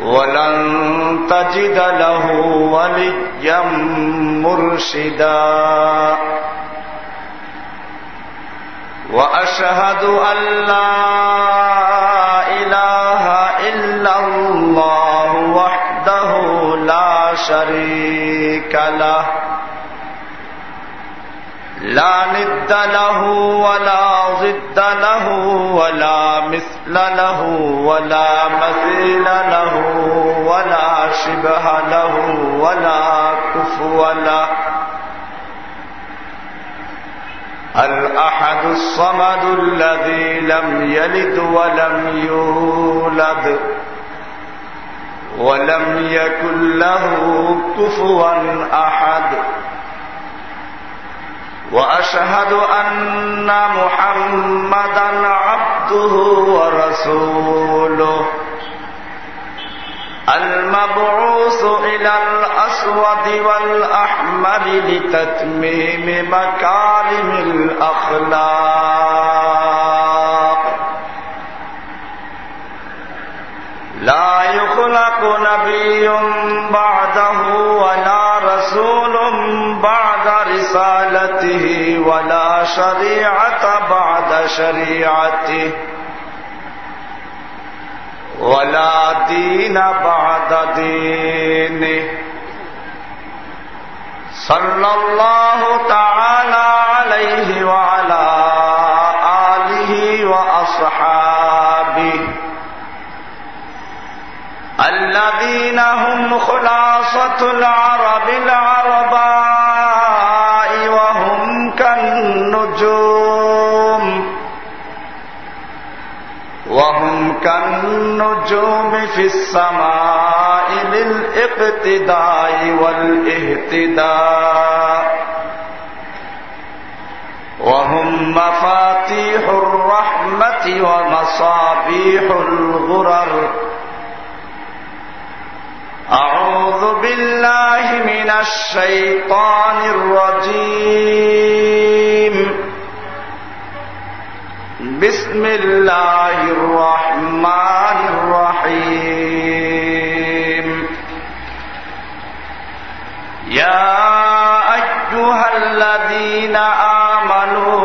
ولن تجد له وليا مرشدا. وأشهد أن لا إله إلا الله وحده لا شريك له. لا ند له ولا ضد له ولا مثل له ولا مثيل له ولا شبه له ولا كفو له. الأحد الصمد الذي لم يلد ولم يولد ولم يكن له كفوا أحد؟ وأشهد أن محمدا عبده ورسوله. المبعوث إلى الأسود والأحمر لتتميم مكارم الأخلاق. لا يخلق نبي بعده ولا رسول بعد رسالته. ولا شريعة بعد شريعته. ولا دين بعد دينه. صلى الله تعالى عليه وعلى آله وأصحابه. الذين هم خلاصة العرب في السماء للإقتداء والإهتداء. وهم مفاتيح الرحمة ومصابيح الغرر. أعوذ بالله من الشيطان الرجيم. بسم الله الرحمن الرحيم. يا أيها الذين آمنوا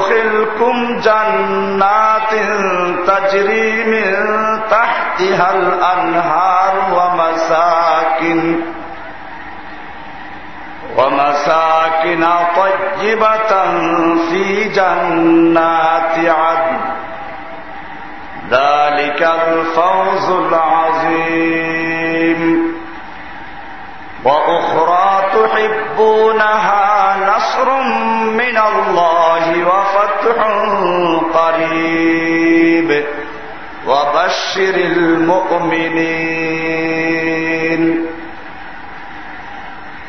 ويدخلكم جنات تجري من تحتها الأنهار ومساكن ومساكن طيبة في جنات عدن. ذلك الفوز العظيم. وأخرى تحبونها نصر من الله فتح قريب وبشر المؤمنين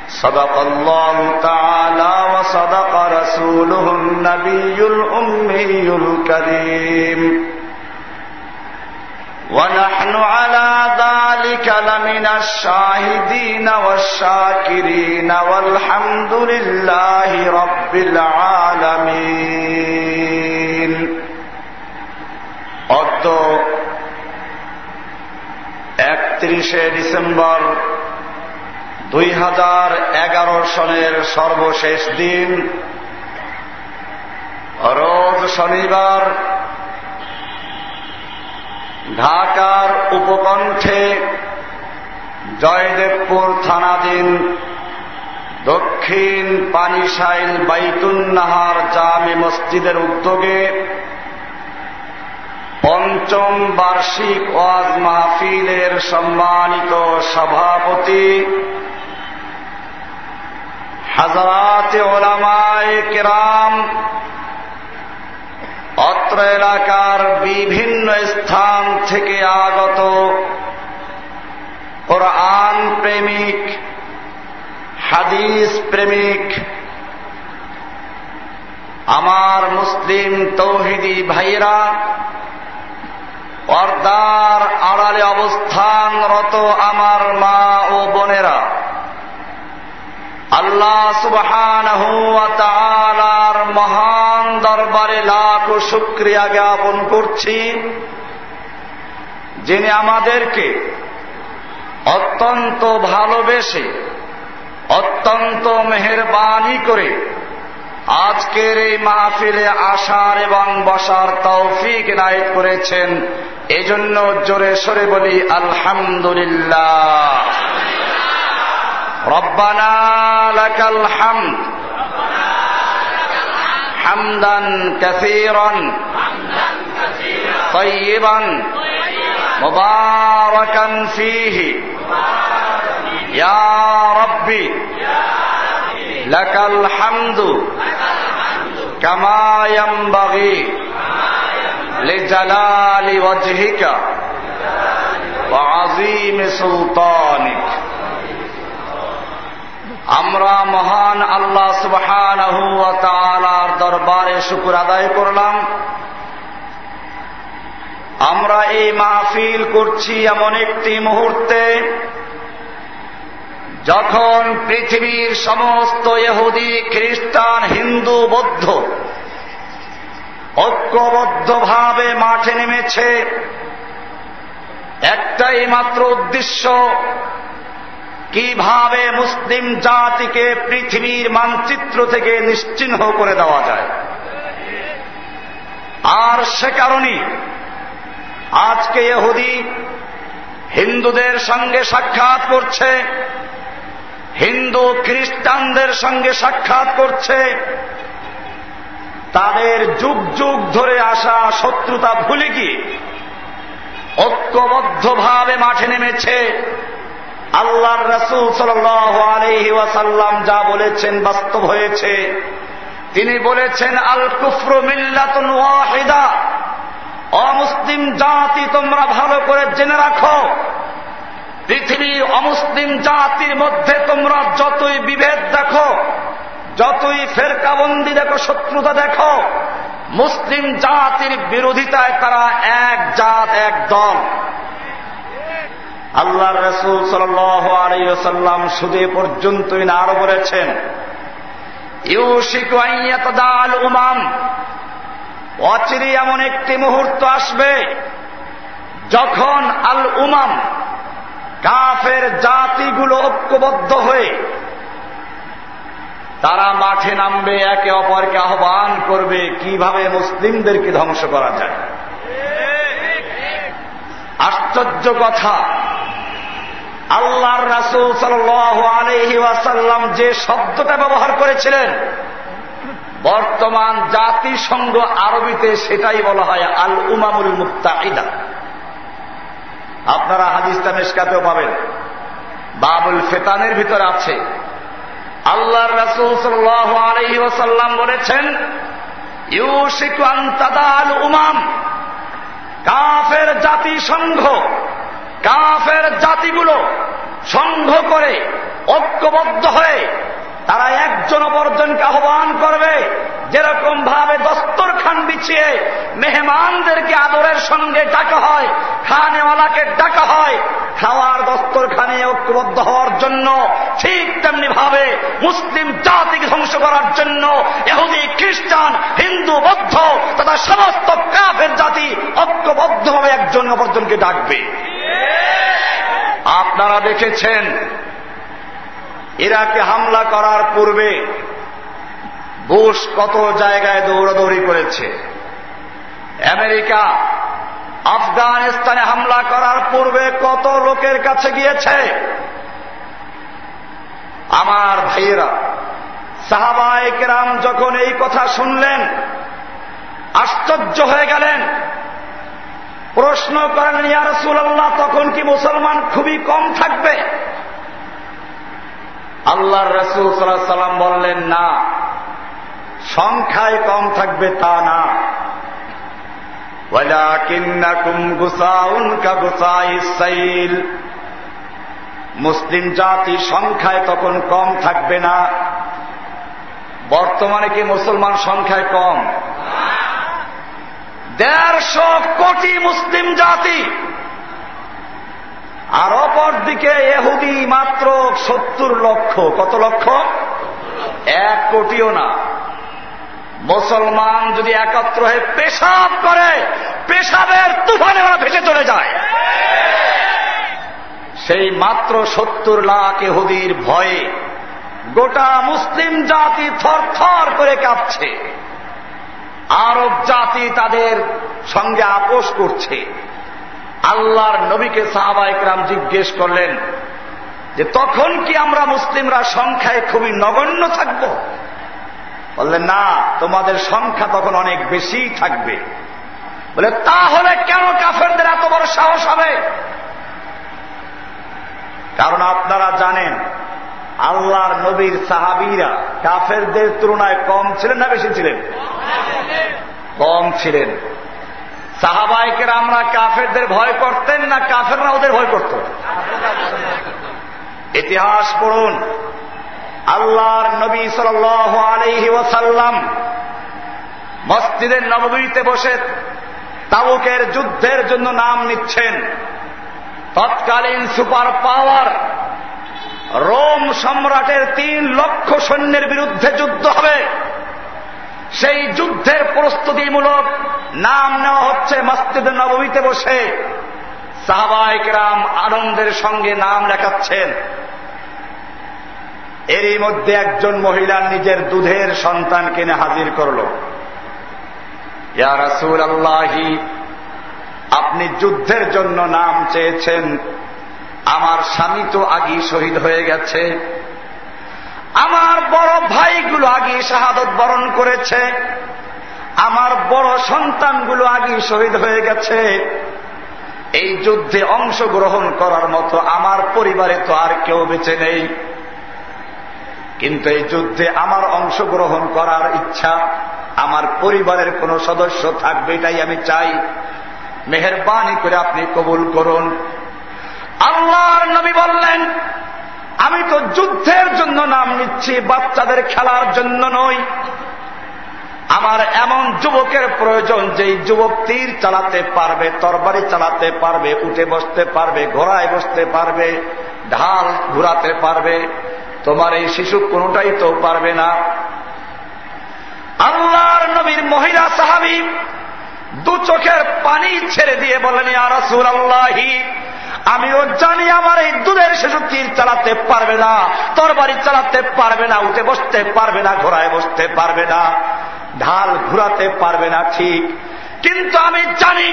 صدق الله تعالى وصدق رسوله النبي الأمي الكريم ونحن على ذلك لمن الشاهدين والشاكرين والحمد لله رب العالمين অদ্য একত্রিশে ডিসেম্বর দুই হাজার এগারো সনের সর্বশেষ দিন রোজ শনিবার ঢাকার উপকণ্ঠে জয়দেবপুর থানাধীন দক্ষিণ পানিশাইল বাইতুন্নাহার জামে মসজিদের উদ্যোগে পঞ্চম বার্ষিক ওয়াজ মাহফিলের সম্মানিত সভাপতি হাজারাতে ওলামায় কেরাম অত্র এলাকার বিভিন্ন স্থান থেকে আগত কোরআন প্রেমিক, হাদিস প্রেমিক, আমার মুসলিম তৌহিদি ভাইরা পর্দার আড়ালে অবস্থানরত আমার মা ও আল্লাহ সুবহান মহান দরবারে লাখ শুক্রিয়া জ্ঞাপন করছি, যিনি আমাদেরকে অত্যন্ত ভালোবেসে, অত্যন্ত মেহরবানি করে আজকের এই মাহফিলে আসার এবং বসার তৌফিক নায়ক করেছেন। এজন্য জোরে সরে বলি, আলহামদুলিল্লাহ। ربنا لك الحمد حمدا كثيرا طيبا مباركا فيه يا ربي لك الحمد كما ينبغي لجلال وجهك وعظيم سلطانك আমরা মহান আল্লাহ সুবহান দরবারে শুকুর আদায় করলাম। আমরা এই মাহফিল করছি এমন একটি মুহূর্তে, যখন পৃথিবীর সমস্ত ইহুদি, খ্রিস্টান, হিন্দু, বৌদ্ধ ঐক্যবদ্ধভাবে মাঠে নেমেছে। একটাই মাত্র উদ্দেশ্য কীভাবে মুসলিম জাতিকে পৃথিবীর মানচিত্র থেকে নিশ্চিহ্ন করে দেওয়া যায়? আর সে কারণে আজকে এহুদি হিন্দুদের সঙ্গে সাক্ষাৎ করছে, হিন্দু খ্রিস্টানদের সঙ্গে সাক্ষাৎ করছে, তাদের যুগ যুগ ধরে আসা শত্রুতা ভুলে গিয়ে ঐক্যবদ্ধভাবে মাঠে নেমেছে আল্লাহর রসুল সাল আলহি ওয়াসাল্লাম যা বলেছেন বাস্তব হয়েছে। তিনি বলেছেন আল কুফরু মিল্লাতুন অমুসলিম জাতি, তোমরা ভালো করে জেনে রাখো। পৃথিবীর অমুসলিম জাতির মধ্যে তোমরা যতই বিভেদ দেখো, যতই ফেরকাবন্দি দেখো, শত্রুতা দেখো, মুসলিম জাতির বিরোধিতায় তারা এক জাত, এক দল। আল্লাহ রসুল সাল্লাম শুধু পর্যন্তই না আরও বলেছেন উমাম। অচিরি এমন একটি মুহূর্ত আসবে যখন আল উমাম কাফের জাতিগুলো ঐক্যবদ্ধ হয়ে তারা মাঠে নামবে, একে অপরকে আহ্বান করবে কীভাবে মুসলিমদেরকে ধ্বংস করা যায়। আশ্চর্য কথা। আল্লাহর রাসুল সাল আলহি ওয়াসাল্লাম যে শব্দটা ব্যবহার করেছিলেন, বর্তমান জাতিসংঘ আরবিতে সেটাই বলা হয় আল উমামুল মুক্তাহিদা আপনারা হাদিসটা মেশকাতেও পাবেন। বাবুল ফেতানের ভিতরে আছে। আল্লাহর রাসুল সাল আলহি ওসাল্লাম বলেছেন, ইউশিকু আল উমাম, কাফের জাতিসংঘ কাফের জাতিগুলো সংঘ করে ঐক্যবদ্ধ হয়ে তারা একজন অপরজনকে আহ্বান করবে, যেরকম ভাবে দস্তরখান বিছিয়ে মেহমানদেরকে আদরের সঙ্গে ডাকা হয়, খানেওয়ালাকে ডাকা হয়, খাওয়ার দস্তরখানে ঐক্যবদ্ধ হওয়ার জন্য, ঠিক তেমনি ভাবে মুসলিম জাতিকে ধ্বংস করার জন্য এহুদি, খ্রিস্টান, হিন্দু, বৌদ্ধ তথা সমস্ত কাফের জাতি ঐক্যবদ্ধভাবে একজন অপরজনকে ডাকবে। আপনারা দেখেছেন ইরাকে হামলা করার পূর্বে বুশ কত জায়গায় দৌড়াদৌড়ি করেছে? আমেরিকা আফগানিস্তানে হামলা করার পূর্বে কত লোকের কাছে গিয়েছে? আমার ভাইয়েরা সাহাবায়কেরাম যখন এই কথা শুনলেন, আশ্চর্য হয়ে গেলেন। প্রশ্ন করেন, ইয়া রসুল্লাহ তখন কি মুসলমান খুবই কম থাকবে? আল্লাহর রসুল সাল্লাম বললেন, না, সংখ্যায় কম থাকবে তা না। মুসলিম জাতি সংখ্যায় তখন কম থাকবে না। বর্তমানে কি মুসলমান সংখ্যায় কম? দেড়শো কোটি মুসলিম জাতি আর অপর দিকে এহুদি মাত্র সত্তর লক্ষ। কত লক্ষ? এক কোটিও না। মুসলমান যদি একত্র হয়ে পেশাব করে, পেশাবের তুফানে ওরা ভেসে চলে যায়। সেই মাত্র সত্তর লাখ এহুদির ভয়ে গোটা মুসলিম জাতি থর থর করে কাঁপছে। আরব জাতি তাদের সঙ্গে আপোষ করছে। আল্লাহর নবীকে সাহাবাইকরাম জিজ্ঞেস করলেন যে তখন কি আমরা মুসলিমরা সংখ্যায় খুবই নগণ্য থাকব? বললেন, না, তোমাদের সংখ্যা তখন অনেক বেশি থাকবে। বলে, তাহলে কেন কাফেরদের এত বড় সাহস হবে? কারণ আপনারা জানেন, আল্লাহর নবীর সাহাবিরা কাফেরদের তুলনায় কম ছিলেন না বেশি ছিলেন? কম ছিলেন। সাহাবাইকের আমরা কাফেরদের ভয় করতেন না কাফেররা ওদের ভয় করত? ইতিহাস পড়ুন। আল্লাহর নবী সাল আলহি ওসাল্লাম মসজিদের নবমীতে বসে তাবুকের যুদ্ধের জন্য নাম নিচ্ছেন। তৎকালীন সুপার পাওয়ার রোম সম্রাটের তিন লক্ষ সৈন্যের বিরুদ্ধে যুদ্ধ হবে। সেই যুদ্ধের প্রস্তুতিমূলক নাম নেওয়া হচ্ছে মসজিদ নবমীতে বসে। সাহাবাইকরাম আনন্দের সঙ্গে নাম লেখাচ্ছেন। এরই মধ্যে একজন মহিলা নিজের দুধের সন্তান কিনে হাজির করল। রাসুল আল্লাহি আপনি যুদ্ধের জন্য নাম চেয়েছেন। আমার স্বামী তো আগেই শহীদ হয়ে গেছে। আমার বড় ভাইগুলো আগে শাহাদত বরণ করেছে। আমার বড় সন্তানগুলো আগে শহীদ হয়ে গেছে। এই যুদ্ধে অংশগ্রহণ করার মতো আমার পরিবারে তো আর কেউ বেঁচে নেই। কিন্তু এই যুদ্ধে আমার অংশগ্রহণ করার ইচ্ছা, আমার পরিবারের কোন সদস্য থাকবে এটাই আমি চাই। মেহরবানি করে আপনি কবুল করুন। আল্লাহর নবী বললেন আমি তো যুদ্ধের জন্য নাম নিচ্ছি, বাচ্চাদের খেলার জন্য নই। আমার এমন যুবকের প্রয়োজন যেই যুবক তীর চালাতে পারবে, তরবারি চালাতে পারবে, উঠে বসতে পারবে, ঘোড়ায় বসতে পারবে, ঢাল ঘুরাতে পারবে, তোমার এই শিশু কোনটাই তো পারবে না। আল্লাহর নবীর মহিলা সাহাবি দু চোখের পানি ছেড়ে দিয়ে বলেন আরাসুল আল্লাহি আমিও জানি আমার এই দুধের শিশু তীর চালাতে পারবে না তরবারি চালাতে পারবে না, উঠে বসতে পারবে না, ঘোড়ায় বসতে পারবে না, ঢাল ঘুরাতে পারবে না, ঠিক কিন্তু আমি জানি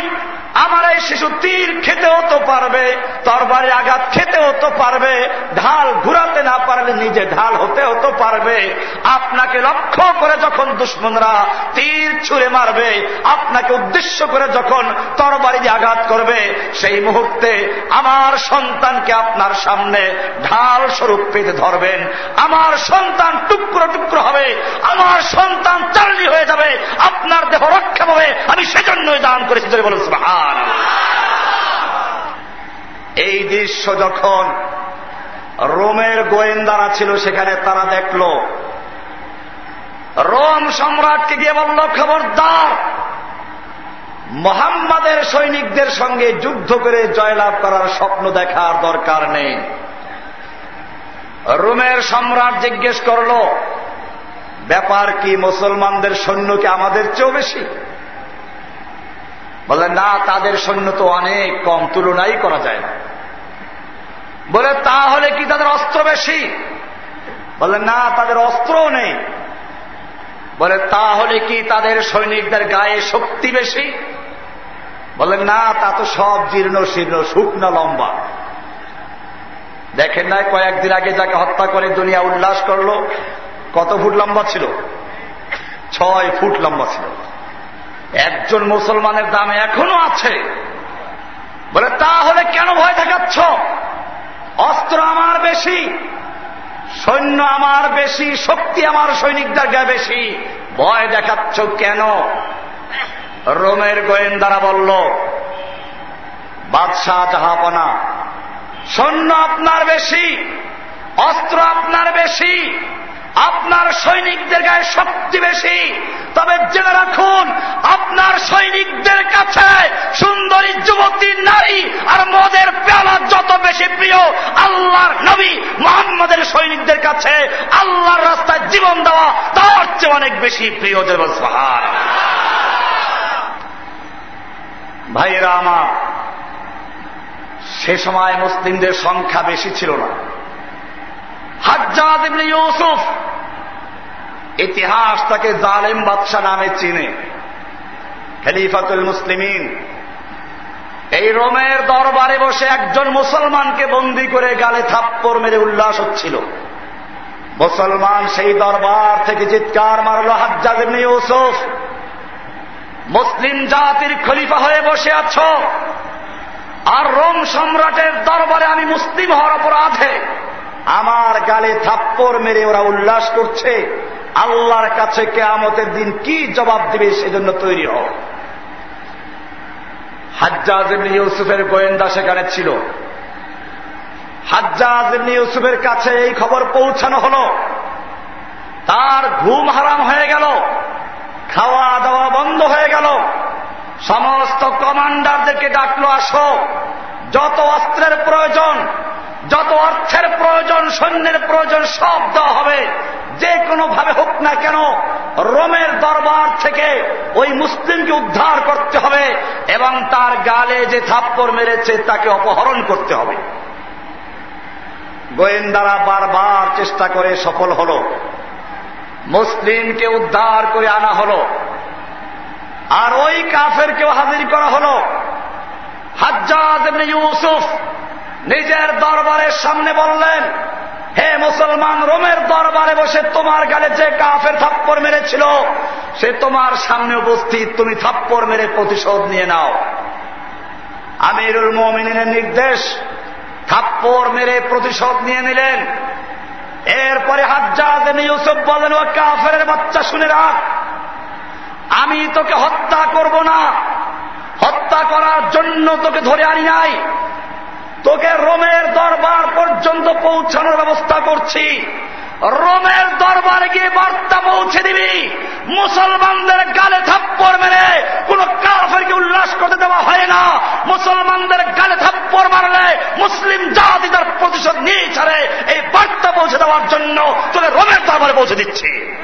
আমার এই শিশু তীর খেতেও তো পারবে, তরবারি আঘাত খেতেও তো পারবে, ঢাল ঘুরাতে না পারলে নিজে ঢাল হতেও তো পারবে। আপনাকে লক্ষ্য করে যখন দুশ্মনরা তীর ছুঁড়ে মারবে, আপনাকে উদ্দেশ্য করে যখন তরবারি আঘাত করবে, সেই মুহূর্তে আমার সন্তানকে আপনার সামনে ঢাল স্বরূপ পেতে ধরবেন। আমার সন্তান টুকরো টুকরো হবে, আমার সন্তান চালনি হয়ে যাবে, আপনার দেহ রক্ষা পাবে। আমি সেজন্যই দান করেছি বলেছি এই দৃশ্য যখন রোমের গোয়েন্দারা ছিল, সেখানে তারা দেখল, রোম সম্রাটকে গিয়ে বলল, খবরদার, মোহাম্মদের সৈনিকদের সঙ্গে যুদ্ধ করে জয়লাভ করার স্বপ্ন দেখার দরকার নেই। রোমের সম্রাট জিজ্ঞেস করল ব্যাপার কি মুসলমানদের সৈন্য কি আমাদের চেয়েও বেশি? বলে না, তাদের সৈন্য তো অনেক কম, তুলনাই করা যায় না। বলে, তাহলে কি তাদের অস্ত্র বেশি? বলে না, তাদের অস্ত্রও নেই। বলে, তাহলে কি তাদের সৈনিকদের গায়ে শক্তি বেশি? বলে না, তা তো সব জীর্ণ, শীর্ণ, শুকনো, লম্বা। দেখেন না, কয়েকদিন আগে যাকে হত্যা করে দুনিয়া উল্লাস করল কত ফুট লম্বা ছিল? ছয় ফুট লম্বা ছিল। একজন মুসলমানের দাম এখনও আছে। বলে, তাহলে কেন ভয় দেখাচ্ছ? অস্ত্র আমার বেশি, সৈন্য আমার বেশি, শক্তি আমার সৈনিকদের বেশি। ভয় দেখাচ্ছ কেন? রোমের গোয়েন্দারা বলল, বাদশাহ জাহাপনা, সৈন্য আপনার বেশি, অস্ত্র আপনার বেশি আপনার সৈনিকদের গায়ে শক্তি বেশি। তবে জেনে রাখুন, আপনার সৈনিকদের কাছে সুন্দরী যুবতী, নারী আর মদের পেলা যত বেশি প্রিয়, আল্লাহর নবী মোহাম্মদের সৈনিকদের কাছে আল্লাহর রাস্তায় জীবন দেওয়া তার চেয়ে অনেক বেশি প্রিয় দেবস্বাহার ভাইয়েরা আমার, সে সময় মুসলিমদের সংখ্যা বেশি ছিল না। হাজ্জাদ ইবনে ইউসুফ। ইতিহাস তাকে জালেম বাদশাহ নামে চিনে। খলিফাতুল মুসলিমিন। এই রোমের দরবারে বসে একজন মুসলমানকে বন্দি করে গালে থাপ্পর মেরে উল্লাস হচ্ছিল। মুসলমান সেই দরবার থেকে চিৎকার মারল হাজ্জাদ ইবনে ইউসুফ, মুসলিম জাতির খলিফা হয়ে বসে আছো। আর রোম সম্রাটের দরবারে আমি মুসলিম হওয়ার অপরাধে আমার গালে থাপ্পর মেরে ওরা উল্লাস করছে। আল্লাহর কাছে কেয়ামতের দিন কি জবাব দিবে সেজন্য তৈরি হও। হাজ্জাজ এমনি ইউসুফের গোয়েন্দা সেখানে ছিল। হাজ্জাজ এমনি ইউসুফের কাছে এই খবর পৌঁছানো হল। তার ঘুম হারাম হয়ে গেল। খাওয়া দাওয়া বন্ধ হয়ে গেল। সমস্ত কমান্ডারদেরকে ডাকলো, আসো। যত অস্ত্রের প্রয়োজন, যত অর্থের প্রয়োজন, সৈন্যের প্রয়োজন, সব দেওয়া হবে। যে কোনো ভাবে হোক না কেন, রোমের দরবার থেকে ওই মুসলিমকে উদ্ধার করতে হবে এবং তার গালে যে থাপ্পড় মেরেছে, তাকে অপহরণ করতে হবে। গোয়েন্দারা বারবার চেষ্টা করে সফল হল। মুসলিমকে উদ্ধার করে আনা হল। আর ওই কাফেরকেও হাজির করা হল। হাজ্জাজ ইউসুফ নিজের দরবারের সামনে বললেন, হে মুসলমান, রোমের দরবারে বসে তোমার গালে যে কাফের থাপ্পড় মেরেছিল, সে তোমার সামনে উপস্থিত, তুমি থাপ্পড় মেরে প্রতিশোধ নিয়ে নাও। আমিরুল মমিনের নির্দেশ, থাপ্পড় মেরে প্রতিশোধ নিয়ে নিলেন। এরপরে হাজ্জাদ ইউসুফ বলেন ও কাফের বাচ্চা, শুনে রাখ। আমি তোকে হত্যা করব না। হত্যা করার জন্য তোকে ধরে আনি নাই। তোকে রোমের দরবার পর্যন্ত পৌঁছানোর ব্যবস্থা করছি। রোমের দরবারে গিয়ে বার্তা পৌঁছে দিবি। মুসলমানদের গালে থাপ্পড় মেরে কোন কাফেরকে উল্লাস করতে দেওয়া হয় না। মুসলমানদের গালে থাপ্পড় মারলে মুসলিম জাতি তার প্রতিশোধ নিয়ে ছাড়ে। এই বার্তা পৌঁছে দেওয়ার জন্য তোকে রোমের দরবারে পৌঁছে দিচ্ছি।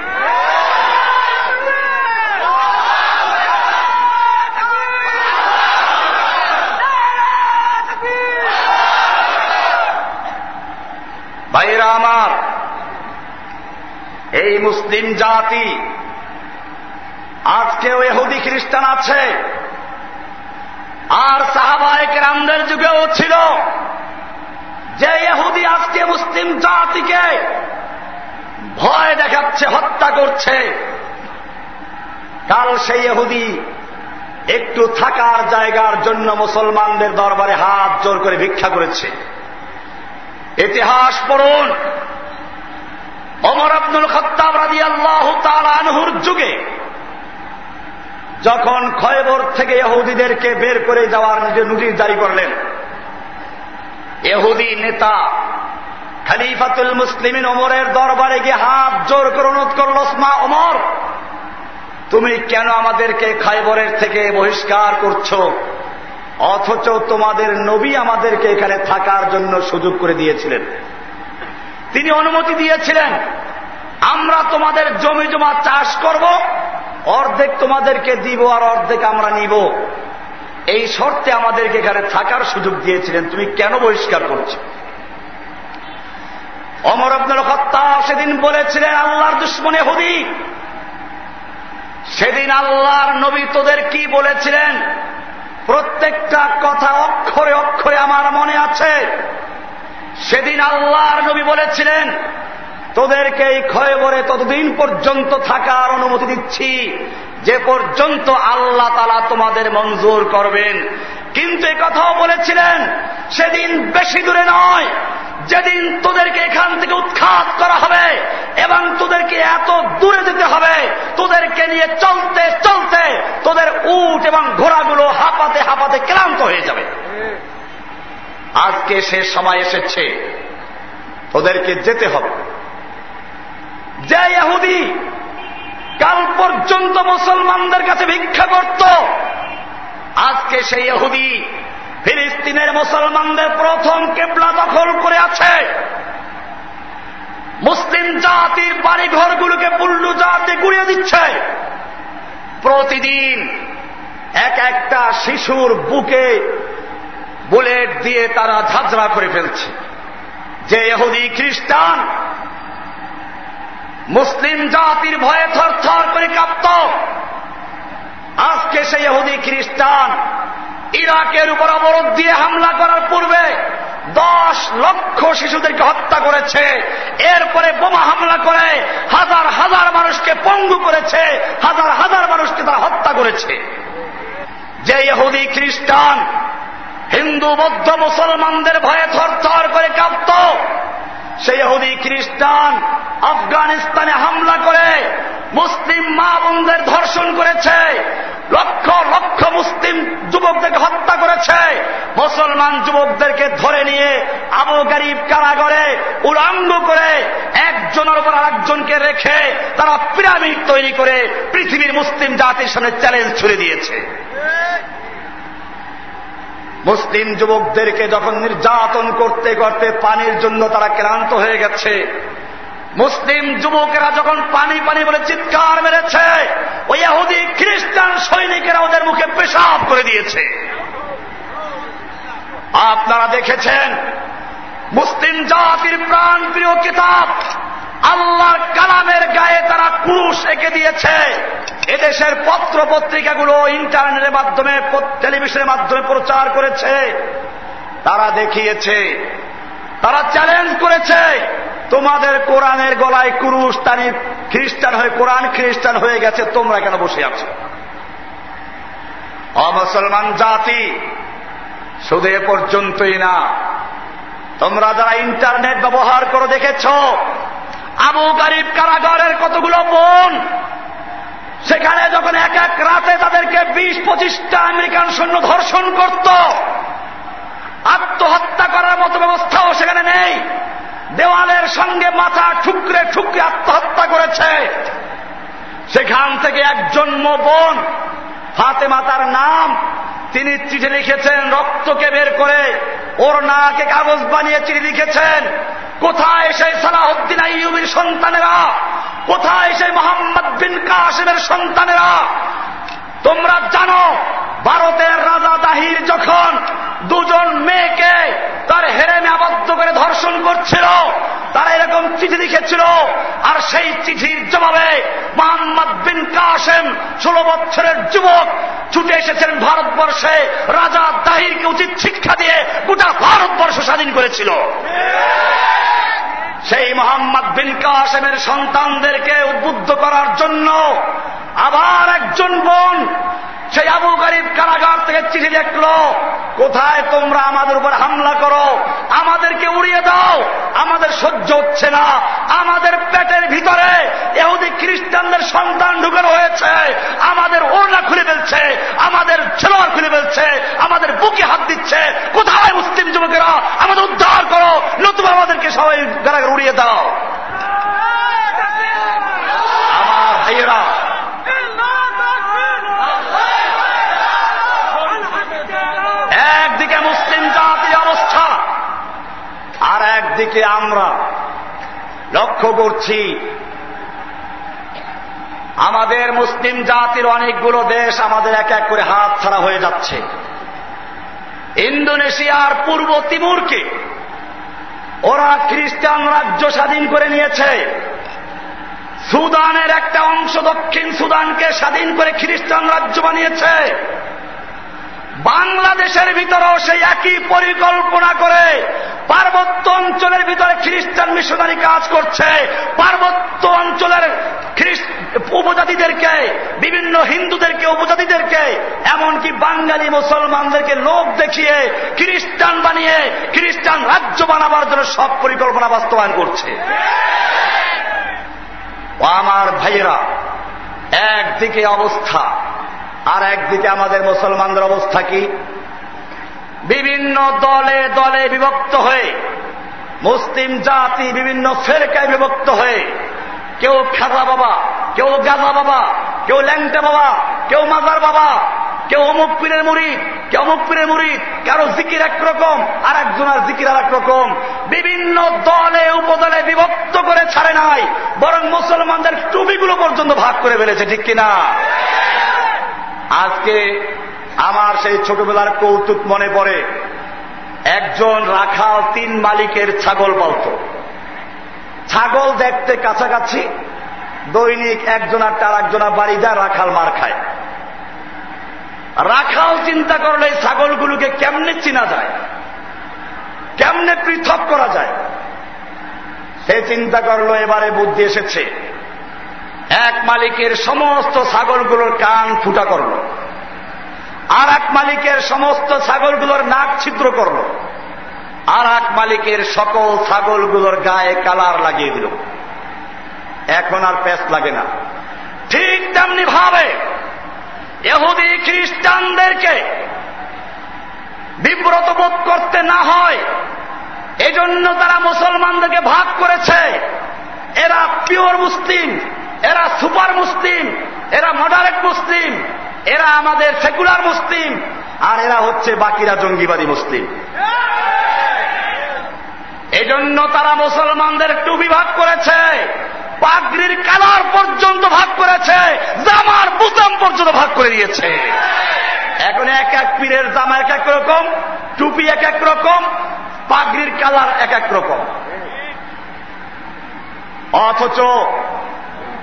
ভাইরা আমার, এই মুসলিম জাতি, আজকেও এহুদি খ্রিস্টান আছে, আর সাহাবায়ক রামদের যুগেও ছিল। যে এহুদি আজকে মুসলিম জাতিকে ভয় দেখাচ্ছে, হত্যা করছে, কাল সেই এহুদি একটু থাকার জায়গার জন্য মুসলমানদের দরবারে হাত জোর করে ভিক্ষা করেছে। ইতিহাস পড়ুন। অমর আব্দুল খত্তাব রাজি আল্লাহ আনহুর যুগে যখন খয়বর থেকে ইহুদিদেরকে বের করে যাওয়ার নোটিশ জারি করলেন এহুদি নেতা খালিফাতুল মুসলিমিন ওমরের দরবারে গিয়ে হাত জোর করে অনুরোধ করল, ওসমা ওমর, তুমি কেন আমাদেরকে খাইবরের থেকে বহিষ্কার করছ? অথচ তোমাদের নবী আমাদেরকে এখানে থাকার জন্য সুযোগ করে দিয়েছিলেন। তিনি অনুমতি দিয়েছিলেন, আমরা তোমাদের জমি জমা চাষ করব, অর্ধেক তোমাদেরকে দিব আর অর্ধেক আমরা নিব। এই শর্তে আমাদেরকে এখানে থাকার সুযোগ দিয়েছিলেন। তুমি কেন বহিষ্কার করছ? অমর আব্দুল হত্যা সেদিন বলেছিলেন, আল্লাহর দুশ্মনে হুদি সেদিন আল্লাহর নবী তোদের কি বলেছিলেন? প্রত্যেকটা কথা অক্ষরে অক্ষরে আমার মনে আছে। সেদিন আল্লাহর নবী বলেছিলেন, তোদেরকে এই ক্ষয়বরে ততদিন পর্যন্ত থাকার অনুমতি দিচ্ছি, যে পর্যন্ত আল্লাহ তালা তোমাদের মঞ্জুর করবেন। কিন্তু কথাও বলেছিলেন, সেদিন বেশি দূরে নয় যেদিন তোদেরকে এখান থেকে উৎখাত করা হবে এবং তোদেরকে এত দূরে যেতে হবে, তোদেরকে নিয়ে চলতে চলতে তোদের উট এবং ঘোড়াগুলো হাঁপাতে হাঁপাতে ক্লান্ত হয়ে যাবে। আজকে সে সময় এসেছে। তোদেরকে যেতে হবে। যে ইহুদি কাল পর্যন্ত মুসলমানদের কাছে ভিক্ষা করত, আজকে সেই ইহুদি ফিলিস্তিনের মুসলমানদের প্রথম কেবলা দখল করে আছে। মুসলিম জাতির বাড়িঘরগুলোকে পুল্লু জাতি গুড়িয়ে দিচ্ছে। প্রতিদিন এক একটা শিশুর বুকে বুলেট দিয়ে তারা ঝাঁঝরা করে ফেলছে। যে এহুদি খ্রিস্টান মুসলিম জাতির ভয়ে থর থর করে কাঁপত। আজকে সেই এহুদি খ্রিস্টান ইরাকের উপর অবরোধ দিয়ে হামলা করার পূর্বে দশ লক্ষ শিশুদেরকে হত্যা করেছে। এরপরে বোমা হামলা করে হাজার হাজার মানুষকে পঙ্গু করেছে, হাজার হাজার মানুষকে তারা হত্যা করেছে। যে ইহুদি খ্রিস্টান হিন্দু, বৌদ্ধ, মুসলমানদের ভয়ে থর থর করে কাঁপত সেই ইহুদি, খ্রিস্টান, আফগানিস্তানে হামলা করে মুসলিম মা বোনদের ধর্ষণ করেছে, লক্ষ লক্ষ মুসলিম যুবকদেরকে হত্যা করেছে, মুসলমান যুবকদেরকে ধরে নিয়ে আবু গরিব কারাগরে উলাঙ্গ করে একজনের উপর আরেকজনকে রেখে তারা পিরামিড তৈরি করে পৃথিবীর মুসলিম জাতির সামনে চ্যালেঞ্জ ছুড়ে দিয়েছে। মুসলিম যুবকদেরকে যখন নির্যাতন করতে করতে পানির জন্য তারা ক্লান্ত হয়ে গেছে, মুসলিম যুবকেরা যখন পানি পানি বলে চিৎকার মেরেছে ওই এহুদি খ্রিস্টান সৈনিকেরা ওদের মুখে পেশাব করে দিয়েছে। আপনারা দেখেছেন, মুসলিম জাতির প্রাণ প্রিয় কিতাব আল্লাহর কালামের গায়ে তারা কুরুষ এঁকে দিয়েছে। এদেশের পত্র পত্রিকাগুলো ইন্টারনেটের মাধ্যমে, টেলিভিশনের মাধ্যমে প্রচার করেছে। তারা দেখিয়েছে, তারা চ্যালেঞ্জ করেছে, তোমাদের কোরআনের গলায় কুরুষ তানি খ্রিস্টান হয়ে, কোরআন খ্রিস্টান হয়ে গেছে, তোমরা কেন বসে আছো? অমুসলমান জাতি, শুধু এ পর্যন্তই না, তোমরা যারা ইন্টারনেট ব্যবহার করে দেখেছ আবু গরিব কারাগারের কতগুলো বোন সেখানে যখন এক এক রাতে তাদেরকে বিশ পঁচিশটা আমেরিকান সৈন্য ধর্ষণ করত, আত্মহত্যা করার মতো ব্যবস্থাও সেখানে নেই। দেওয়ালের সঙ্গে মাথা ঠুকরে ঠুকরে আত্মহত্যা করেছে। সেখান থেকে একজন বোন ফাতে মাতার নাম। তিনি চিঠি লিখেছেন, রক্তকে বের করে ওর নাকে কাগজ বানিয়ে চিঠি লিখেছেন। কোথায় সেই সালাহদ্দিন আইয়ুবির সন্তানেরা? কোথায় সেই মোহাম্মদ বিন কাসিমের সন্তানেরা? তোমরা জানো ভারতের রাজা দাহির যখন দুজন মেয়েকে তার হেরেমে আবদ্ধ করে ধর্ষণ করছিল, তারা এরকম চিঠি লিখেছিল, আর সেই চিঠির জবাবে মোহাম্মদ বিন কাসেম ষোলো বছরের যুবক ছুটে এসেছেন ভারতবর্ষে। রাজা দাহিরকে উচিত শিক্ষা দিয়ে গোটা ভারতবর্ষ স্বাধীন করেছিল। সেই মোহাম্মদ বিন কাসেমের সন্তানদেরকে উদ্বুদ্ধ করার জন্য আবার একজন বোন সেই আবু গরিব কারাগার থেকে চিঠি লিখলো কোথায় তোমরা আমাদের উপর হামলা করো? আমাদেরকে উড়িয়ে দাও। আমাদের সহ্য হচ্ছে না। আমাদের পেটের ভিতরে এহুদি খ্রিস্টানদের সন্তান ঢুকানো হয়েছে। আমাদের ওড়না খুলে ফেলছে। আমাদের ছেলোয়ার খুলে ফেলছে। আমাদের বুকে হাত দিচ্ছে। কোথায় মুসলিম যুবকেরা? আমাদের উদ্ধার করো। নতুবা আমাদেরকে সবাই গাড়াগাড়ি উড়িয়ে দাও আমার ভাইয়েরা একদিকে মুসলিম জাতির অবস্থা আর একদিকে আমরা লক্ষ্য করছি, আমাদের মুসলিম জাতির অনেকগুলো দেশ আমাদের এক এক করে হাত ছাড়া হয়ে যাচ্ছে। ইন্দোনেশিয়ার পূর্ব তিমুরকে ওরা খ্রিস্টান রাজ্য স্বাধীন করে নিয়েছে। সুদানের একটা অংশ দক্ষিণ সুদানকে স্বাধীন করে খ্রিস্টান রাজ্য বানিয়েছে। বাংলাদেশের ভিতরেও সেই একই পরিকল্পনা করে পার্বত্য অঞ্চলের ভিতরে খ্রিস্টান মিশনারি কাজ করছে। পার্বত্য অঞ্চলের উপজাতিদেরকে, বিভিন্ন হিন্দুদেরকে, উপজাতিদেরকে, এমনকি বাঙালি মুসলমানদেরকে লোক দেখিয়ে খ্রিস্টান বানিয়ে খ্রিস্টান রাজ্য বানাবার জন্য সব পরিকল্পনা বাস্তবায়ন করছে। আমার ভাইয়েরা, একদিকে অবস্থা আর একদিকে আমাদের মুসলমানদের অবস্থা কি? বিভিন্ন দলে দলে বিভক্ত হয়ে, মুসলিম জাতি বিভিন্ন ফেরকায় বিভক্ত হয়ে, কেউ খাজা বাবা, কেউ গাজা বাবা, কেউ ল্যাংটা বাবা, কেউ মাজার বাবা, কেউ অমুক পীরের মুড়ি কেউ অমুক পীরের মুড়ি কারও জিকির একরকম আর একজনের জিকির আর রকম বিভিন্ন দলে, উপদলে বিভক্ত করে ছাড়ে নাই, বরং মুসলমানদের টুপিগুলো পর্যন্ত ভাগ করে ফেলেছে, ঠিক কিনা? আজকে আমার সেই ছোটবেলার কৌতুক মনে পড়ে। একজন রাখাল তিন মালিকের ছাগল পালত। ছাগল দেখতে কাছাকাছি, দৈনিক একজনা তার একজনা বাড়ি যায়, রাখাল মার খায়। রাখাল চিন্তা করলে এই ছাগলগুলোকে কেমনে চিনা যায়? কেমনে পৃথক করা যায়? সে চিন্তা করল, এবারে বুদ্ধি এসেছে। এক মালিকের সমস্ত ছাগলগুলোর কান ফুটা করল। আর এক মালিকের সমস্ত ছাগলগুলোর নাক ছিদ্র করল। আর এক মালিকের সকল ছাগলগুলোর গায়ে কালার লাগিয়ে দিল। এখন আর প্যাস লাগে না। ঠিক তেমনি ভাবে এহুদি খ্রিস্টানদেরকে বিব্রত বোধ করতে না হয়, এজন্য তারা মুসলমানদেরকে ভাগ করেছে। এরা পিওর মুসলিম। এরা সুপার মুসলিম, এরা মডারেট মুসলিম, এরা আমাদের সেকুলার মুসলিম, আর এরা হচ্ছে বাকিরা জঙ্গিবাদী মুসলিম। এজন্য তারা মুসলমানদের টুপি ভাগ করেছে, পাগড়ির কালার পর্যন্ত ভাগ করেছে, জামার বুতাম পর্যন্ত ভাগ করে দিয়েছে। এখন এক এক পীরের জামা এক এক রকম, টুপি এক এক রকম, পাগড়ির কালার এক এক রকম। অথচ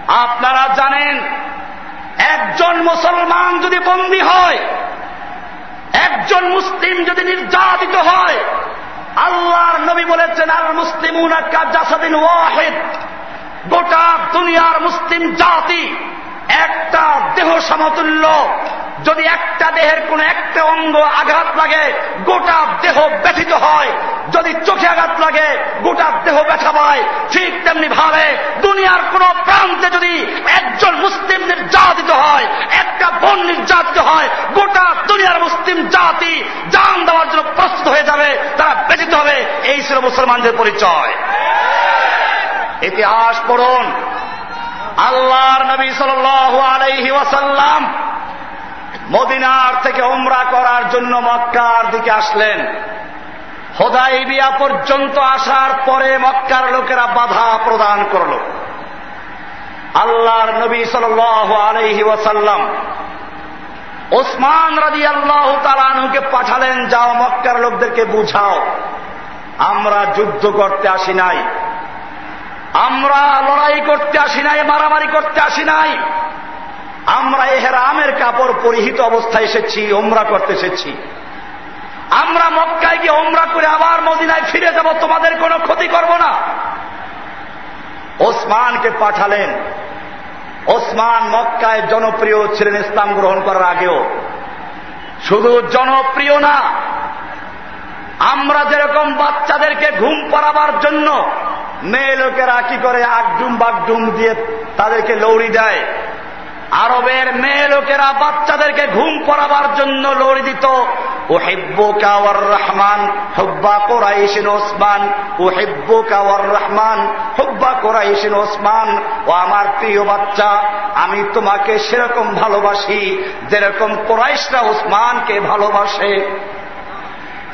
আপনারা জানেন, একজন মুসলমান যদি বন্দী হয়, একজন মুসলিম যদি নির্যাতিত হয়, আল্লাহর নবী বলেছেন আর মুসলিম ওয়াহেদ, গোটা দুনিয়ার মুসলিম জাতি একটা দেহ সমতুল্য। যদি একটা দেহের কোন একটা অঙ্গ আঘাত লাগে, গোটা দেহ ব্যথিত হয়। যদি চোখে আঘাত লাগে, গোটা দেহ ব্যথা পায়। ঠিক তেমনি ভাবে দুনিয়ার কোন প্রান্তে যদি একজন মুসলিম নির্যাতিত হয়, একটা বোন নির্যাতিত হয়, গোটা দুনিয়ার মুসলিম জাতি জান দেওয়ার জন্য প্রস্তুত হয়ে যাবে, তারা ব্যথিত হবে। এই ছিল মুসলমানদের পরিচয়। ইতিহাস পড়ুন। আল্লাহর নবী সাল আলাইহি ওয়াসাল্লাম মদিনার থেকে ওমরা করার জন্য মক্কার দিকে আসলেন। হোদাই বিয়া পর্যন্ত আসার পরে মক্কার লোকেরা বাধা প্রদান করল। আল্লাহর নবী সাল আলহি ওয়াসাল্লাম ওসমান রাজি আল্লাহ তালানুকে পাঠালেন, যাও মক্কার লোকদেরকে বুঝাও। আমরা যুদ্ধ করতে আসি নাই। আমরা লড়াই করতে আসি নাই, মারামারি করতে আসি নাই। আমরা এহেরামের কাপড় পরিহিত অবস্থায় এসেছি ওমরা করতে এসেছি। আমরা মক্কায় গিয়ে ওমরা করে আবার মদিনায় ফিরে যাব, তোমাদের কোনো ক্ষতি করব না। ওসমানকে পাঠালেন। ওসমান মক্কায় জনপ্রিয় ছিলেন ইসলাম গ্রহণ করার আগেও। শুধু জনপ্রিয় না, আমরা যেরকম বাচ্চাদেরকে ঘুম পাড়াবার জন্য মেয়ে লোকেরা কি করে আগডুম বাগডুম দিয়ে তাদেরকে লৌড়ি দেয়? আরবের মেয়ে লোকেরা বাচ্চাদেরকে ঘুম পড়াবার জন্য লড়ি দিত। উহিব্বুকা কাওয়ার রহমান হুব্বা কুরাইশিন ওসমান, উহিব্বুকা ওয়ার রহমান হুব্বা কুরাইশিন ওসমান, ও আমার প্রিয় বাচ্চা, আমি তোমাকে সেরকম ভালোবাসি যেরকম কোরাইশরা ওসমানকে ভালোবাসে।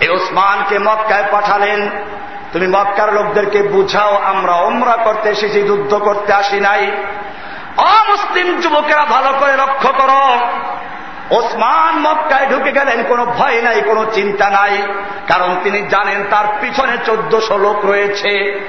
এই ওসমানকে মক্কায় পাঠালেন। তুমি মক্কার লোকদেরকে বুঝাও, আমরা ওমরা করতে এসেছি, যুদ্ধ করতে আসি নাই। অমুসলিম যুবকেরা ভালো করে লক্ষ্য করো। ওসমান মক্কায় ঢুকে গেলেন, কোনো ভয় নাই, কোনো চিন্তা নাই, কারণ তিনি জানেন তার পিছনে চোদ্দশো লোক রয়েছে।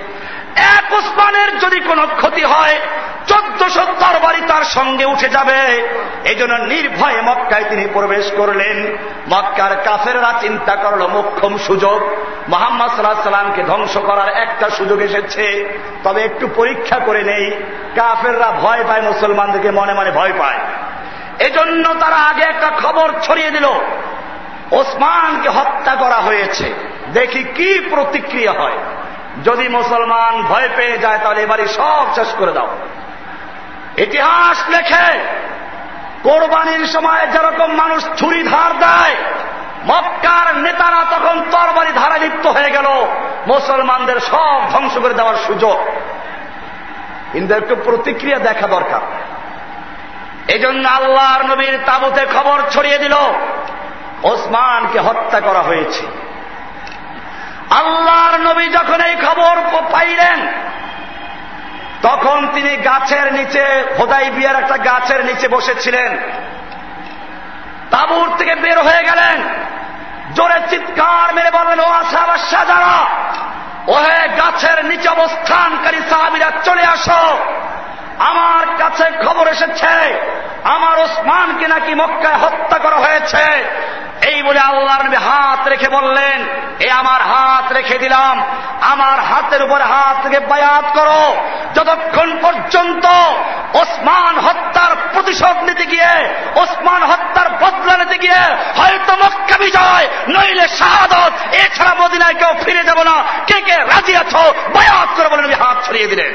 এক ওসমানের যদি কোনো ক্ষতি হয়, চোদ্দশো তরবারি তার সঙ্গে উঠে যাবে। এই জন্য নির্ভয়ে মক্কায় তিনি প্রবেশ করলেন। মক্কার কাফেররা চিন্তা করল, মোক্ষম সুযোগ। মোহাম্মদ সাল্লাহ সাল্লামকে ধ্বংস করার একটা সুযোগ এসেছে। তবে একটু পরীক্ষা করে নেই। কাফেররা ভয় পায়, মুসলমানদেরকে মনে মনে ভয় পায়। এজন্য তারা আগে একটা খবর ছড়িয়ে দিল। ওসমানকে হত্যা করা হয়েছে। দেখি কি প্রতিক্রিয়া হয়। যদি মুসলমান ভয় পেয়ে যায়, তাহলে এবারই সব শেষ করে দাও। ইতিহাস লেখে, কোরবানির সময় যেরকম মানুষ ছুরি ধার দেয়, মক্কার নেতারা তখন তরবারি ধারা লিপ্ত হয়ে গেল, মুসলমানদের সব ধ্বংস করে দেওয়ার সুযোগ। কিন্তু একটু প্রতিক্রিয়া দেখা দরকার। এই জন্য আল্লাহর নবীর তাবুতে খবর ছড়িয়ে দিল, ওসমানকে হত্যা করা হয়েছে। আল্লাহর নবী যখন এই খবর পাইলেন, তখন তিনি গাছের নিচে হোদাই বিয়ার একটা গাছের নিচে বসেছিলেন। তাবুর থেকে বের হয়ে গেলেন। জোরে চিৎকার মেরে বললেন, ও আশা যারা ওহে গাছের নিচে অবস্থানকারী সাহাবিরা, চলে আসো। আমার কাছে খবর এসেছে, আমার ওসমানকে নাকি মক্কায় হত্যা করা হয়েছে। এই বলে আল্লাহর নবী হাত রেখে বললেন, এ আমার হাত রেখে দিলাম। আমার হাতের উপর হাত থেকে বায়াত করো। যতক্ষণ পর্যন্ত ওসমান হত্যার প্রতিশোধ নিতে গিয়ে, ওসমান হত্যার বদলা নিতে গিয়ে হয়তো মক্কা বিজয়, নইলে শাহাদত এছাড়া মদিনায় কেউ ফিরে যাব না। কে কে রাজি আছো? বায়াত করে বলে হাত ছড়িয়ে দিলেন।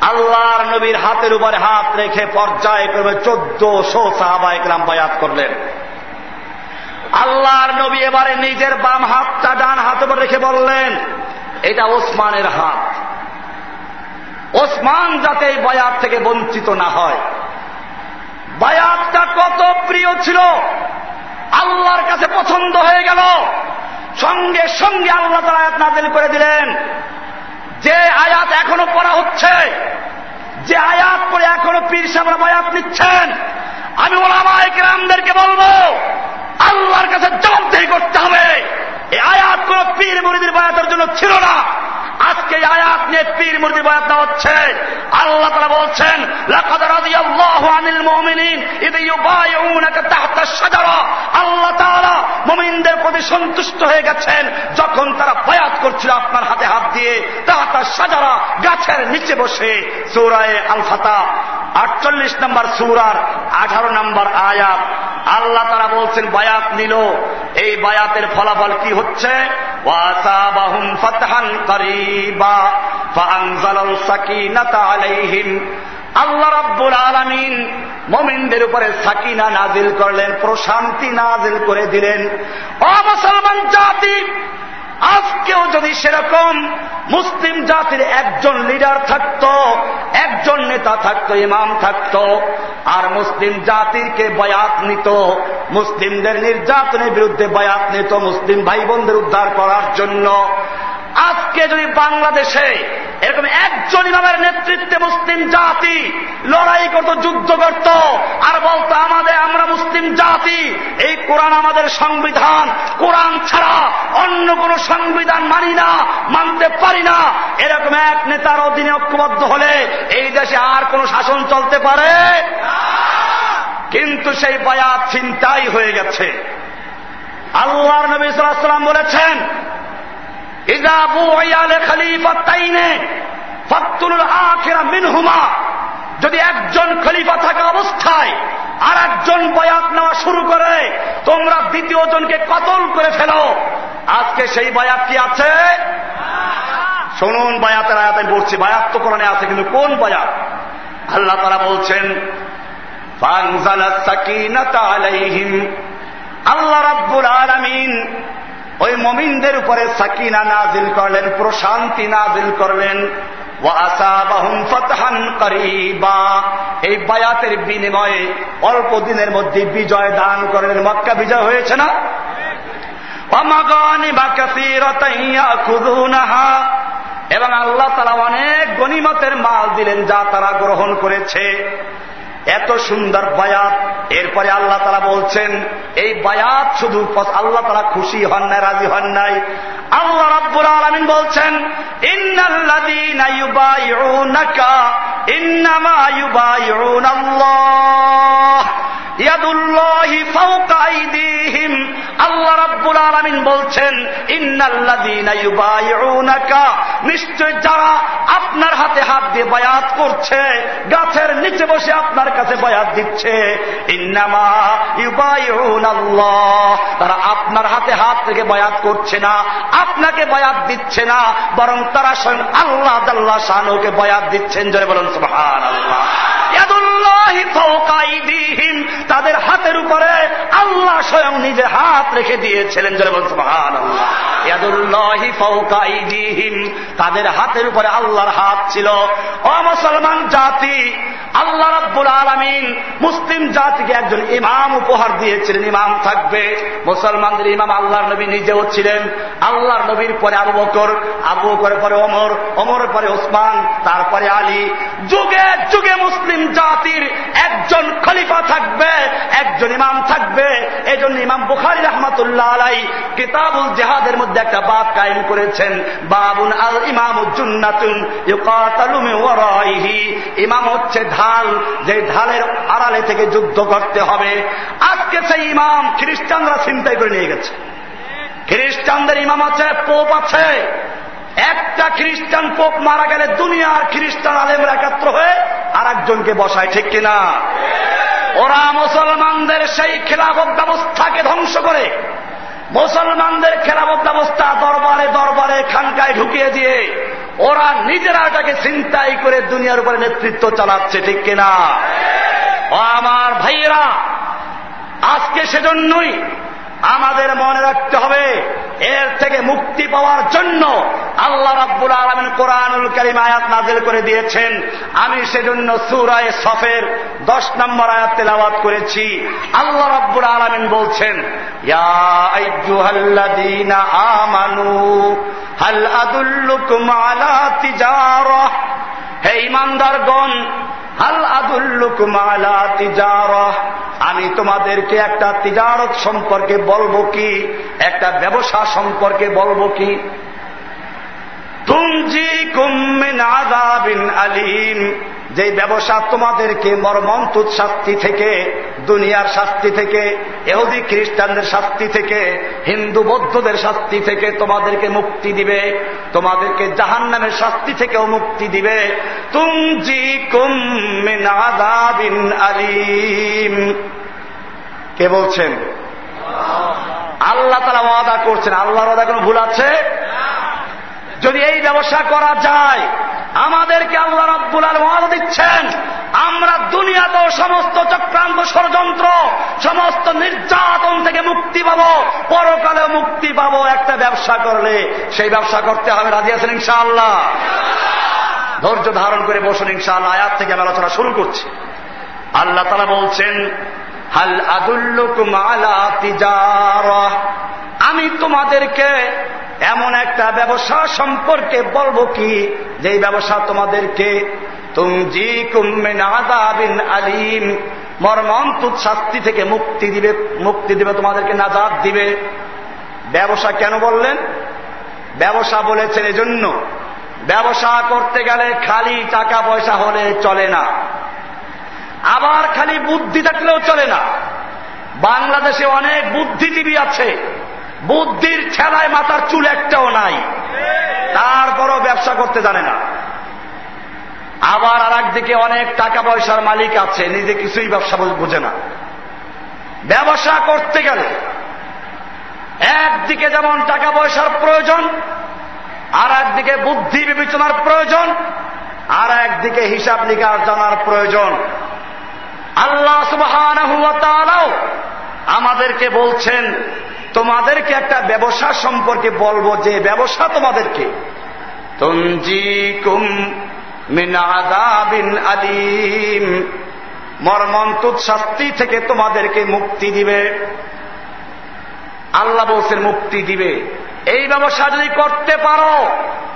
আল্লাহর নবীর হাতের উপরে হাত রেখে পর্যায়ক্রমে চোদ্দশো সাহাবা একরাম বায়াত করলেন। আল্লাহর নবী এবারে নিজের বাম হাতটা ডান হাত উপর রেখে বললেন, এটা ওসমানের হাত। ওসমান যাতে এই বয়াত থেকে বঞ্চিত না হয়। বায়াতটা কত প্রিয় ছিল। আল্লাহর কাছে পছন্দ হয়ে গেল। সঙ্গে সঙ্গে আল্লাহ তারা নাজিল করে দিলেন যে আয়াত এখনও পড়া হচ্ছে, যে আয়াত পরে এখনও পীর সামরা আয়াত নিচ্ছেন, আমি ওলামায় গ্রামদেরকে বলব, আল্লাহর কাছে জবাবদেহি করতে হবে। এই আয়াত কোন পীর মুরিদির বায়াতের জন্য ছিল না। আজকে আয়াত নিয়ে পীর মুরিদির বায়াত হচ্ছে। আল্লাহ তারা বলছেন আল্লাহ তাআলা মুমিনদের প্রতি সন্তুষ্ট হয়ে গেছেন যখন তারা বয়াত করছিল আপনার হাতে হাত দিয়ে। তাহতা শাজারা গাছের নিচে বসে, সূরায়ে আল ফাতা আটচল্লিশ নম্বর সুরার আঠারো নম্বর আয়াত। আল্লাহ তারা বলছেন, বায়াত নিল। এই বায়াতের ফলাফল কি হচ্ছে? ওয়াসাবাহুম ফাতহান আল্লাহ রাব্বুল আলামিন মমিনদের উপরে সাকিনা নাজিল করলেন, প্রশান্তি নাজিল করে দিলেন। ও মুসলমান জাতি, আজকেও যদি সেরকম মুসলিম জাতির একজন লিডার থাকত, একজন নেতা থাকত, ইমাম থাকত, আর মুসলিম জাতিরকে বয়াত নিত, মুসলিমদের নির্যাতনের বিরুদ্ধে বয়াত নিত, মুসলিম ভাই বোনদের উদ্ধার করার জন্য আজকে যদি বাংলাদেশে এরকম একজন ইমামের নেতৃত্বে মুসলিম জাতি লড়াই করত, যুদ্ধ করত, আর বলতো, আমাদের, আমরা মুসলিম জাতি, এই কোরআন আমাদের সংবিধান, কোরআন ছাড়া অন্য কোন সংবিধান মানি না, মানতে পারি না। এরকম এক নেতার অধীনে ঐক্যবদ্ধ হলে এই দেশে আর কোন শাসন চলতে পারে? কিন্তু সেই বায়াত চিন্তাই হয়ে গেছে। আল্লাহর নবী সাল্লাম বলেছেন যদি একজন খলিফা থাকা অবস্থায় আর একজন বয়াত নেওয়া শুরু করে, তোমরা দ্বিতীয় জনকে কতল করে ফেলো। আজকে সেই বয়াত কি আছে? শুনুন, বায়াতের আয়াতে বলছি বায়াত তো কোরআনে আছে, কিন্তু কোন বয়াত? আল্লাহ তারা বলছেন আল্লাহ রাব্বুল আলমিন ওই মমিনদের উপরে সাকিনা নাজিল করলেন, প্রশান্তি নাজিল করলেন। এই বায়াতের বিনিময়ে অল্প দিনের মধ্যে বিজয় দান করলেন। মক্কা বিজয় হয়েছে না? এবং আল্লাহ তারা অনেক গণিমতের মাল দিলেন যা তারা গ্রহণ করেছে। এত সুন্দর বায়াত। এরপরে আল্লাহ তারা বলছেন, এই বায়াত শুধু আল্লাহ তারা খুশি হন নাই, রাজি হন নাই। আল্লাহ রাব্বুল আলমিন বলছেন ইন্নামা আল্লাহ আল্লাহ রাব্বুল আলমিন বলছেন নিশ্চয় যারা আপনার হাতে হাত দিয়ে বায়াত করছে, গাছের নিচে বসে আপনার কাছে বায়াত দিচ্ছে। তারা আপনার হাতে হাত থেকে বায়াত করছে না, আপনাকে বায়াত দিচ্ছে না, বরং তারা স্বয়ং আল্লাহ দাল্লাহ শাহকে বায়াত দিচ্ছেন। জয় বলুন সুবহান আল্লাহ তাদের হাতের উপরে আল্লাহ স্বয়ং নিজে হাত রেখে দিয়েছিলেন তাদের হাতের উপরে আল্লাহর হাত ছিল। ও মুসলমান জাতি, আল্লাহ রাব্বুল আলমিন মুসলিম জাতিকে একজন ইমাম উপহার দিয়েছিলেন, ইমাম থাকবে। মুসলমানদের ইমাম আল্লাহর নবী নিজেও ছিলেন। আল্লাহর নবীর পরে আবু বকর, আবু বকরের পরে অমর অমরের পরে ওসমান, তারপরে আলী। যুগে যুগে মুসলিম জাতির একজন খলিফা থাকবে। একজন ইমাম থাকবে এই জন্য ইমাম বুখারি রহমতুল্লাহ আলাই কিতাবুল জেহাদের মধ্যে একটা বাপ কায়েম করেছেন। বাবুন আল ইমাম ইমাম হচ্ছে ঢাল, যে ঢালের আড়ালে থেকে যুদ্ধ করতে হবে। আজকে সেই ইমাম খ্রিস্টানরা চিন্তাই করে নিয়ে গেছে। খ্রিস্টানদের ইমাম আছে, পোপ আছে। একটা খ্রিস্টান পোপ মারা গেলে দুনিয়ার খ্রিস্টান আলেমরা একাত্র হয়ে আর একজনকে বসায়, ঠিক কিনা? ওরা মুসলমানদের সেই খেলাফত ব্যবস্থাকে ধ্বংস করে। মুসলমানদের খেলাফত ব্যবস্থা দরবারে দরবারে খানকায় ঢুকিয়ে দিয়ে ওরা নিজেরা এটাকে চিন্তাই করে দুনিয়ার উপরে নেতৃত্ব চালাচ্ছে, ঠিক কিনা? আমার ভাইয়েরা, আজকে সেজন্যই আমাদের মনে রাখতে হবে, এর থেকে মুক্তি পাওয়ার জন্য আল্লাহ রাব্বুল আলমিন কোরআনুল করিম আয়াত নাজিল করে দিয়েছেন। আমি সেজন্য সুরায় সফের দশ নম্বর আয়াত তেলাওয়াত করেছি। আল্লাহ রাব্বুল আলমিন বলছেন আমানু, হাল আদুল্লুকুম আলা তিজারা হে ইমানদারগণ আমি তোমাদেরকে একটা তিজারত সম্পর্কে বলব কি? একটা ব্যবসা সম্পর্কে বলব কি? তুমজি আজাবিন আলিম। যে ব্যবসা তোমাদেরকে মর্মন্তুত শাস্তি থেকে, দুনিয়ার শাস্তি থেকে এহুদি খ্রিস্টানদের শাস্তি থেকে, হিন্দু বৌদ্ধদের শাস্তি থেকে তোমাদেরকে মুক্তি দিবে। তোমাদেরকে জাহান নামের শাস্তি থেকেও মুক্তি দিবে। কুমিন আলিম। কে বলছেন? আল্লাহ তারা ওয়াদা করছেন। আল্লাহর ওয়াদা কোনো ভুল আছে? যদি এই ব্যবসা করা যায় আমাদেরকে আল্লাহ রব্বুল আল দিচ্ছেন। আমরা দুনিয়াতেও সমস্ত চক্রান্ত ষড়যন্ত্র, সমস্ত নির্যাতন থেকে মুক্তি পাবো। পরকালেও মুক্তি পাবো একটা ব্যবসা করলে। সেই ব্যবসা করতে হবে, রাজি আছেন ইনশাআল্লাহ? ধৈর্য ধারণ করে বসুন ইনশাআল্লাহ, আয়াত থেকে আমি আলোচনা শুরু করছি। আল্লাহ তালা বলছেন হাল আদুল্লুকুম আলা তিজারা। আমি তোমাদেরকে এমন একটা ব্যবসা সম্পর্কে বলব কি? যে ব্যবসা তোমাদেরকে তুম তুমজি কুম্মেন আদাবিন আলিম। মর্মন্তুত শাস্তি থেকে মুক্তি দিবে মুক্তি দিবে, তোমাদেরকে নাজাদ দিবে। ব্যবসা কেন বললেন? ব্যবসা বলেছেন এজন্য। ব্যবসা করতে গেলে খালি টাকা পয়সা হলে চলে না। খালি বুদ্ধি থাকলেও চলে না। বাংলাদেশে অনেক বুদ্ধিজীবী আছে। বুদ্ধির ছেলায় মাথার চুল একটাও নাই। তারপরও ব্যবসা করতে জানে না। আবার আর একদিকে অনেক টাকা পয়সার মালিক আছে, নিজে কিছুই ব্যবসা বুঝে না। ব্যবসা করতে গেলে একদিকে যেমন টাকা পয়সার প্রয়োজন, আর একদিকে বুদ্ধি বিবেচনার প্রয়োজন, আর একদিকে হিসাব নিকাশ জানার প্রয়োজন। আল্লাহ সুবাহ আমাদেরকে বলছেন, তোমাদেরকে একটা ব্যবসা সম্পর্কে বলব, যে ব্যবসা তোমাদেরকে। তঞ্জিকুম মিন আযাবিন আলিম। মর্মন্তুদ শাস্তি থেকে তোমাদেরকে মুক্তি দিবে। আল্লাহ বলছেন, মুক্তি দিবে। এই ব্যবসা যদি করতে পারো,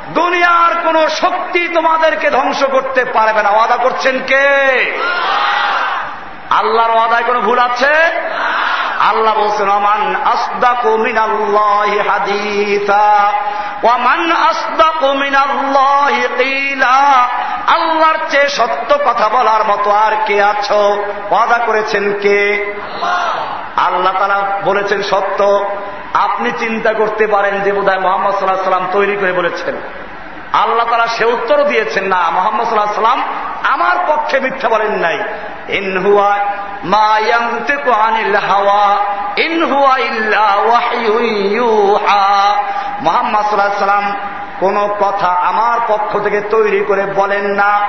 দুনিয়ার কোন শক্তি তোমাদেরকে ধ্বংস করতে পারবে না। ওয়াদা করছেন কে? আল্লাহর ওয়াদায় কোনো ভুল আছে? আল্লাহ বলছেন অমান আসদাকু মিনাল্লাহি হাদিসা ওয়ামান আসদাকু আল্লাহর চেয়ে সত্য কথা বলার মতো আর কে আছো? ওয়াদা করেছেন কে? আল্লাহ তারা বলেছেন সত্য। আপনি চিন্তা করতে পারেন যে বোধহয় মোহাম্মদ সাল্লাহ সাল্লাম তৈরি করে বলেছেন। আল্লাহ তারা সে উত্তর দিয়েছেন, না, মোহাম্মদ সাল্লাহ সাল্লাম আমার পক্ষে মিথ্যা বলেন নাই। ইনহুয়া মোহাম্মদ সাল্লাহ সাল্লাম কোন কথা আমার পক্ষ থেকে তৈরি করে বলেন না।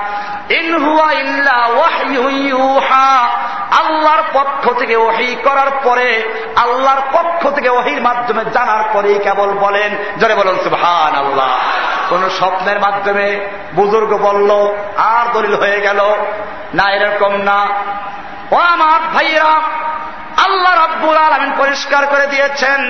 আল্লাহর পক্ষ থেকে ওহি করার পরে, আল্লাহর পক্ষ থেকে ওহির মাধ্যমে জানার পরেই কেবল বলেন, জরে বলুন সুবহান আল্লাহ কোন স্বপ্নের মাধ্যমে বুজুর্গ বলল, আর দলিল হয়ে গেল? না, এরকম না। ও আমার ভাইয়েরা, আল্লাহ রাব্বুল আলমিন পরিষ্কার করে দিয়েছেন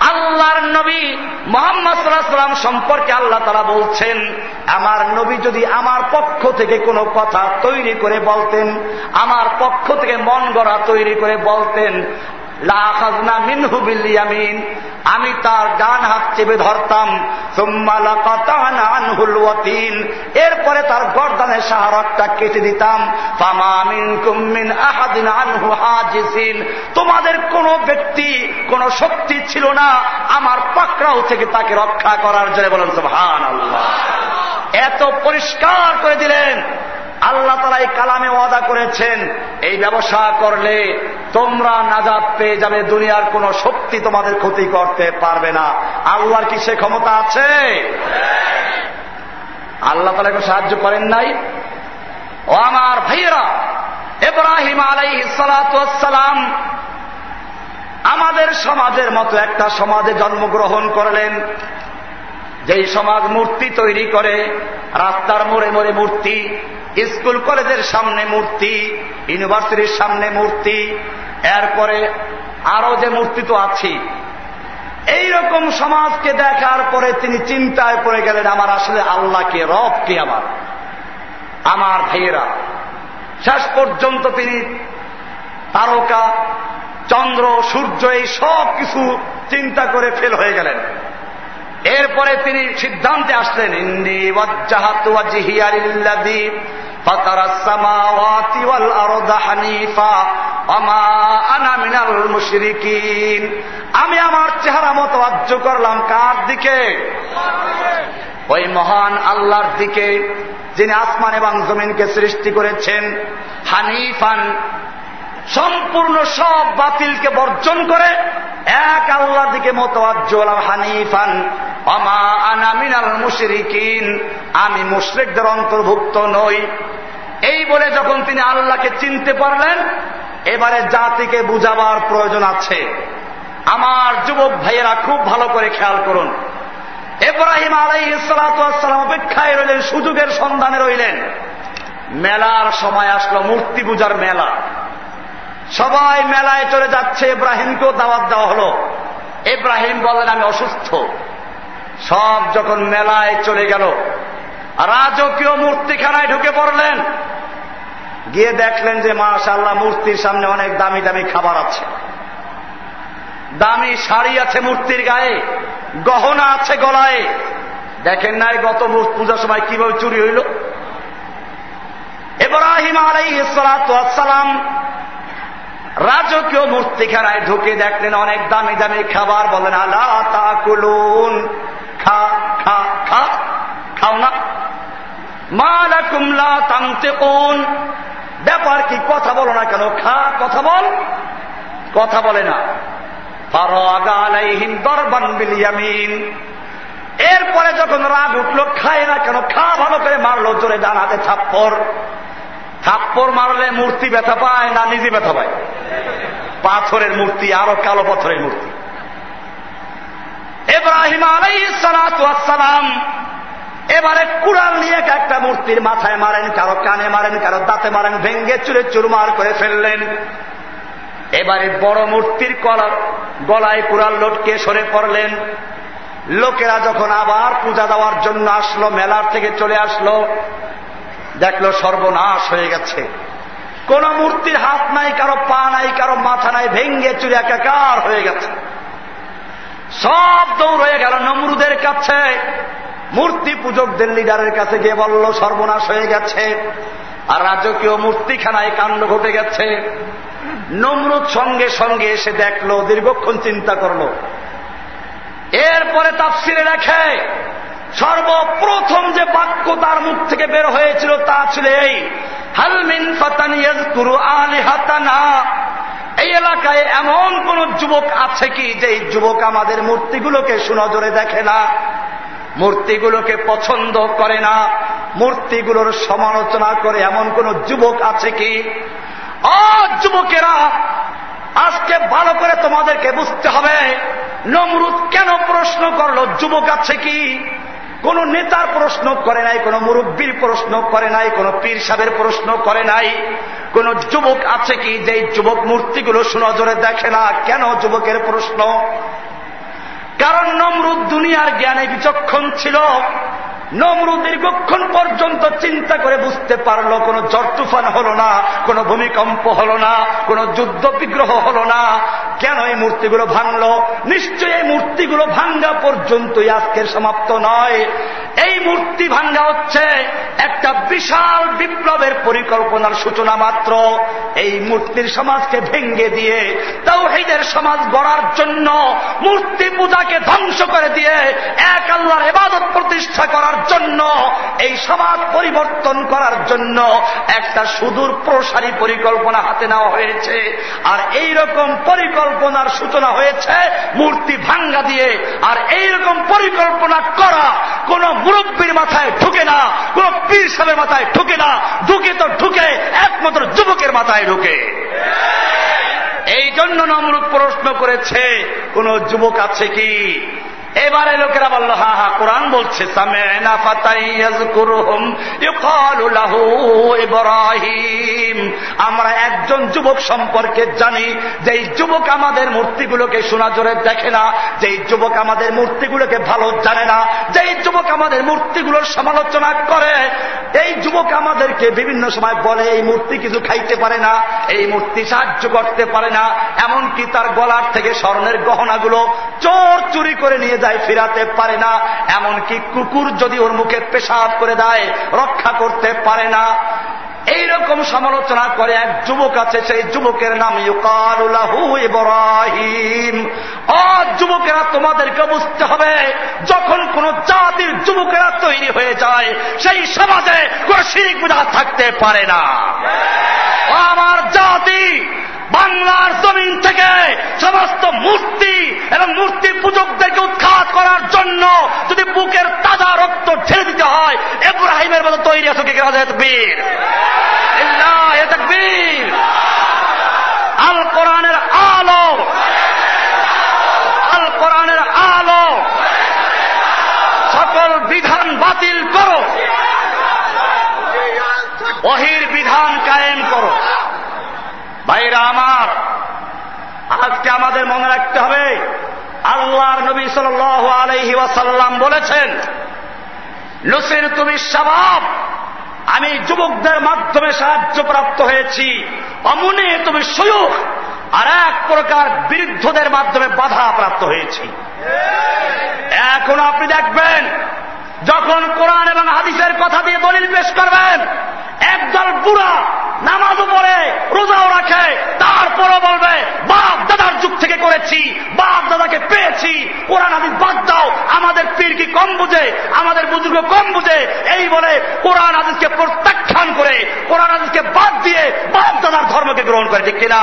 আল্লাহর নবী মোহাম্মদ সাল্লাম সম্পর্কে আল্লাহ তারা বলছেন, আমার নবী যদি আমার পক্ষ থেকে কোনো কথা তৈরি করে বলতেন, আমার পক্ষ থেকে মন গড়া তৈরি করে বলতেন আমি তার ডান হাত চেপে ধরতাম। এরপরে তার গর্দানের সাহারকটা কেটে দিতাম। তোমাদের কোন ব্যক্তি, কোন শক্তি ছিল না। আমার পাকড়াও থেকে তাকে রক্ষা করার জন্য বলেন হান আল্লাহ এত পরিষ্কার করে দিলেন। আল্লাহ তালা এই কালামে ওয়াদা করেছেন, এই ব্যবসা করলে তোমরা নাজাদ পেয়ে যাবে, দুনিয়ার কোন শক্তি তোমাদের ক্ষতি করতে পারবে না। আল্লাহর কি সে ক্ষমতা আছে? আল্লাহ তালা এখন সাহায্য করেন নাই? ও আমার ভাইয়েরা এব্রাহিম আলাই সালাম আমাদের সমাজের মতো একটা সমাজে জন্মগ্রহণ করলেন। যেই সমাজ মূর্তি তৈরি করে, রাস্তার মোড়ে মোড়ে মূর্তি, স্কুল কলেজের সামনে মূর্তি, ইউনিভার্সিটির সামনে মূর্তি, এরপরে আরও যে মূর্তি তো আছে এইরকম সমাজকে দেখার পরে তিনি চিন্তায় পড়ে গেলেন, আমার আসলে আল্লাহকে রব কে আমার? আমার ভাইয়েরা, শেষ পর্যন্ত তিনি তারকা, চন্দ্র, সূর্য, এই সব কিছু চিন্তা করে ফেল হয়ে গেলেন। এরপরে তিনি সিদ্ধান্তে আসলেন, ইন্দি আমি আমার চেহারা মতো আজ্য করলাম, কার দিকে? ওই মহান আল্লাহর দিকে, যিনি আসমান এবং জমিনকে সৃষ্টি করেছেন, হানিফান সম্পূর্ণ সব বাতিলকে বর্জন করে, এক আল্লাহ দিকে মোতওয়াজ্জ হানিফান। অমা আনামিনাল মুশরিকিন, আমি মুশরিকদের অন্তর্ভুক্ত নই। এই বলে যখন তিনি আল্লাহকে চিনতে পারলেন, এবারে জাতিকে বুঝাবার প্রয়োজন আছে। আমার যুবক ভাইয়েরা খুব ভালো করে খেয়াল করুন। এব্রাহিম আলাই ইসালাতাম অপেক্ষায় রইলেন, সুযোগের সন্ধানে রইলেন। মেলার সময় আসলো, মূর্তি পূজার মেলা। সবাই মেলায় চলে যাচ্ছে, ইব্রাহিমকেও দাওয়াত দেওয়া হলো। ইব্রাহিম বলেন, আমি অসুস্থ। সব যখন মেলায় চলে গেল, রাজকীয় মূর্তিখানায় ঢুকে পড়লেন। গিয়ে দেখলেন যে মাশাল্লাহ মূর্তির সামনে অনেক দামি দামি খাবার আছে। দামি শাড়ি আছে মূর্তির গায়ে, গহনা আছে গলায়। দেখেন নাই গত পূজার সময় কীভাবে চুরি হইল। এব্রাহিম আলাই সালাম রাজকীয় মূর্তিখানায় ঢুকে দেখলেন অনেক দামি দামি খাবার বলেন আলা তা কুলুন খা খা খা, খাও না। মালা কুমলা তামতে কোন ব্যাপার কি, কথা বলো না কেন? খা, কথা বল। কথা বলে না। দরবান বিলিয়ামিন এরপরে যখন রাগ উঠল, খায় না কেন? খা, ভালো করে মারলো, জোরে ডানাতে থাপ্পর থাপ্পড় মারলে মূর্তি ব্যথা পায় না নিজে ব্যথা পায়? পাথরের মূর্তি, আরও কালো পাথরের মূর্তি। এব্রাহিম আলাইসালাম এবারে কুড়াল নিয়ে একটা মূর্তির মাথায় মারেন, কারও কানে মারেন, কারও দাঁতে মারেন, ভেঙ্গে চুরে চুরমার করে ফেললেন। এবারে বড় মূর্তির কলা গলায় কুড়াল লটকে সরে পড়লেন। লোকেরা যখন আবার পূজা দেওয়ার জন্য আসলো, মেলার থেকে চলে আসলো দেখল সর্বনাশ হয়ে গেছে। কোন মূর্তির হাত নাই, কারও পা নাই, কারও মাথা নাই, ভেঙ্গে চুরে একাকার হয়ে গেছে। সব দৌড় হয়ে গেল নমরুদের কাছে। মূর্তি পূজকদের লিডারের কাছে গিয়ে বলল, সর্বনাশ হয়ে গেছে। আর রাজকীয় মূর্তিখানায় কাণ্ড ঘটে গেছে। নমরুদ সঙ্গে সঙ্গে এসে দেখল, দীর্ঘক্ষণ চিন্তা করল। এরপরে তাফসিরে রেখে সর্বপ্রথম যে বাক্য তার মুখ থেকে বের হয়েছিল তা ছিল এই হালমিন ফাতানিয়াজকুরু আলিহাতানা? এই এলাকায় এমন কোন যুবক আছে কি যে যুবক আমাদের মূর্তিগুলোকে সুনজরে দেখে না, মূর্তিগুলোকে পছন্দ করে না, মূর্তিগুলোর সমালোচনা করে এমন কোন যুবক আছে কি? যুবকেরা, আজকে ভালো করে তোমাদেরকে বুঝতে হবে, নমরুদ কেন প্রশ্ন করল, যুবক আছে কি? কোন নেতার প্রশ্ন করে নাই, কোন মুরব্বীর প্রশ্ন করে নাই, কোন পীর সাহের প্রশ্ন করে নাই। কোন যুবক আছে কি, যে যুবক মূর্তিগুলো সুনজরে দেখে না? কেন যুবকের প্রশ্ন? কারণ নমরুদ দুনিয়ার জ্ঞানে বিচক্ষণ ছিল। নমরু দীর্ঘক্ষণ পর্যন্ত চিন্তা করে বুঝতে পারল, কোন তুফান হলো না, কোন ভূমিকম্প হলো না, কোন যুদ্ধ বিগ্রহ হলো না। কেন এই মূর্তিগুলো ভাঙলো? নিশ্চয়ই এই মূর্তিগুলো ভাঙ্গা পর্যন্তই আজকের সমাপ্ত নয়। এই মূর্তি ভাঙ্গা হচ্ছে একটা বিশাল বিপ্লবের পরিকল্পনার সূচনা মাত্র। এই মূর্তির সমাজকে ভেঙ্গে দিয়ে তাও হেদের সমাজ গড়ার জন্য মূর্তি পূজাকে ধ্বংস করে দিয়ে, এক আল্লাহর এবাদত প্রতিষ্ঠা করার জন্য, এই সমাজ পরিবর্তন করার জন্য একটা সুদূর প্রসারী পরিকল্পনা হাতে নেওয়া হয়েছে। আর এই রকম পরিকল্পনার সূচনা হয়েছে মূর্তি ভাঙ্গা দিয়ে। আর এই রকম পরিকল্পনা করা কোন মুরব্বীর মাথায় ঢুকে না, কোন পীর সাহেবের মাথায় ঢুকে না। ঢুকে তো ঢুকে, একমাত্র যুবকের মাথায় ঢুকে। এই জন্য নমরুদ প্রশ্ন করেছে, কোন যুবক আছে কি? এবারে লোকেরা বলল, হা হা, কোরআন বলছে আমরা একজন যুবক সম্পর্কে জানি যে যুবক আমাদের মূর্তিগুলোকে সোনা জোরে দেখে না যে যুবক আমাদের মূর্তিগুলোকে ভালো জানে না যে যুবক আমাদের মূর্তিগুলোর সমালোচনা করে, এই যুবক আমাদেরকে বিভিন্ন সময় বলে, এই মূর্তি কিছু খাইতে পারে না, এই মূর্তি সাহায্য করতে পারে না, এমনকি তার গলার থেকে স্বর্ণের গহনাগুলো চোর চুরি করে নিয়ে যায় ফিরাতে পারে না। এমনকি কুকুর যদি ওর মুখে পেশাব করে দেয়, রক্ষা করতে পারে না। এইরকম সমালোচনা করে এক যুবক আছে, সেই যুবকের নাম ইউকালুলাহু ইব্রাহিম। অ, যুবকেরা, তোমাদেরকে বুঝতে হবে, যখন কোন জাতির যুবকেরা তৈরি হয়ে যায়, সেই সমাজে কোন শিরিক বিধান থাকতে পারে না। আমার জাতি! বাংলার জমিন থেকে সমস্ত মূর্তি এবং মূর্তি পূজকদেরকে উৎখাত করার জন্য যদি বুকের তাজা রক্ত ঢেলে দিতে হয়, এব্রাহিমের মতো তৈরি আছে কে বীর আল কোরআনের আলো আল কোরআনের আলো সকল বিধান বাতিল করো অহির বিধান কায়েম করো ভাইরা আমার, আজকে আমাদের মনে রাখতে হবে, আল্লাহর নবী সাল আলহি ওয়াসাল্লাম বলেছেন লুসির তুমি স্বভাব আমি যুবকদের মাধ্যমে সাহায্য প্রাপ্ত হয়েছি, অমনে তুমি সুযোগ আর এক প্রকার বৃদ্ধদের মাধ্যমে বাধা প্রাপ্ত হয়েছি। এখন আপনি দেখবেন, যখন কোরআন এবং হাদিসের কথা দিয়ে দলিল পেশ করবেন, একদল বুড়া নামাজও পড়ে, রোজাও রাখে, তারপরও বলবে, বাপ দাদার যুগ থেকে করেছি, বাপ দাদাকে পেয়েছি, কোরআন আদি বাদ দাও, আমাদের পীর কি কম বুঝে, আমাদের বুজুর্গ কম বুঝে, এই বলে কোরআন হাদিসকে প্রত্যাখ্যান করে, কোরআন হাদিসকে বাদ দিয়ে বাপ দাদার ধর্মকে গ্রহণ করে কিনা?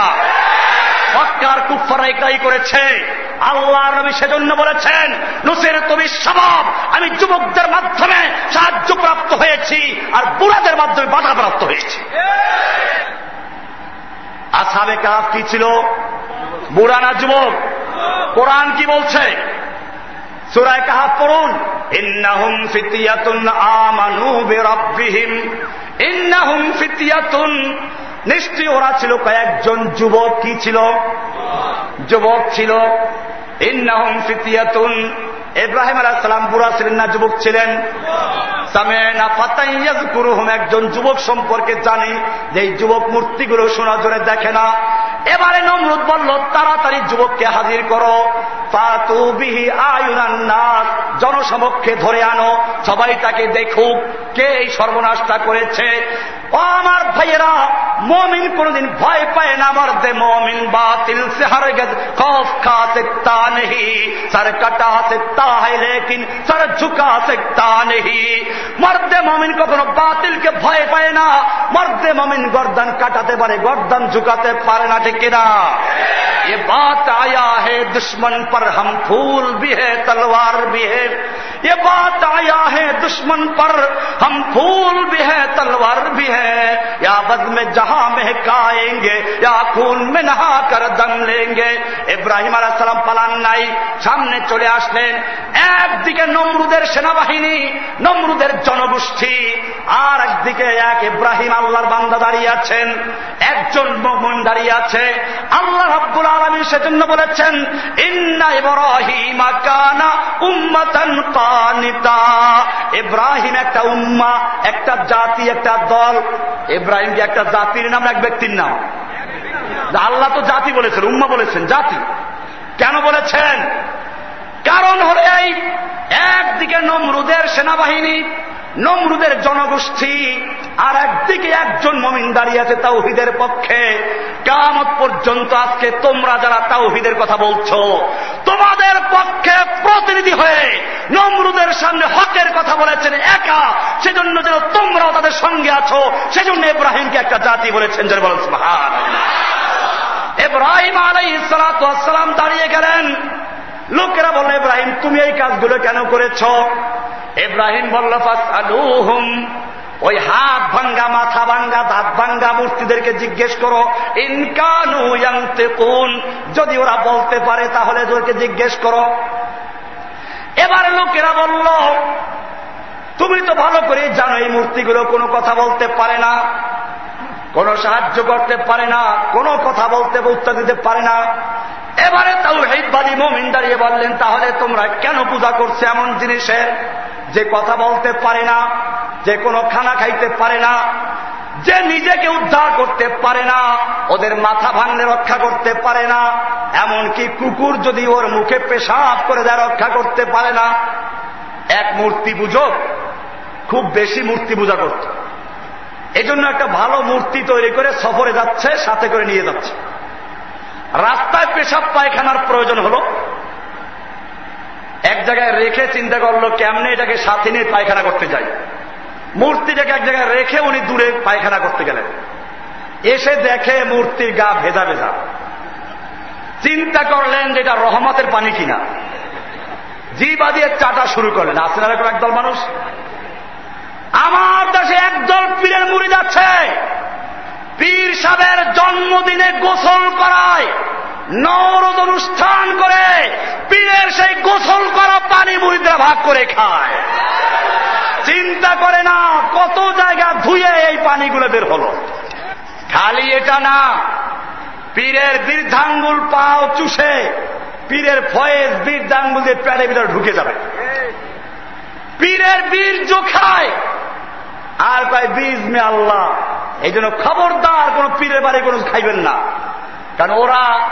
সরকার কুফারা এটাই করেছে। আল্লাহ নবী সেজন্য বলেছেন, নুসের তুমি স্বভাব আমি যুবকদের মাধ্যমে সাহায্য প্রাপ্ত হয়েছি আর বুড়াদের মাধ্যমে বাধা প্রাপ্ত হয়েছি। আসাবে কাহাফ কি ছিল? বুড়া না যুবক? কোরআন কি বলছে? সুরায় কাহাফ পড়ুন, ইন্নাহুম ফিতিয়াতুন আমানু বিরাব্বিহিম, ইন্নাহুম ফিতিয়াতুন নিশ্চয়ই ওরা ছিল কয়েকজন যুবক, কি ছিল? যুবক ছিল। ইন্নাহুম ফিতিয়াতুন। ইব্রাহিম আলাহ সালাম বুড়া ছিলেন না, যুবক ছিলেন? একজন যুবক সম্পর্কে জানি, যে এই যুবক মূর্তিগুলো শোনা জোরে দেখে না। এবারে নমরুদ বলল, তাড়াতাড়ি যুবককে হাজির করো। জনসমক্ষে ধরে আনো। সবাই তাকে দেখুক, কে এই সর্বনাশটা করেছে? ও আমার ভাইয়েরা মমিন কোনদিন ভয় পায় না মর্দে মমিন বাতিল সে হার खौफ खा सकता नहीं सर कटा सकता है लेकिन सर झुका सकता नहीं মর্দে মমিন কখনো বাতিলকে ভয় পায় না মর্দে মমিন গর্দান কাটাতে পারে গর্দান ঝুকাতে পারে না ঠিক কিনা ये बात आया है दुश्मन पर हम फूल भी है तलवार भी है ये बात आया है दुश्मन पर हम फूल भी है तलवार भी है या बद में जहां महकाएंगे या खून में नहा कर दम लेंगे ইব্রাহিম আলাহ সালাম পালান নাই সামনে চলে আসলেন একদিকে নমরুদের সেনাবাহিনী নমরুদের জনগোষ্ঠী আর একদিকে এক ইব্রাহিম আল্লাহর বান্দা দাঁড়িয়ে আছেন একজন মমন দাঁড়িয়ে আছে আল্লাহ রাব্বুল আলমী সেজন্য বলেছেন ইন্না ইব্রাহিম কানা উম্মাতান কানিতা ইব্রাহিম একটা উম্মা একটা জাতি একটা দল ইব্রাহিম কি একটা জাতির নাম, এক ব্যক্তির নাম। আল্লাহ তো জাতি বলেছেন, উম্মা বলেছেন, জাতি। কেন বলেছেন? কারণ হল এই, একদিকে নমরুদের সেনাবাহিনী, নমরুদের জনগোষ্ঠী, আর একদিকে একজন মমিন দাঁড়িয়ে আছে তাওহিদের পক্ষে। কামত পর্যন্ত আজকে তোমরা যারা তাওহিদের কথা বলছো, তোমাদের পক্ষে প্রতিনিধি হয়ে নমরুদের সামনে হকের কথা বলেছেন একা, সেজন্য যেন তোমরাও তাদের সঙ্গে আছো, সেজন্য ইব্রাহিমকে একটা জাতি বলেছেন যেন বলেন এব্রাহিম আলাই ইসালাম দাঁড়িয়ে গেলেন। লোকেরা বলল ইব্রাহিম, তুমি এই কাজগুলো কেন করেছ? ইব্রাহিম বলল আলুহুম ওই হাত ভাঙ্গা, মাথা ভাঙ্গা, দাঁত ভাঙ্গা মূর্তিদেরকে জিজ্ঞেস করো ইনকানু কোন যদি ওরা বলতে পারে, তাহলে ওদেরকে জিজ্ঞেস করো। এবারে লোকেরা বলল, তুমি তো ভালো করে জানো, এই মূর্তিগুলো কোনো কথা বলতে পারে না। কোনো সাহায্য করতে পারে না, কোনো কথা বলতে উত্তর দিতে পারে না। এবারে তাও হেদবাদী মমিন দাঁড়িয়ে বললেন, তাহলে তোমরা কেন পূজা করছে এমন জিনিসের যে কথা বলতে পারে না, যে কোনো খানা খাইতে পারে না, যে নিজেকে উদ্ধার করতে পারে না, ওদের মাথা ভাঙলে রক্ষা করতে পারে না, এমনকি কুকুর যদি ওর মুখে পেশাব করে দেয়, রক্ষা করতে পারে না। এক মূর্তি পুজো খুব বেশি মূর্তি পূজা করত। এজন্য একটা ভালো মূর্তি তৈরি করে সফরে যাচ্ছে, সাথে করে নিয়ে যাচ্ছে। রাস্তায় পেশাব পায়খানার প্রয়োজন হল। এক জায়গায় রেখে চিন্তা করল, কেমনে এটাকে সাথে নিয়ে পায়খানা করতে যাই? মূর্তিটাকে এক জায়গায় রেখে উনি দূরে পায়খানা করতে গেলেন। এসে দেখে মূর্তির গা ভেজা ভেজা। চিন্তা করলেন যে এটা রহমতের পানি কিনা। জিবা দিয়ে চাটা শুরু করলেন। আসেন একদল মানুষ। আমার দেশে একদল পীরের মুড়ি যাচ্ছে। পীর সাহেবের জন্মদিনে গোসল করায় নরদ অনুষ্ঠান করে, পীরের সেই গোসল করা পানি মুড়িদরা ভাগ করে খায়। চিন্তা করে না, কত জায়গা ধুয়ে এই পানিগুলো বের হলো। খালি এটা না, পীরের বীরধাঙ্গুল পাও চুষে, পীরের ফয়েজ বীরধাঙ্গুল দিয়ে প্যারের ভিতরে ঢুকে যাবে। পীরের বীর্য খায় আর কয় বীজ মে আল্লাহ। এই জন্য খবরদার কোন পীরের বাড়ি কোনো খাইবেন না। কারণ ওরা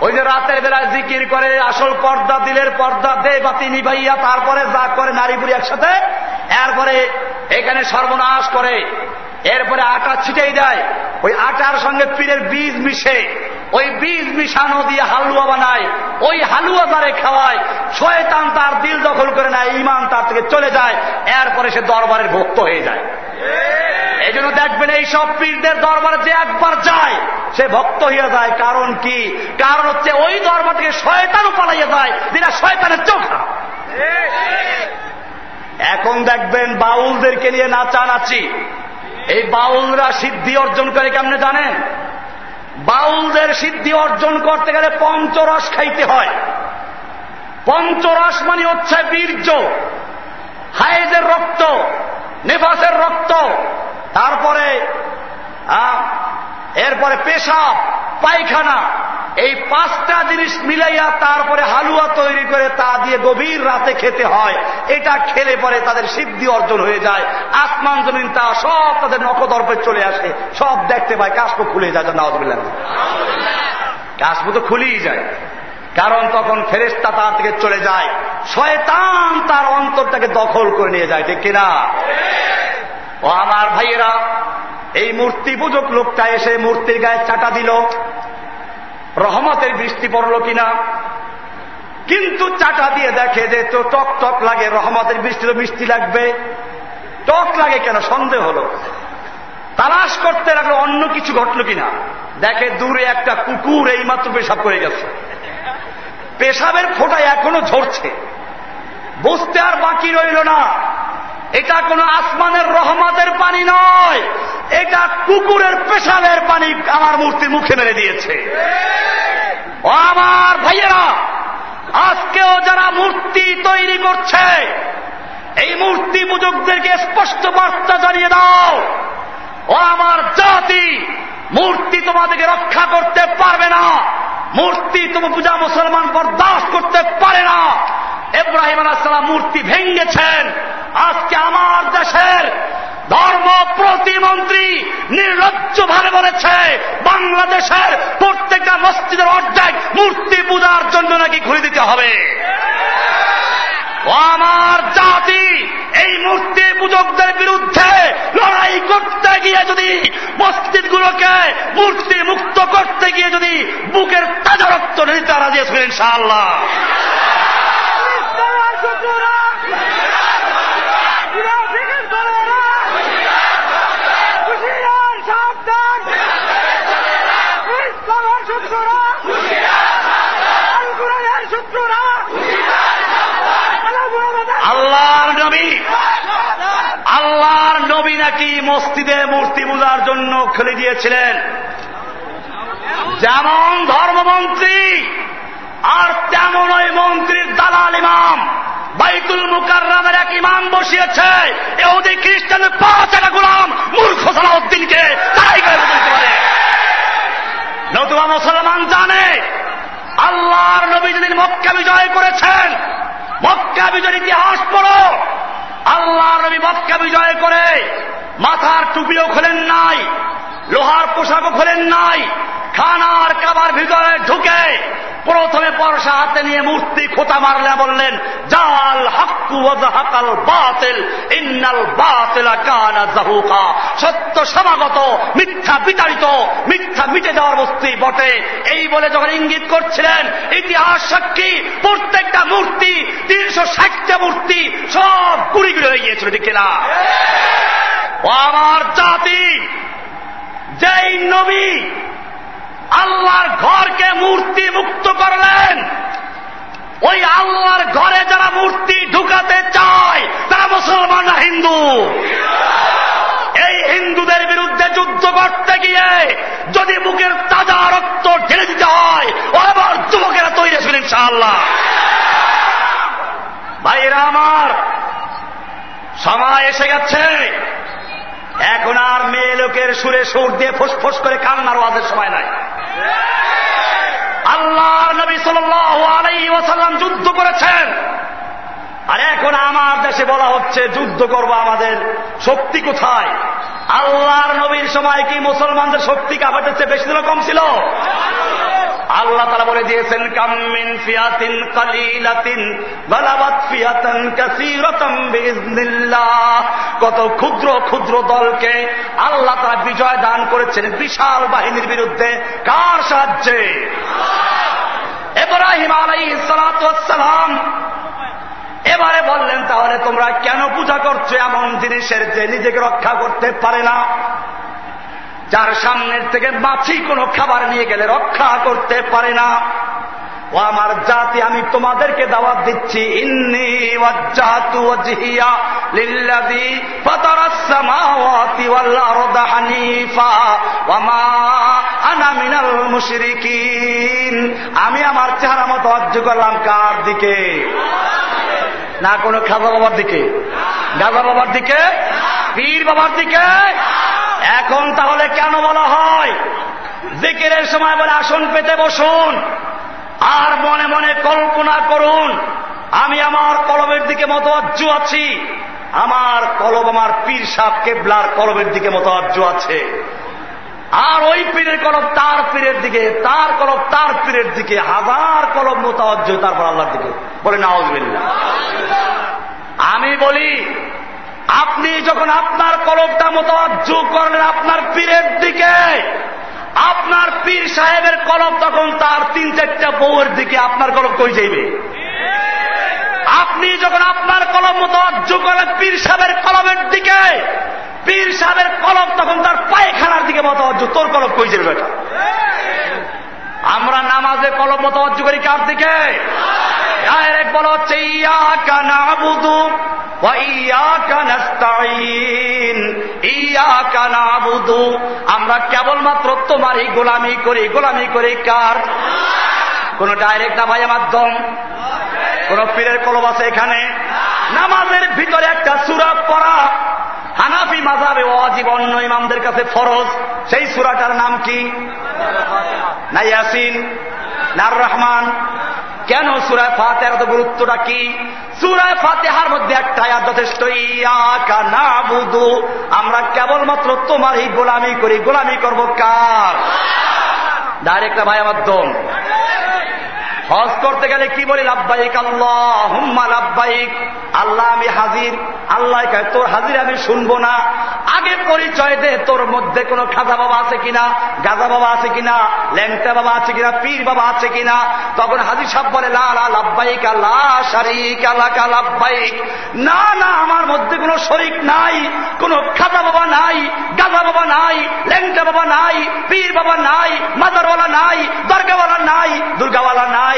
ওই যে রাতের বেলায় জিকির করে, আসল পর্দা, দিলের পর্দা, দে বাতি নিভাইয়া তারপরে যা করে নারী বুড়ি একসাথে, এরপরে এখানে সর্বনাশ করে, এরপরে আটা ছিটেই দেয়। ওই আটার সঙ্গে পীরের বীজ মিশে। ওই বীজ মিশানো দিয়ে হালুয়া বানায়, ওই হালুয়া তারে খাওয়ায়, শয়তান তার দিল দখল করে নেয় ইমান তার থেকে চলে যায়, এরপরে সে দরবারের ভক্ত হয়ে যায়। এই জন্য দেখবেন এই সব পীরদের দরবারে যে একবার যায়, সে ভক্ত হইয়া যায়, কারণ কি? কারণ হচ্ছে ওই দরবার থেকে শয়তানও পালাইয়া যায়, যেটা শয়তানের চোখা। এখন দেখবেন বাউলদেরকে নিয়ে নাচানাচি। এই বাউলরা সিদ্ধি অর্জন করে কেমনে জানেন? বাউলদের সিদ্ধি অর্জন করতে গেলে পঞ্চরস খাইতে হয়। পঞ্চরস মানে হচ্ছে বীর্য, হায়েজের রক্ত, নেফাসের রক্ত, তারপরে এরপরে পেশাব, পায়খানা, এই পাঁচটা জিনিস মিলাইয়া তারপরে হালুয়া তৈরি করে তা দিয়ে গভীর রাতে খেতে হয়। এটা খেলে পরে তাদের সিদ্ধি অর্জন হয়ে যায়। আসমান জমিন, তা সব তাদের নকদর্পে চলে আসে। সব দেখতে পায় কাশপ খুলে যায় নাওয়াজ কাশপ তো খুলেই যায়। কারণ তখন ফেরেস্তা তার থেকে চলে যায়। শয়তান তার অন্তরটাকে দখল করে নিয়ে যায়, ঠিক কিনা? ও আমার ভাইয়েরা এই মূর্তি পূজক লোকটা এসে মূর্তির গায়ে চাটা দিল। রহমতের বৃষ্টি পড়ল কিনা? কিন্তু চাটা দিয়ে দেখে যে তো টক টক লাগে, রহমতের বৃষ্টি তো বৃষ্টি লাগবে। টক লাগে কেন? সন্দেহ হল। তালাশ করতে লাগল অন্য কিছু ঘটল কিনা? দেখে দূরে একটা কুকুর এইমাত্র পেশাব করে গেছে। পেশাবের ফোটা এখনও ঝরছে। বুঝতে আর বাকি রইল না। এটা কোন আসমানের রহমতের পানি নয়। এটা কুকুরের পেশাবের পানি আমার মূর্তির মুখে মেরে দিয়েছে। আমার ভাইয়েরা, আজকেও যারা মূর্তি তৈরি করছে, এই মূর্তি পূজকদেরকে স্পষ্ট বার্তা জানিয়ে দাও। ও আমার জাতি, মূর্তি তোমাদেরকে রক্ষা করতে পারবে না। মূর্তি তুমি পূজা মুসলমান বরদাস্ত করতে পারে না। এব্রাহিম আলাহাম মূর্তি ভেঙ্গেছেন আজকে আমার দেশের ধর্ম প্রতিমন্ত্রী নির্লজ্জ ভাবে বলেছে, বাংলাদেশের প্রত্যেকটা মসজিদের অর্ধেক মূর্তি পূজার জন্য নাকি ঘুরে দিতে হবে। আমার জাতি, এই মূর্তি পূজকদের বিরুদ্ধে লড়াই করতে গিয়ে যদি মসজিদগুলোকে মূর্তি মুক্ত করতে গিয়ে যদি বুকের তাজা রক্ত নিতে আছেন ইনশাআল্লাহ। নাকি মসজিদে মূর্তি পূজার জন্য খুলে দিয়েছিলেন। যেমন ধর্মমন্ত্রী, আর তেমন ওই মন্ত্রীর দালাল ইমাম, বাইতুল মুকার এক ইমাম বসিয়েছে, এহুদি খ্রিস্টানের পাঁচ একটা গোলাম মূর্খ সালাউদ্দিনকে করে বলতে পারে। নতুবা মুসলমান জানে, আল্লাহর নবী যেদিন মক্কা বিজয় করেছেন, মক্কা বিজয়ের ইতিহাস পড়ো আল্লাহ নবী বিজয় করে, মাথার টুপিও খোলেন নাই, লোহার পোশাকও খোলেন নাই, খানার কাবার ভিতরে ঢুকে প্রথমে পরশা হাতে নিয়ে মূর্তি খোতা মারলে বললেন, জাল হাক্কু হাকাল বাতিল, ইন্নাল বাতিলা কানা জাহুকা সত্য সমাগত, মিথ্যা বিতাড়িত, মিথ্যা মিটে যাওয়ার বস্তি বটে। এই বলে যখন ইঙ্গিত করছিলেন, ইতিহাস সাক্ষী, প্রত্যেকটা মূর্তি, তিনশো ষাটটা মূর্তি সব গুড়ি হয়ে গিয়েছিল, ঠিক না ও আমার জাতি, যেই নবী আল্লাহর ঘরকে মূর্তি মুক্ত করলেন, ওই আল্লাহর ঘরে যারা মূর্তি ঢুকাতে চায়, তারা মুসলমান না হিন্দু? এই হিন্দুদের বিরুদ্ধে যুদ্ধ করতে গিয়ে যদি বুকের তাজা রক্ত ঢেলে দিতে হয় ও আবার যুবকেরা তৈরি ছিলেন ইনশাআল্লাহ। ভাইরা আমার সময় এসে গেছে। এখন আর মেয়ে লোকের সুরে সুর দিয়ে ফুসফুস করে কান্নার ওয়াজের সময় নাই। আল্লাহ নবী সাল আলাই ওসাল্লাম যুদ্ধ করেছেন। আর এখন আমার দেশে বলা হচ্ছে, যুদ্ধ করব আমাদের শক্তি কোথায়? আল্লাহর নবীর সময় কি মুসলমানদের শক্তি কাবাটেছে বেশি দিনও কম ছিল? আল্লাহ তারা বলে দিয়েছেন কামিন ফিয়াতিন কালিলাতিন গালাবাত ফিয়াতান কাসীরাতাম কত ক্ষুদ্র ক্ষুদ্র দলকে আল্লাহ তারা বিজয় দান করেছেন বিশাল বাহিনীর বিরুদ্ধে। কার সাহায্যে? আলাইহিস সালাতু সালাম। এবারে বললেন, তাহলে তোমরা কেন পূজা করছ? এমন জিনিসের যে নিজেকে রক্ষা করতে পারে না। যার সামনের থেকে মাছি কোনো খাবার নিয়ে গেলে রক্ষা করতে পারে না। ও আমার জাতি, আমি তোমাদেরকে দাওয়াত দিচ্ছি। ইন্নি হানিফা মা আনা মিনাল আমি আমার চেহারা মতো অর্জ করলাম কার দিকে? না কোনো খাজা বাবার দিকে? গাজা বাবার দিকে? পীর বাবার দিকে? এখন তাহলে কেন বলা হয়? জিকিরের সময় বলে, আসন পেতে বসুন। আর মনে মনে কল্পনা করুন, আমি আমার কলমের দিকে মতোয়াজ্য আছি। আমার কলম আমার পীর সাপ কেবলার কলমের দিকে মতোয়াজ্য আছে। আর ওই পীরের কলম তার পীরের দিকে, তার কলম তার পীরের দিকে, হাজার কলম মোতাবজ্জ তারপর আল্লাহর দিকে। বলে না আমি বলি আপনি যখন আপনার কলমটা মোতাবজ্জ করলেন আপনার পীরের দিকে, আপনার পীর সাহেবের কলম তখন তার তিন চারটা বউয়ের দিকে আপনার কলম কই যাইবে? আপনি যখন আপনার কলম মোতাবজ্জ করলেন পীর সাহেবের কলমের দিকে, পীর সাহেবের কলম তখন তার পায়খানার দিকে মতওয়াজ্য তোর কলম কই যাবে আমরা নামাজে কলম মতওয়াজ্য করি কার দিকে? ডাইরেক্ট বলো হচ্ছে ইয়া কানা বুধু আমরা কেবলমাত্র তোমারই গোলামি করি। গোলামি করি কার? কোন ডাইরেক্ট নামাজের মাধ্যম কোন পীরের কলব আছে এখানে? নামাজের ভিতরে একটা সুরাত পড়া। হানাফি মাজাবে অজীব অন্য ইমামদের কাছে ফরজ। সেই সুরাটার নাম কি? না ইয়াসিন নার রহমান। কেন সুরায় ফাতে এত গুরুত্বটা কি? সুরায় ফাতেহার মধ্যে একটা আয়াত যথেষ্ট, ইয়াকা না বুধু আমরা কেবলমাত্র তোমার এই গোলামি করি। গোলামি করব কার? ডাইরেক্ট ভাইয়া মাধ্যম হজ করতে গেলে কি বলি? লাভবাহিক আল্লাহ হুম্মা লাভবাহিক আল্লাহ আমি হাজির। আল্লাহ তোর হাজির আমি শুনব না। আগে পরিচয় দে, তোর মধ্যে কোনো খাজা বাবা আছে কিনা, গাজা বাবা আছে কিনা, ল্যাংটা বাবা আছে কিনা, পীর বাবা আছে কিনা? তখন হাজির সাহেব বলে লালা লাভবাহিক আল্লাহ শারিক আলাকা লাভবাহিক না না, আমার মধ্যে কোনো শরিক নাই, কোন খাজা বাবা নাই, গাজা বাবা নাই, ল্যাংটা বাবা নাই, পীর বাবা নাই, মাদারওয়ালা নাই, দরগাওয়ালা নাই, দুর্গাওয়ালা নাই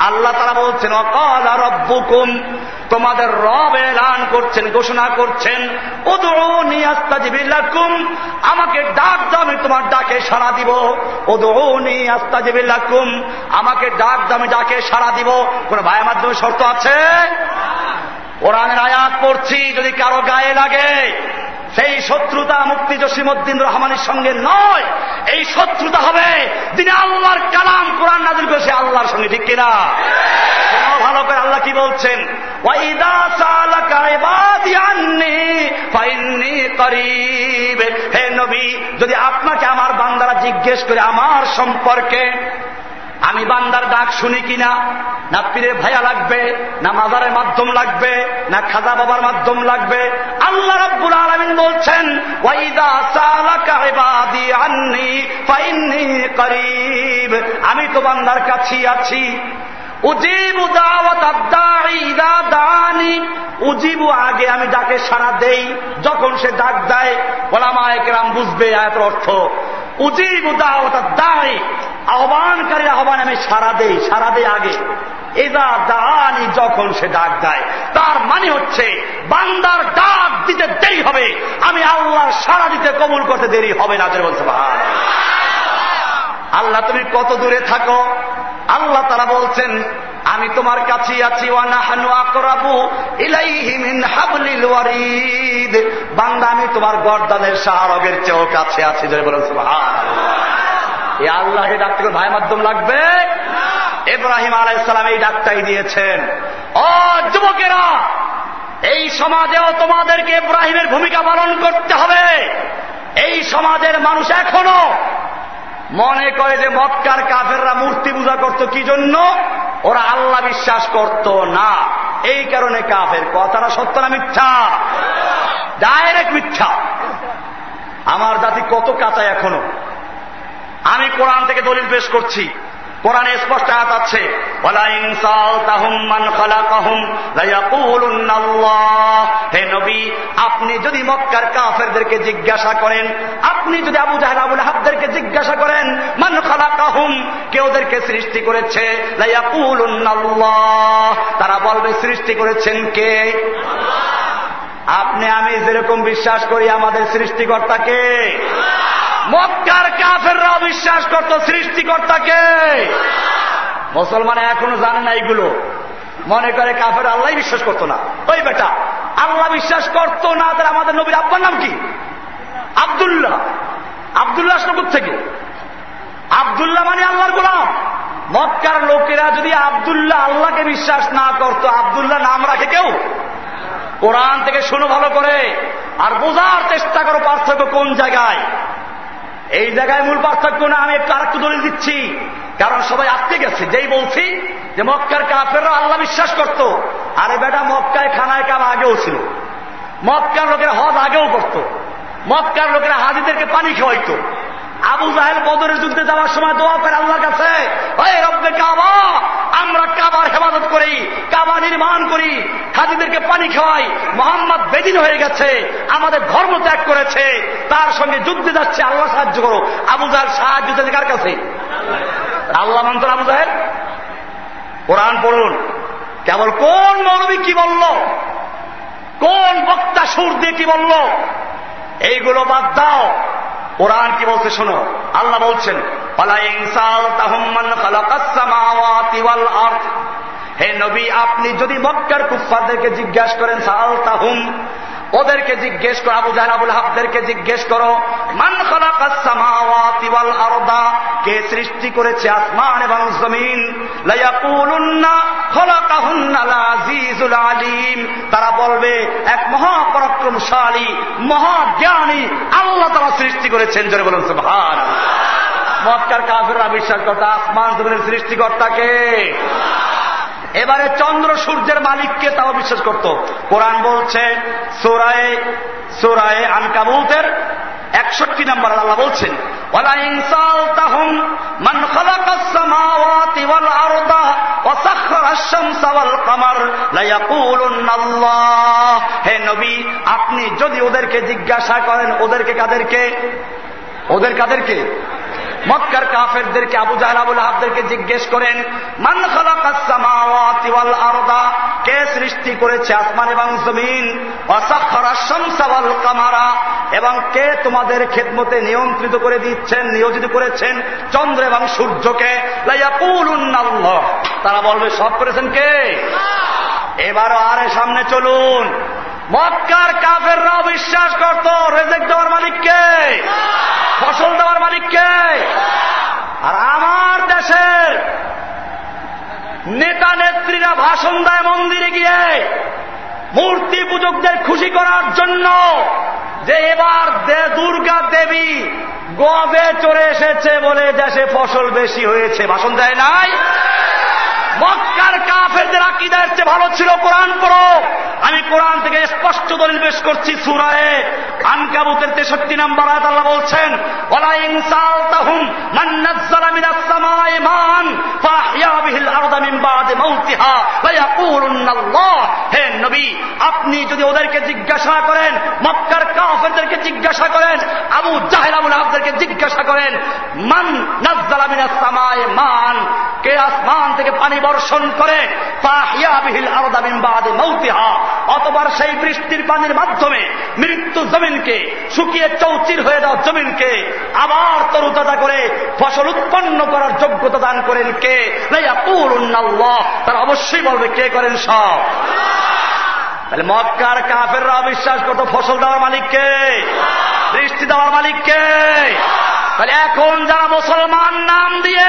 আল্লাহ তারা বলছেন, অকাল আর রব্বুকুম, তোমাদের রব এলান করছেন, ঘোষণা করছেন ওদৌনি আস্তাজিবিল্লাকুম আমাকে ডাক দামে তোমার ডাকে সাড়া দিব। ওদৌনি লাকুম, আমাকে ডাক দামে ডাকে সাড়া দিব। কোন ভাইয়ের মাধ্যমে শর্ত আছে? ওরা আমি আয়াত করছি যদি কারও গায়ে লাগে সেই শত্রুতা মুক্তি জসিমুদ্দিন রহমানের সঙ্গে নয়। এই শত্রুতা হবে তিনি আল্লাহর কালাম কোরআন নাজির করেছে, আল্লাহর সঙ্গে ঠিক কিনা? ভালো করে আল্লাহ কি বলছেন? হে নবী, যদি আপনাকে আমার বান্দারা জিজ্ঞেস করে আমার সম্পর্কে আমি বান্দার ডাক শুনি কিনা? না পীরে ভাইয়া লাগবে, না মাজারের মাধ্যম লাগবে, না খাজা বাবার মাধ্যম লাগবে। আল্লাহ রব্বুল আলমিন বলছেন আমি তো বান্দার কাছেই আছি। উজিবু উজিবু আগে আমি ডাকে সারা দেই, যখন সে ডাক দেয় ওলামায়াম বুঝবে এত অর্থ। উজিবু দাওয়াতাদ্দাই আহ্বানকারীর আহ্বান আমি সারা দেই সারা দেই আগে। এদা দানি যখন সে ডাক দেয়, তার মানে হচ্ছে বান্দার ডাক দিতে দেরি হবে, আমি আল্লাহর সারা দিতে কবুল করতে দেরি হবে না বলছে ভাই আল্লাহ তুমি কত দূরে থাকো? আল্লাহ তারা বলছেন, আমি তোমার কাছে আছি বান্দা, আমি তোমার গর্দানের শাহরগের চেয়েও কাছে আছি বলেছে এই আল্লাহকে ডাকতে ভাই মাধ্যম লাগবে? এব্রাহিম আলাইসালাম এই ডাকটাই দিয়েছেন। ও যুবকেরা, এই সমাজেও তোমাদেরকে ইব্রাহিমের ভূমিকা পালন করতে হবে। এই সমাজের মানুষ এখনও মনে করে যে মক্কার কাফেররা মূর্তি পূজা করত কি জন্য? ওরা আল্লাহ বিশ্বাস করত না। এই কারণে কাফের। কথাটা সত্য না মিথ্যা? ডাইরেক্ট মিথ্যা। আমার জাতি কত কাঁচা এখনও। আমি কোরআন থেকে দলিল পেশ করছি। কোরআনে স্পষ্ট আয়াত আছে হে নবী, আপনি যদি মক্কার কাফেরদেরকে জিজ্ঞাসা করেন, আপনি যদি আবু জাহেদ আবুল হাবদেরকে জিজ্ঞাসা করেন, মান খালা কাহুম কে ওদেরকে সৃষ্টি করেছে তারা বলবে, সৃষ্টি করেছেন কে? আপনি, আমি যেরকম বিশ্বাস করি, আমাদের সৃষ্টিকর্তাকে মক্কার কাফেররা বিশ্বাস করত, সৃষ্টিকর্তাকে। মুসলমান এখনও জানে না এইগুলো মনে করে কাফের আল্লাহ বিশ্বাস করতো না। ওই বেটা, আল্লাহ বিশ্বাস করতো না, তাহলে আমাদের নবীর আব্বার নাম কি? আবদুল্লাহ। আবদুল্লাহ নবুর থেকে আবদুল্লাহ মানে আল্লাহর গোলাম। মক্কার লোকেরা যদি আবদুল্লাহ আল্লাহকে বিশ্বাস না করতো আবদুল্লাহ নাম রাখে কেউ? কোরআন থেকে শুনো ভালো করে। আর বোঝার চেষ্টা করো পার্থক্য কোন জায়গায়? এই জায়গায় মূল পার্থক্য না, আমি একটু আরেকটু দলিল দিচ্ছি। কারণ সবাই আটকে গেছে। যেই বলছি যে মক্কার কাপেরও আল্লাহ বিশ্বাস করত, আরে বেটা মক্কায় খানায় কাম আগেও ছিল। মক্কার লোকেরা হজ আগেও করত। মক্কার লোকেরা হাজিদেরকে পানি খাওয়াইত। আবু জাহেল বদরের যুদ্ধে যাওয়ার সময় দোয়া করে আল্লাহর কাছে আমরা কাবার হেফাজত করি, কাবা নির্মাণ করি, হাজিদেরকে পানি খাওয়াই। মোহাম্মদ বেদিন হয়ে গেছে, আমাদের ধর্ম ত্যাগ করেছে, তার সঙ্গে যুদ্ধে যাচ্ছে, আল্লাহ সাহায্য করো। আবু জাহেল সাহায্য চাইছে কার কাছে? আল্লাহ মন্ত্র আবু জাহেল? কোরআন পড়ুন। কেবল কোন মৌলবী কি বলল? কোন বক্তা সুর দিয়ে কি বলল? এইগুলো বাদ দাও। কোরআন কি বলছে শোনো? আল্লাহ বলছেন হে নবী, আপনি যদি মক্কার কুফাদেরকে জিজ্ঞাসা করেন, সাল তাহুম? ওদেরকে জিজ্ঞেস করো, আবু জাহান আবুল হাবদেরকে জিজ্ঞেস করো, মান আরদা? কে সৃষ্টি করেছে আসমান এবং জমিন? আলিম। তারা বলবে, এক মহাপরাক্রমশালী, মহাজ্ঞানী আল্লাহ তারা সৃষ্টি করেছেন। জোরে বলুন ভার মক্কার কাফেররা বিশ্বাস করতা, আসমান জমিনের সৃষ্টিকর্তাকে এবারে চন্দ্র সূর্যের মালিককে তাও বিশ্বাস করত। কোরআন বলছে, সোরায় সোরায় আনকাবুতের একষট্টি নম্বর আল্লাহ বলছেন হে নবী, আপনি যদি ওদেরকে জিজ্ঞাসা করেন, ওদেরকে কাদেরকে? ওদের কাদেরকে? মক্কার কাফেরদেরকে আবু জাহাল আবুল আহাবদেরকে জিজ্ঞেস করেন মান আরদা? কে সৃষ্টি করেছে আসমান এবং জমিন? কামারা। এবং কে তোমাদের খেদমতে নিয়ন্ত্রিত করে দিচ্ছেন নিয়োজিত করেছেন চন্দ্র এবং সূর্যকে? তারা বলবে সব করেছেন কে? এবারও আরে সামনে চলুন। মক্কার কাফেররাও বিশ্বাস করত রেজেক দেওয়ার মালিককে ফসল দেওয়ার মালিককে আর আমার দেশের নেতা নেত্রীরা ভাষণ দেয় মন্দিরে গিয়ে। মূর্তি পূজকদের খুশি করার জন্য যে এবার দুর্গা দেবী গবে চড়ে এসেছে বলে দেশে ফসল বেশি হয়েছে। ভাষণ দেয় নাই? মক্কার কাফেরদের আকিদার চেয়ে ভালো ছিল কোরআন পড়ো। আমি কোরআন থেকে স্পষ্ট দলিল পেশ করছি সুরায়ে আনকাবুতের তেষট্টি নাম্বার আয়াত আল্লাহ বলছেন, ওয়ালা ইনসালতাহুম মান নাযালা মিনাস মান ফাহইয়া বিহিল আরদা মিন বাদি মাউতিহা ওয়া ইয়াকুলুনাল্লাহ হে নবী, আপনি যদি ওদেরকে জিজ্ঞাসা করেন, মক্কার কাফেরদেরকে জিজ্ঞাসা করেন, আবু জাহেল আবুল আবদেরকে জিজ্ঞাসা করেন, মান নাযালা মিনাস মান কে আসমান থেকে পানি বর্ষণ করে অতবার সেই বৃষ্টির পানির মাধ্যমে মৃত্যু জমিনকে, শুকিয়ে চৌচির হয়ে যাওয়া জমিনকে, আবার তরুতাজা করে ফসল উৎপন্ন করার যোগ্যতা দান করেন কে? তারা অবশ্যই বলবে, কে করেন সব? তাহলে মক্কার কাফেররা বিশ্বাস করতো ফসল দেওয়ার মালিককে বৃষ্টি দেওয়ার মালিককে তাহলে এখন যারা মুসলমান নাম দিয়ে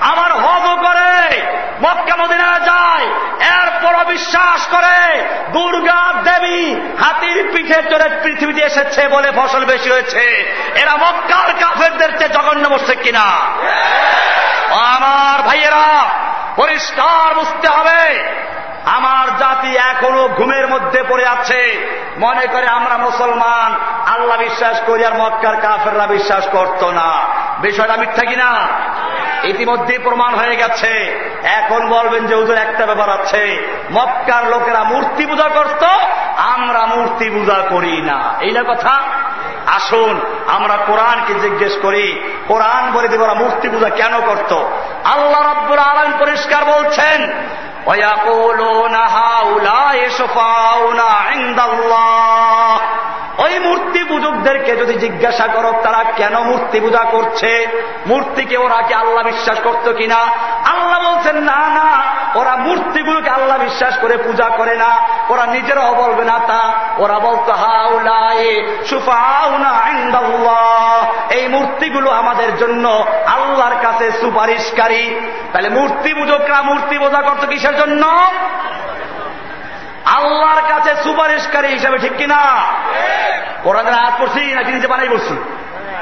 আমার হজ করে। মক্কা মদিনা যায়। এরপর বিশ্বাস করে, দুর্গা দেবী হাতির পিঠে চড়ে পৃথিবীতে এসেছে বলে ফসল বেশি হয়েছে। এরা মক্কার কাফেরদের চেয়ে জঘন্য বসছে কিনা? আমার ভাইয়েরা, পরিষ্কার বুঝতে হবে, আমার জাতি এখনও ঘুমের মধ্যে পড়ে আছে। মনে করে আমরা মুসলমান, আল্লাহ বিশ্বাস করি আর মক্কার কাফেররা বিশ্বাস করত না। বিষয়টা মিথ্যা কিনা? ইতিমধ্যে প্রমাণ হয়ে গেছে। এখন বলবেন যে ওদের একটা ব্যাপার আছে। মক্কার লোকেরা মূর্তি পূজা করত, আমরা মূর্তি পূজা করি না। এই না কথা? আসুন, আমরা কোরআনকে জিজ্ঞেস করি। কোরআন বলে দেব ওরা মূর্তি পূজা কেন করত? আল্লাহ রব্বুর আলম পরিষ্কার বলছেন ওয়াকুলুনা হাউলা ইশফাউনা ইনদাল্লাহ। ওই মূর্তি পূজকদেরকে যদি জিজ্ঞাসা করো, তারা কেন মূর্তি পূজা করছে? মূর্তিকে ওরা কি আল্লাহ বিশ্বাস করত কিনা? আল্লাহ বলছেন, না না, ওরা মূর্তিগুলোকে আল্লাহ বিশ্বাস করে পূজা করে না। ওরা নিজেরাও বলবে, না, তা। ওরা বলতো এই মূর্তিগুলো আমাদের জন্য আল্লাহর কাছে সুপারিশকারী। তাহলে মূর্তি পূজকরা মূর্তি পূজা করতো কিসের জন্য? আল্লাহর কাছে সুপারিশকারী হিসাবে ঠিক কিনা? কোরআনের হাত পড়ছি নাকি নিজে বানাই বলছি?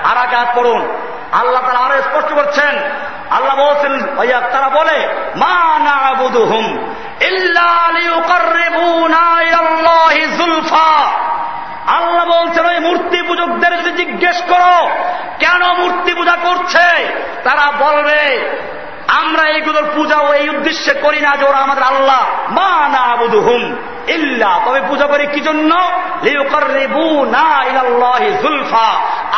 আর এক হাত পড়ুন। আল্লাহ তারা আরও স্পষ্ট করছেন। আল্লাহ বলছেন ভাইয়া তারা বলে মা না হুম আল্লাহ বলছেন ওই মূর্তি পূজকদের যদি জিজ্ঞেস করো কেন মূর্তি পূজা করছে? তারা বলবে আমরা এইগুলোর পূজা এই উদ্দেশ্যে করি না যে ওরা আমাদের আল্লাহ। মা না আবুদু হুম ইল্লা। তবে পূজা করি কি জন্য?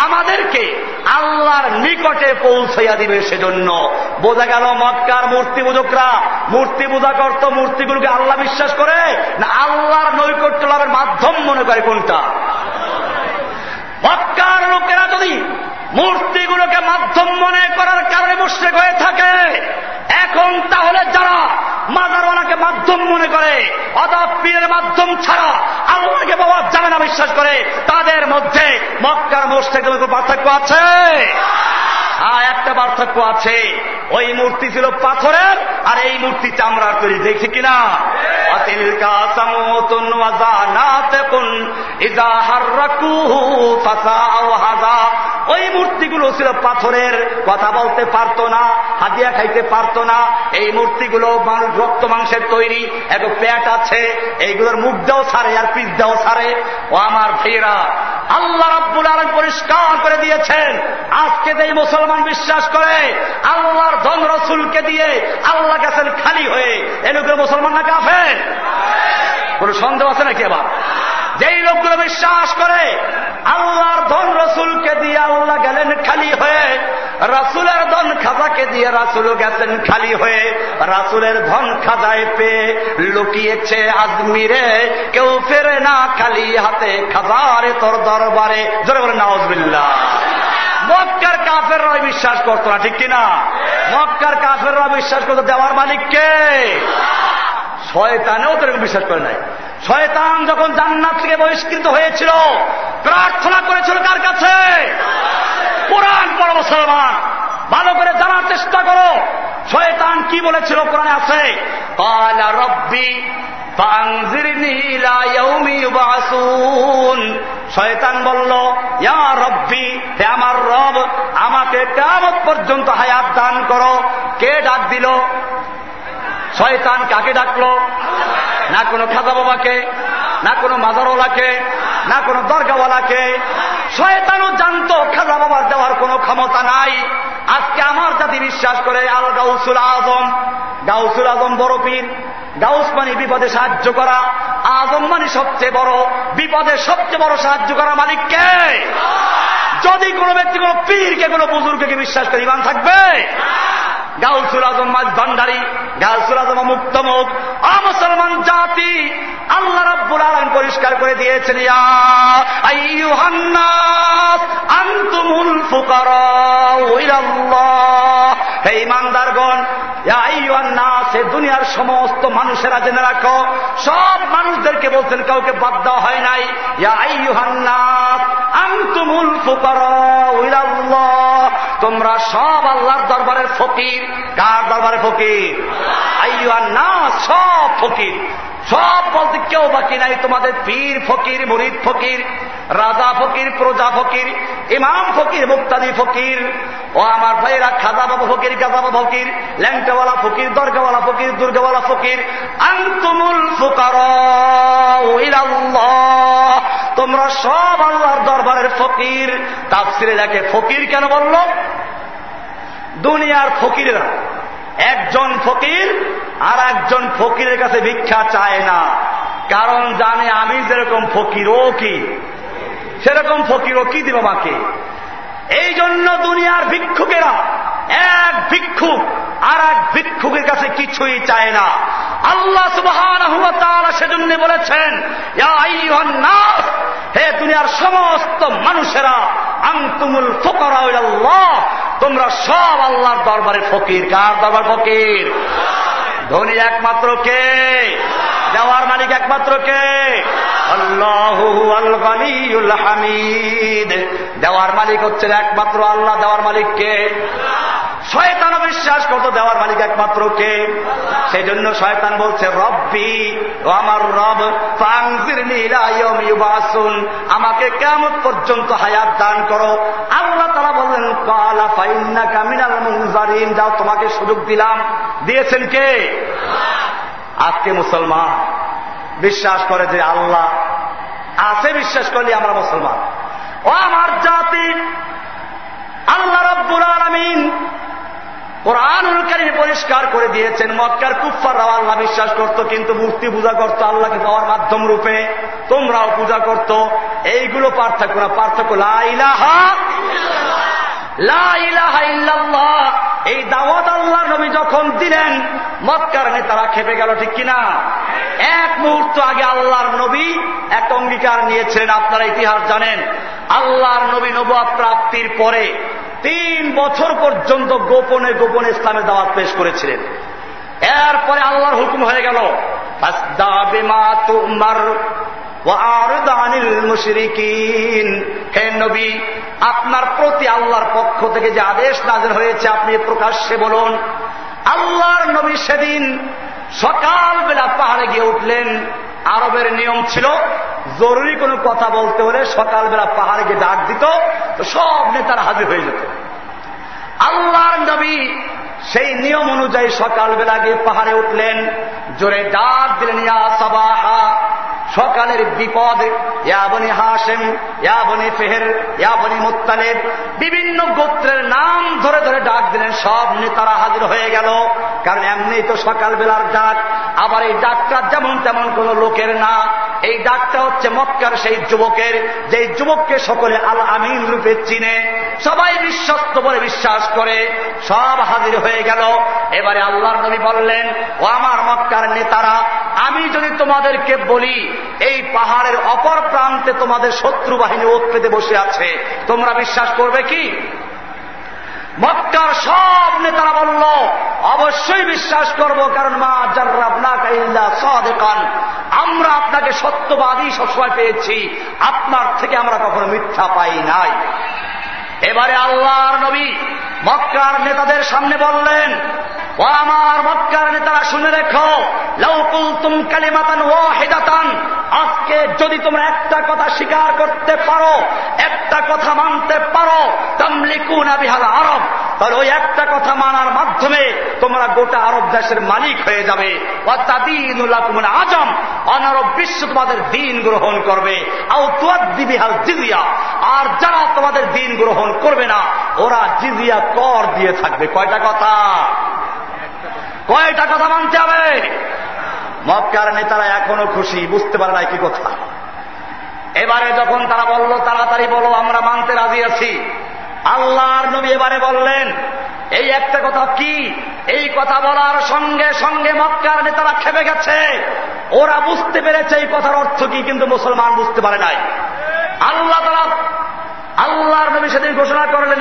আমাদেরকে আল্লাহর নিকটে পৌঁছাইয়া দিবে সেজন্য। বোঝা গেল মক্কার মূর্তি পূজকরা? মূর্তি পূজা করত মূর্তিগুলোকে আল্লাহ বিশ্বাস করে? না আল্লাহর নৈকট্য লাভের মাধ্যম মনে করে কোনটা? মক্কার লোকেরা যদি মূর্তিগুলোকে মাধ্যম মনে করার কারণে মুশ্রেক হয়ে থাকে। এখন তাহলে যারা মাদারওয়ালাকে মাধ্যম মনে করে অদা পীরের মাধ্যম ছাড়া আল্লাহকে বাবা যাবে না, বিশ্বাস করে, তাদের মধ্যে মক্কার মোস্টেকের পার্থক্য আছে। আর একটা পার্থক্য আছে, ওই মূর্তি ছিল পাথরের, আর এই মূর্তি চামড়ার তৈরি দেখছি কিনা? ওই মূর্তিগুলো ছিল পাথরের কথা বলতে পারতো না হাতিয়া খাইতে পারতো না। এই মূর্তিগুলো মানুষ রক্ত, মাংসের তৈরি এক প্যাট আছে, এইগুলোর মুখ দাও সারে আর পিস দাও সারে। ও আমার ভাইয়েরা, আল্লাহ রাব্বুল আলম পরিষ্কার করে দিয়েছেন। আজকে যে মুসলমান বিশ্বাস করে, আল্লাহর ধন রসুলকে দিয়ে আল্লাহ গেছেন খালি হয়ে। এ মুসলমান না কাফের? কোন সন্দেহ আছে নাকি আবার? যেই লোকগুলো বিশ্বাস করে, আল্লাহর ধন রসুলকে দিয়ে আল্লাহ গেলেন খালি হয়ে, রাসুলের ধন খাজাকে দিয়ে রাসুলও গেছেন খালি হয়ে, রাসুলের ধন খাজায় পেয়ে লুকিয়েছে আজমিরে, কেউ ফেরে না খালি হাতে খাজারে তোর দরবারে। জোরে বলে নওয়াজবিল্লা মক্কার কাফেররা বিশ্বাস করতো না, ঠিক কিনা? মক্কার কাফেররা বিশ্বাস করতো, দেওয়ার মালিককে শয়তানেও তো বিশ্বাস করে নাই। শয়তান যখন জান্নাত থেকে বহিষ্কৃত হয়েছিল, প্রার্থনা করেছিল কার কাছে? কোরআন পর মুসলমান, ভালো করে জানার চেষ্টা করো। শয়তান কি বলেছিল কোরআনে আছে? কালা রব্বি শয়তান বলল রব্বি, হে আমার রব, আমাকে কেমন পর্যন্ত হায়াত দান করো। কে ডাক দিল? শয়তান কাকে ডাকলো? না কোনো খাজা বাবাকে, না কোনো মাদারওয়ালাকে না কোনো দরগাওয়ালাকে। শয়তানও জানতো খাজা বাবার দেওয়ার কোনো ক্ষমতা নাই। আজকে আমার জাতি বিশ্বাস করে, আল গাউসুল আজম। গাউসুল আজম বড় পীর। গাউস মানে বিপদে সাহায্য করা। আজম মানে সবচেয়ে বড়। বিপদে সবচেয়ে বড় সাহায্য করা মালিককে যদি কোনো ব্যক্তি, কোনো পীরকে, কোনো বুজুর্গকে বিশ্বাস করে ইমান থাকবে? গাউসুল আজম মাঝ ভান্ডারি। মুসলমান জাতি, আল্লাহ রব্বুল আলম পরিষ্কার করে দিয়েছেন আন্তুমুল হে ইমানদারগণ সে দুনিয়ার সমস্ত মানুষেরা জেনে রাখো, সব মানুষদেরকে বলছেন, কাউকে বাদ দেওয়া হয় নাই। আন্তুমুল ফুকার তোমরা সব আল্লাহর দরবারের ফকির। কার দরবারে ফকির? আইয়ান না সব ফকির। সব বলতে কেউ বাকি নাই, তোমাদের পীর ফকির, মরিদ ফকির, রাজা ফকির, প্রজা ফকির, ইমাম ফকির, মুক্তাদি ফকির, ও আমার ভাইরা খাজা বাবা ফকির, গাজা বাবা ফকির, ল্যাংটাওয়ালা ফকির, দরগাওয়ালা ফকির, দুর্গাওয়ালা ফকির, আন্তুমুল ফুকার তোমরা সব আল্লাহর দরবারের ফকির। তাফসিরে যাকে ফকির কেন বলল? দুনিয়ার ফকিরেরা একজন ফকির আর একজন ফকিরের কাছে ভিক্ষা চায় না। কারণ জানে আমি যেরকম ফকির ও কি, সেরকম ফকির ও কি দিব মাকে? এই জন্য দুনিয়ার ভিক্ষুকেরা, এক ভিক্ষুক আর এক ভিক্ষুকের কাছে কিছুই চায় না। আল্লাহ সুবহান সেজন্য বলেছেন হে দুনিয়ার সমস্ত মানুষেরা আংতুমুল ফোকরা তোমরা সব আল্লাহর দরবারে ফকির। কার দরবার ফকির? ধনী একমাত্র কে? দেওয়ার মালিক একমাত্র কে? হামিদ। দেওয়ার মালিক হচ্ছে একমাত্র আল্লাহ, দেওয়ার মালিককে শয়তান বিশ্বাস করত দেওয়ার মালিক একমাত্র কে? সেই জন্য শয়তান বলছে, রব্বি ও আমার রব ফাংজিরবাসুন আমাকে কেমন পর্যন্ত হায়াত দান করো। আল্লাহ তারা বললেন কালা ফাইন্না কামিনাল মুজারিন যাও, তোমাকে সুযোগ দিলাম। দিয়েছেন কে? আজকে মুসলমান। বিশ্বাস করে যে আল্লাহ আছে, বিশ্বাস করলে আমরা মুসলমান। ও আমার জাতি, আল্লাহ রব্বুল আলমিন কোরআনুল পরিষ্কার করে দিয়েছেন, মক্কার কুফাররাও আল্লাহ বিশ্বাস করত, কিন্তু মূর্তি পূজা করতো আল্লাহকে পাওয়ার মাধ্যম রূপে। তোমরাও পূজা করত। এইগুলো পার্থক্য না, পার্থক্য লাইলাহা এই দাওয়াত আল্লাহ নবী যখন দিলেন মক্কার নেতারা খেপে গেল, ঠিক কিনা? এক মুহূর্ত আগে আল্লাহর নবী এক অঙ্গীকার নিয়েছিলেন, আপনারা ইতিহাস জানেন। আল্লাহর নবী নবাব প্রাপ্তির পরে তিন বছর পর্যন্ত গোপনে গোপনে ইসলামের দাওয়াত পেশ করেছিলেন। এরপরে আল্লাহর হুকুম হয়ে গেল নবী, আপনার প্রতি আল্লাহর পক্ষ থেকে যে আদেশ নাজের হয়েছে, আপনি প্রকাশ্যে বলুন আল্লাহর নবী সেদিন সকালবেলা পাহাড়ে গিয়ে উঠলেন। আরবের নিয়ম ছিল, জরুরি কোনো কথা বলতে হলে সকালবেলা পাহাড়ে গিয়ে ডাক দিত, তো সব নেতারা হাজির হয়ে যেত। আল্লাহর নবী সেই নিয়ম অনুযায়ী সকালবেলা গিয়ে পাহাড়ে উঠলেন। জোরে ডাক দিলেন, ইয়া সাবাহা সকালের বিপদ ইয়াবনি হাসেম ইয়াবনি ফেহের ইয়াবনি মুতালেব বিভিন্ন গোত্রের নাম ধরে ধরে ডাক দিলেন, সব নেতারা হাজির হয়ে গেল। কারণ এমনি তো সকালবেলার ডাক, আবার এই ডাকটা যেমন তেমন কোন লোকের না। এই ডাকটা হচ্ছে মক্কার সেই যুবকের যে যুবককে সকলে আল আমিন রূপে চিনে। সবাই বিশ্বস্ত বলে বিশ্বাস করে, সব হাজির হয়ে গেল। এবারে আল্লাহর নবী বললেন, ও আমার মক্কার নেতারা, আমি যদি তোমাদেরকে বলি এই পাহাড়ের অপর প্রান্তে তোমাদের শত্রু বাহিনী ওত পেতে বসে আছে। তোমরা বিশ্বাস করবে কি? মক্কার সব নেতারা বলল, অবশ্যই বিশ্বাস করব, কারণ মা জার্রাবনা সদেকান। আমরা আপনাকে সত্যবাদী সবসময় পেয়েছি। আপনার থেকে আমরা কখনো মিথ্যা পাই নাই। এবারে আল্লাহর নবী মক্কার নেতাদের সামনে বললেন, ও আমার মক্কার নেতারা শুনে রেখো লৌকুল তুম কালিমাতান ও হেদাতান আজকে যদি তোমরা একটা কথা স্বীকার করতে পারো, একটা কথা মানতে পারো, তামলিকুনা বিহাল আরব, তাহলে ওই একটা কথা মানার মাধ্যমে তোমরা গোটা আরব দেশের মালিক হয়ে যাবে। আজম, অনারব বিশ্ব তোমাদের দিন গ্রহণ করবে। বিহাল জিজিয়া, আর যারা তোমাদের দিন গ্রহণ করবে না, ওরা জিজিয়া কর দিয়ে থাকবে। কয়টা কথা? কয়টা কথা মানতে হবে? মক্কার নেতারা এখনও খুশি, বুঝতে পারে না কি কথা। এবারে যখন তারা বলল, তাড়াতাড়ি বলো, আমরা মানতে রাজি আছি। আল্লাহর নবী এবারে বললেন, এই একটা কথা কি? এই কথা বলার সঙ্গে সঙ্গে মক্কার নেতারা খেপে গেছে। ওরা বুঝতে পেরেছে এই কথার অর্থ কি, কিন্তু মুসলমান বুঝতে পারে নাই। আল্লাহ তারা আল্লাহর নবী সেদিন ঘোষণা করলেন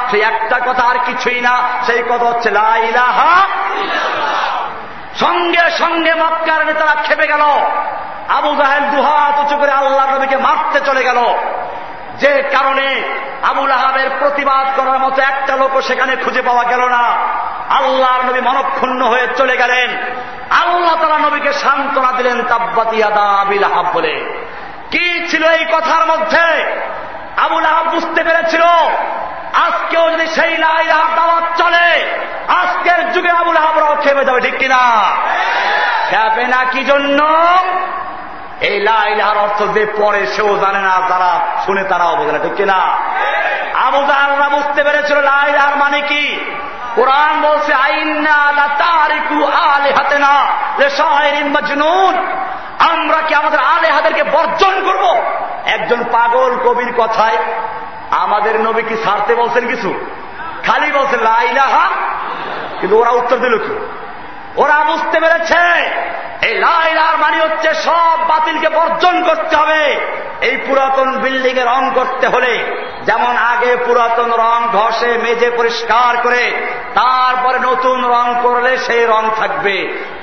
সেই একটা কথা আর কিছুই না, সেই কথা হচ্ছে লাইলাহা সঙ্গে সঙ্গে মক্কার নেতারা খেপে গেল। আবু জাহেদ দুহাত উঁচু করে আল্লাহ নবীকে মারতে চলে গেল। যে কারণে আবুল আহাবের প্রতিবাদ করার মতো একটা লোক সেখানে খুঁজে পাওয়া গেল না। আল্লাহর নবী মনক্ষুণ্ণ হয়ে চলে গেলেন। আল্লাহ তারা নবীকে সান্ত্বনা দিলেন, তাব্বাতিয়াদা আবিল আহাব বলে। কি ছিল এই কথার মধ্যে? আবুল আহাব বুঝতে পেরেছিল, আজকেও যদি সেই লাইলাহার দাওয়াত চলে, আজকের যুগে আবুল আহাবরাও খেপে যাবে, ঠিক কিনা? খেপে না কি জন্য? এই লাইলাহার অর্থ যে পরে সেও জানে না, যারা শুনে তারাও বোঝে না, ঠিক কিনা? আবু জাহাররা বুঝতে পেরেছিল লাইলাহার মানে কি? কোরআন বলছে হাতে না আমরা কি আমাদের আলে হাদেরকে বর্জন করব? একজন পাগল কবির কথায় আমাদের নবী কি ছাড়তে বলছেন কিছু? খালি বলছে লাইলাহা কিন্তু ওরা উত্তর দিল কি? ওরা বুঝতে পেরেছে, এই লাইলার মানে হচ্ছে সব বাতিলকে বর্জন করতে হবে। এই পুরাতন বিল্ডিং এ রং করতে হলে, যেমন আগে পুরাতন রং ঘষে, মেজে, পরিষ্কার করে, তারপরে নতুন রং করলে সেই রং থাকবে।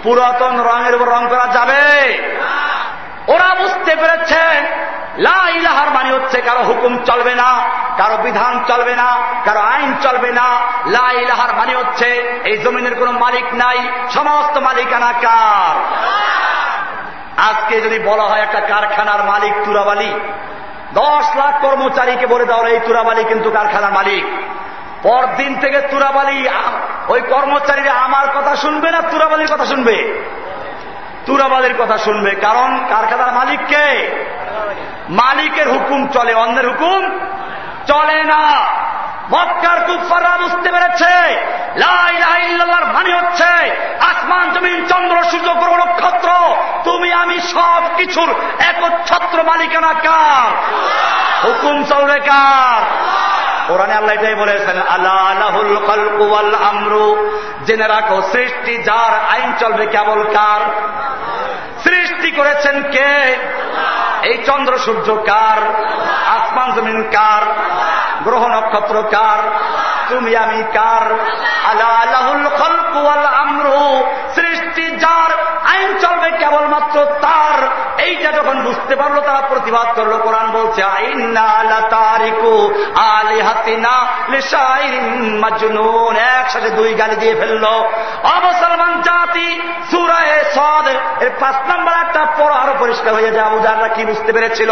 পুরাতন রঙের উপর রং করা যাবে ওরা বুঝতে পেরেছে লাইলাহার মানে হচ্ছে কারও হুকুম চলবে না, কারও বিধান চলবে না, কারও আইন চলবে না। লাইলাহার মানে হচ্ছে, এই জমিনের কোন মালিক নাই, সমস্ত মালিকানা কার আজকে যদি বলা হয় একটা কারখানার মালিক তুরাবালি, দশ লাখ কর্মচারীকে বলে দেওয়া এই তুরাবালি কিন্তু কারখানার মালিক। পরদিন থেকে তুরাবালি ওই কর্মচারীরা আমার কথা শুনবে না তুরাবালির কথা শুনবে? তুরাবালির কথা শুনবে। কারণ কারখানার মালিককে মালিকের হুকুম চলে অন্যের হুকুম চলে না। মক্কার কুফাররা বুঝতে পেরেছে মানে হচ্ছে আসমান, জমিন, চন্দ্র, সূর্য, গ্রহ, নক্ষত্র। তুমি, আমি সব কিছুর একচ্ছত্র মালিকানা কার? হুকুম চলবে কার? কোরআনে আল্লাহ এটাই বলেছেন আল্লাহুল কলকুয়াল আমরু। জেনে রাখো, সৃষ্টি যার আইন চলবে কেবল কার? সৃষ্টি করেছেন কে? এই চন্দ্র সূর্য কার? আসমান জমিন কার? গ্রহ নক্ষত্র কার? তুমি, আমি কার? আল্লাহ আল্লাহুল খলকুয়াল আমরু। সৃষ্টি যার আইন চলবে কেবলমাত্র তার। এইটা যখন বুঝতে পারল, তারা প্রতিবাদ করল। কোরআন বলছে একসাথে দুই গালি দিয়ে ফেলল। অমুসলমান জাতি, সুরায় সদ, এর পাঁচ নম্বর একটা পর আরও পরিষ্কার হয়ে যায়। আবুজাররা কি বুঝতে পেরেছিল?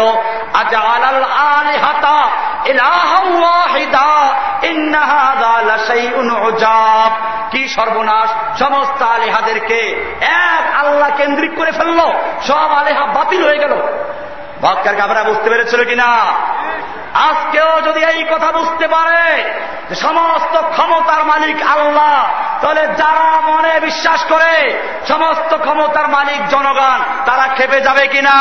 আজ আলে হাতা কি সর্বনাশ, সমস্ত আলেহাদেরকে এক আল্লাহ কেন্দ্রিক করে ফেলল, সব আলেহা বাতিল হয়ে গেল। ভক্কার কাবরা বুঝতে পেরেছিল কিনা? আজকেও যদি এই কথা বুঝতে পারে সমস্ত ক্ষমতার মালিক আল্লাহ, তাহলে যারা মনে বিশ্বাস করে, সমস্ত ক্ষমতার মালিক জনগণ, তারা খেপে যাবে কিনা?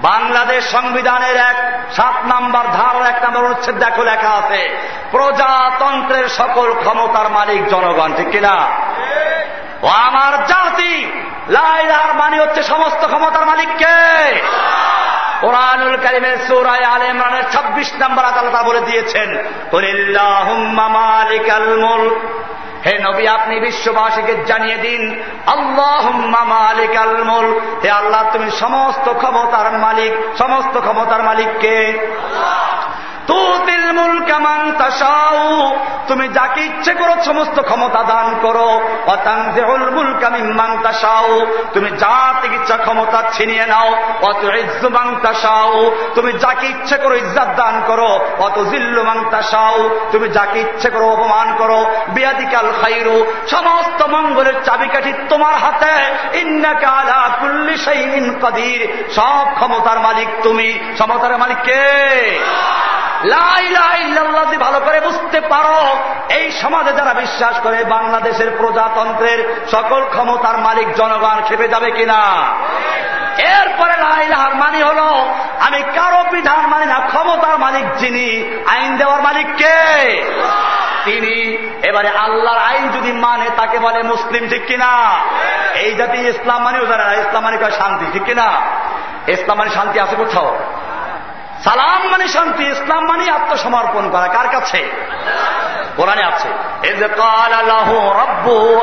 বাংলাদেশ সংবিধানের এক সাত নাম্বার ধার এক নাম্বার অনুচ্ছেদ দেখো লেখা আছে, প্রজাতন্ত্রের সকল ক্ষমতার মালিক জনগণ, ঠিক কিনা? ও আমার জাতি, লাইলার মানে হচ্ছে সমস্ত ক্ষমতার মালিককে ছাব্বিশ নম্বর আদালতা বলে দিয়েছেন হে নবী আপনি বিশ্ববাসীকে জানিয়ে দিন আল্লাহ মুল হে আল্লাহ তুমি সমস্ত ক্ষমতার মালিক সমস্ত ক্ষমতার মালিককে। তুতিল মুল কামান তাসাউ তুমি যাকে ইচ্ছে করো সমস্ত ক্ষমতা দান করো। অতাংজেহুল মুল কামিমান তাসাউ তুমি যা ইচ্ছা ক্ষমতা ছিনিয়ে নাও। অত ইজ্জু মাং তাসাউ তুমি যাকে ইচ্ছে করো ইজ্জাত দান করো। অত জিল্লু মাং তাসাউ তুমি যাকে ইচ্ছে করো অপমান করো। বিয়াদিকাল খাইরু। সমস্ত মঙ্গলের চাবিকাঠি তোমার হাতে। ইন্নাকা আলা কুল্লি শাইইন কাদির। সব ক্ষমতার মালিক তুমি। ক্ষমতার মালিক কে? ভালো করে বুঝতে পারো। এই সমাজে যারা বিশ্বাস করে, বাংলাদেশের প্রজাতন্ত্রের সকল ক্ষমতার মালিক জনগণ খেপে যাবে কিনা? এরপরে লাইলাহার মানি হল, আমি কারও বিধান মানি না, ক্ষমতার মালিক যিনি, আইন দেওয়ার মালিক কে? তিনি। এবারে আল্লাহর আইন যদি মানে তাকে বলে মুসলিম, ঠিক কিনা? এই জাতি ইসলাম মানেও জানে না ইসলাম মানে শান্তি, ঠিক কিনা? ইসলাম মানে শান্তি আছে কোথাও? সালাম মানে শান্তি, ইসলাম মানে আত্মসমর্পণ করা। কার কাছে? কোরআনে আছে।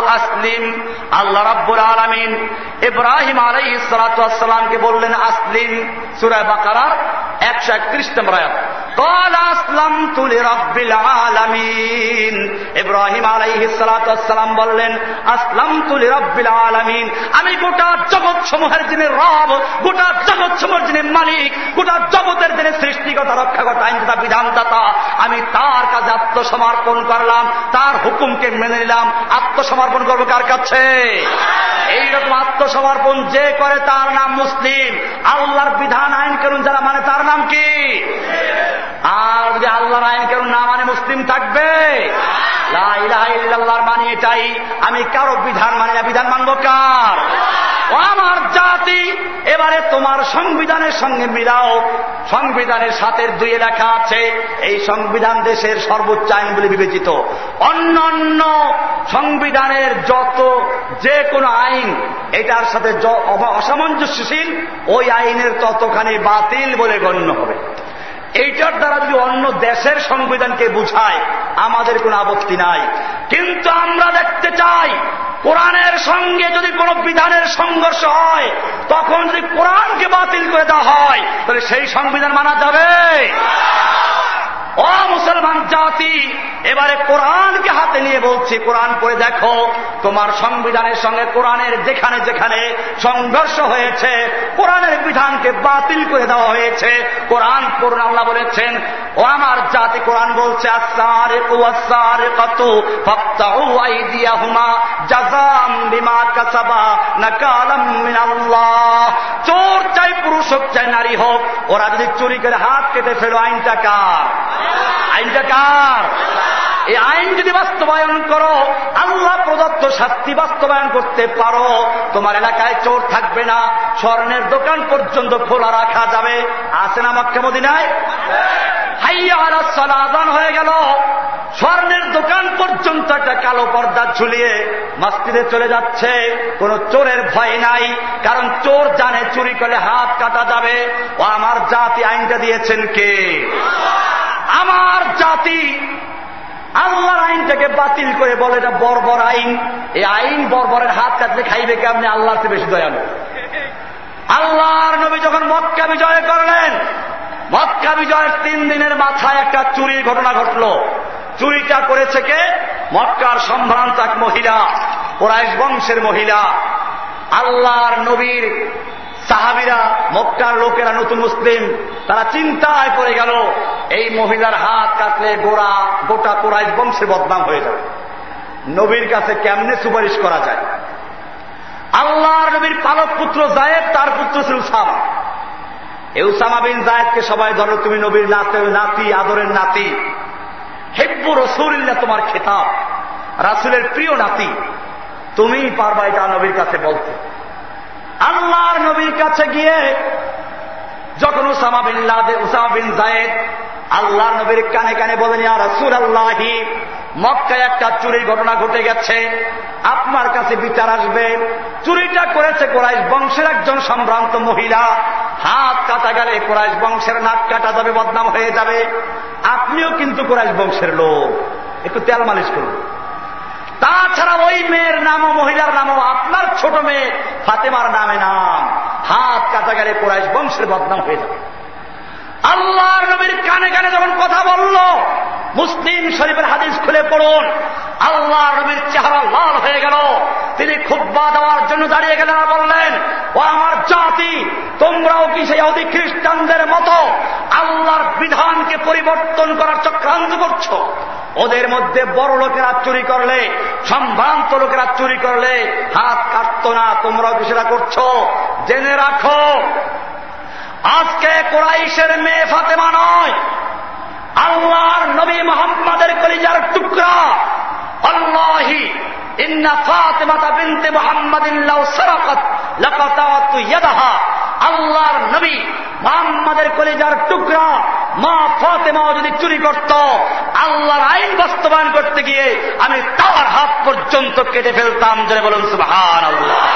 আসলিম, আল্লাহ রব্বুল আলমিন ইব্রাহিম আলাই ইসালাতামকে বললেন, আসলিম সুরায় বাকারার একশো একত্রিশ নম্বর قال اسلمت لرب العالمين ইব্রাহিম আলাইহিস সালাতু ওয়াসসালাম বললেন আসলামতু লিরাব্বিল আলামিন আমি গোটা জগৎ সমূহের যিনি রব গোটা জগৎ সমূহের যিনি মালিক গোটা জগতের যিনি সৃষ্টিকতা রক্ষাকর্তা আইনদাতা বিধানদাতা আমি তার কাছে আত্মসমর্পণ করলাম তার হুকুমকে মেনে নিলাম আত্মসমর্পণ করবো কার কাছে এইরকম আত্মসমর্পণ যে করে তার নাম মুসলিম আল্লাহর বিধান আইন করুন যারা মানে তার নাম কি আর যদি আল্লাহর আইন কেন না মানে মুসলিম থাকবে? মানে এটাই, আমি কারও বিধান মানি না। বিধান মানব কার? আমার জাতি, এবারে তোমার সংবিধানের সঙ্গে মিলাও। সংবিধানের সাথে দুই লেখা আছে, এই সংবিধান দেশের সর্বোচ্চ আইন বলে বিবেচিত। অন্য অন্য সংবিধানের যত যে কোনো আইন, এটার সাথে অসামঞ্জস্যশীল, ওই আইনের ততখানি বাতিল বলে গণ্য হবে। এইটার দ্বারা যদি অন্য দেশের সংবিধানকে বুঝায়, আমাদের কোনো আপত্তি নাই। কিন্তু আমরা দেখতে চাই, কোরআনের সঙ্গে যদি কোন বিধানের সংঘর্ষ হয়, তখন যদি কোরআনকে বাতিল করে দেওয়া হয়, তাহলে সেই সংবিধান মানা যাবে। ও মুসলমান জাতি, এবারে কোরআনকে হাতে নিয়ে বলছি, কোরআন করে দেখো, তোমার সংবিধানের সঙ্গে কোরআনের যেখানে যেখানে সংঘর্ষ হয়েছে, কোরআনের বিধানকে বাতিল করে দেওয়া হয়েছে, কোরআন করুন আল্লাহ বলেছেন, ও আমার জাতি, কোরআন বলছে চোর চাই পুরুষ হোক, চাই নারী হোক, ওরা যদি চুরি করে হাত কেটে ফেলো, আইনটা কার? আইনটা কার এই আইন যদি বাস্তবায়ন করো, আল্লাহ প্রদত্ত শাস্তি বাস্তবায়ন করতে পারো। তোমার এলাকায় চোর থাকবে না, স্বর্ণের দোকান পর্যন্ত খোলা রাখা যাবে। আছে না মদিনায়? হাইয়া আদান হয়ে গেল। স্বর্ণের দোকান পর্যন্ত একটা কালো পর্দা ঝুলিয়ে মাস্তিদে চলে যাচ্ছে। কোন চোরের ভয় নাই, কারণ চোর জানে চুরি করে হাত কাটা যাবে। ও আমার জাতি আইনটা দিয়েছেন কে? আমার জাতি আল্লাহর আইনটাকে বাতিল করে বলে এটা বর্বর আইন। এই আইন বর্বরের হাত কাটলে খাইবে কেমনি? আল্লাহর চেয়ে বেশি দয়ালু। আল্লাহর নবী যখন মক্কা বিজয় করলেন, মক্কা বিজয়ের তিন দিনের মাথায় একটা চুরির ঘটনা ঘটল। চুরিটা করেছে কে? মক্কার সম্ভ্রান্ত এক মহিলা ওরাইশ বংশের মহিলা। আল্লাহর নবীর সাহাবিরা মক্কার লোকেরা নতুন মুসলিম, তারা চিন্তায় পড়ে গেল, এই মহিলার হাত কাটলে গোড়া গোটা কোরআশ বংশে বদনাম হয়ে যাবে। নবীর কাছে কেমনে সুপারিশ করা যায়? আল্লাহর নবীর পালক পুত্র জায়েদ, তার পুত্র ছিল উসামা। এই উসামা বিন জায়েদকে সবাই ধরো, তুমি নবীর নাতে, নাতি, আদরের নাতি। হেব্বু রসুল্লাহ তোমার খেতাব। রাসুলের প্রিয় নাতি। তুমি পারবা এটা নবীর কাছে বলতে। আল্লাহর নবীর কাছে গিয়ে যখন Osama bin Laden Usama bin Zaid আল্লাহ নবীর কানে কানে বলেন আর রসুল আল্লাহি মক্কায় একটা চুরির ঘটনা ঘটে গেছে। আপনার কাছে বিচার আসবে। চুরিটা করেছে কোরাইশ বংশের একজন সম্ভ্রান্ত মহিলা। হাত কাটা গেলে কোরাইশ বংশের নাক কাটা যাবে, বদনাম হয়ে যাবে। আপনিও কিন্তু কোরাইশ বংশের লোক। একটু তেল মালিশ করুন। তাছাড়া ওই মেয়ের নামও, মহিলার নামও ছোট মেয়ে ফাতেমার নামে নাম। হাত কাটা গেলে কোরাইশ বংশের বদনাম হয়ে যাবে। আল্লাহর নবীর কানে কানে যখন কথা বলল, মুসলিম শরীফের হাদিস খুলে পড়ুন। আল্লাহ নবীর চেহারা লাল হয়ে গেল। তিনি খুব্বা দেওয়ার জন্য দাঁড়িয়ে গেলেন আর বললেন, ও আমার জাতি, তোমরাও কি সেই অধিক খ্রিস্টানদের মতো আল্লাহর বিধানকে পরিবর্তন করার চক্রান্ত করছ? ওদের মধ্যে বড় লোকেরা চুরি করলে, সম্ভ্রান্ত লোকেরা চুরি করলে, হাত কাটত না, তোমরা সেটা করছ। জেনে রাখো, আজকে কোরাইশের মেয়ে ফাতেমা নয়। আল্লাহর নবী মোহাম্মদের কলিজার টুকরা। আল্লাহি আল্লাহর নবী মোহাম্মদের কলিজার টুকরা। মা ফতেমাও যদি চুরি করত, আল্লাহর আইন বাস্তবায়ন করতে গিয়ে আমি তার হাত পর্যন্ত কেটে ফেলতাম যে বলুন সুবহান আল্লাহ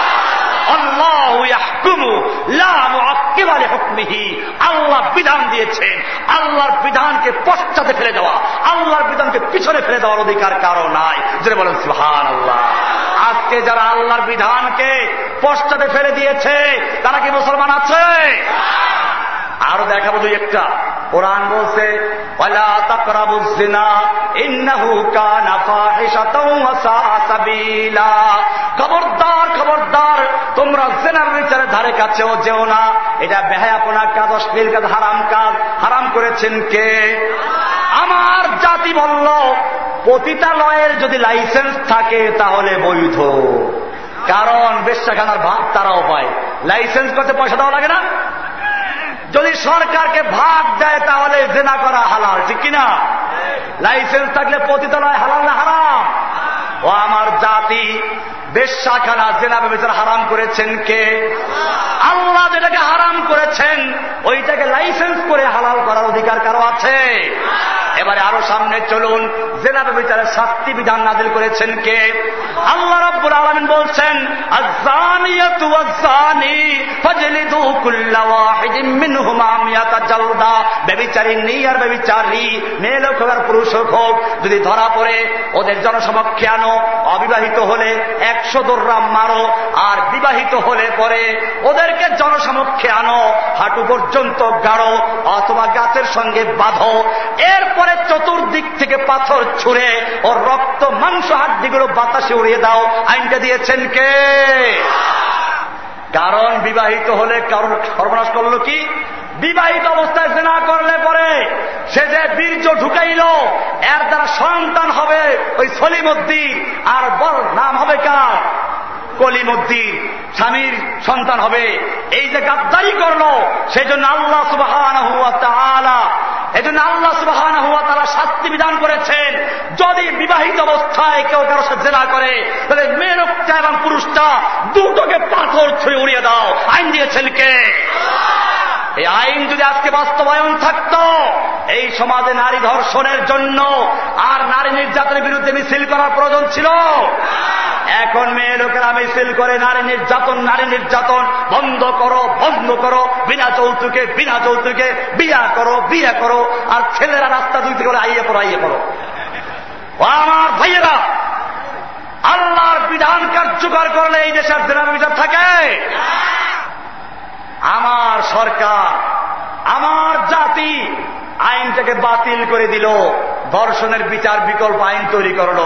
আল্লাহ বিধান দিয়েছেন, আল্লাহর বিধানকে পশ্চাতে ফেলে দেওয়া, আল্লাহর বিধানকে পিছনে ফেলে দেওয়ার অধিকার কারও নাই যে বলেন সুহান আল্লাহ আজকে যারা আল্লাহর বিধানকে পশ্চাতে ফেলে দিয়েছে, তারা কি মুসলমান আছে? আরও দেখাবো দুই একটা। কোরআন বলছে খবরদার খবরদার, তোমরা জেনার বিচারের ধারে কাছেও যেও না। এটা বেহায়াপনা কাজ, অশ্লীল কাজ, হারাম কাজ। হারাম করেছেন কে? আমার জাতি বলল পতিতালয়ের যদি লাইসেন্স থাকে তাহলে বৈধ। কারণ বেশ্যাখানার ভাগ তারাও পায়। লাইসেন্স করতে পয়সা দেওয়া লাগে না। যদি সরকারকে ভাগ দেয় তাহলে জেনা করা হালাল ঠিক কিনা? লাইসেন্স থাকলে পতিতলায় হালাল না হারাম? ও আমার জাতি বেশাখানা জেনা বেচার হারাম করেছেন কে? আল্লাহ। যেটাকে হারাম করেছেন ওইটাকে লাইসেন্স করে হালাল করার অধিকার কারও আছে? এবারে আরও সামনে চলুন। জেনাবে বিচারের শাস্তি বিধান নাজিল করেছেন কে? আল্লাহ রব্বুল আলমিন বলছেন বেবিচারী নেই বেবিচারী মেয়ে পুরুষ যদি ধরা পড়ে, ওদের জনসমক্ষে আনো, অবিবাহিত হলে একশো দোররাম মারো, আর বিবাহিত হলে পরে ওদেরকে জনসমক্ষে আনো, হাঁটু পর্যন্ত গাড়ো, অথবা গাছের সঙ্গে বাঁধো। এরপরে চতুর্দিক থেকে পাথর ছুঁড়ে ওর রক্ত, মাংস, হাড্ডিগুলো বাতাসে উড়িয়ে দাও। আইনটা দিয়েছেন কে? কারণ বিবাহিত হলে কারণ সর্বনাশ করল কি? বিবাহিত অবস্থায় জেনা করলে পরে সে যে বীর্য ঢুকাইল, এর দ্বারা সন্তান হবে ওই সলিমুদ্দিন। আর বড় নাম হবে কার? কলিমুদ্দিন। স্বামীর সন্তান হবে। এই যে গাদ্দারি করল সেই জন্য আল্লাহ সুবাহ এই জন্য আল্লাহ সুবাহ তারা শাস্তি বিধান করেছেন, যদি বিবাহিত অবস্থায় কেউ কারও সাথে জেলা করে, তাহলে মেয়েরটা এবং পুরুষটা দুটোকে পাথর ছুঁয়ে উড়িয়ে দাও। আইন দিয়েছেন কে? এই আইন যদি আজকে বাস্তবায়ন থাকত, এই সমাজে নারী ধর্ষণের জন্য আর নারী নির্যাতনের বিরুদ্ধে মিছিল করার প্রয়োজন ছিল? এখন মেয়ে লোকেরা মিছিল করে, নারী নির্যাতন নারী নির্যাতন, বন্ধ করো বন্ধ করো, বিনা যৌতুকে বিনা যৌতুকে, বিয়া করো, বিয়ে করো, আর ছেলেরা রাস্তা দুইতে করে আইয়ে করো আইয়ে করো আমার ভাইয়েরা, আল্লাহর বিধান কার্যকর করলে এই দেশের দিনের বিচার থাকে। আমার সরকার, আমার জাতি আইনটাকে বাতিল করে দিল। ধর্ষণের বিচার বিকল্প আইন তৈরি করল।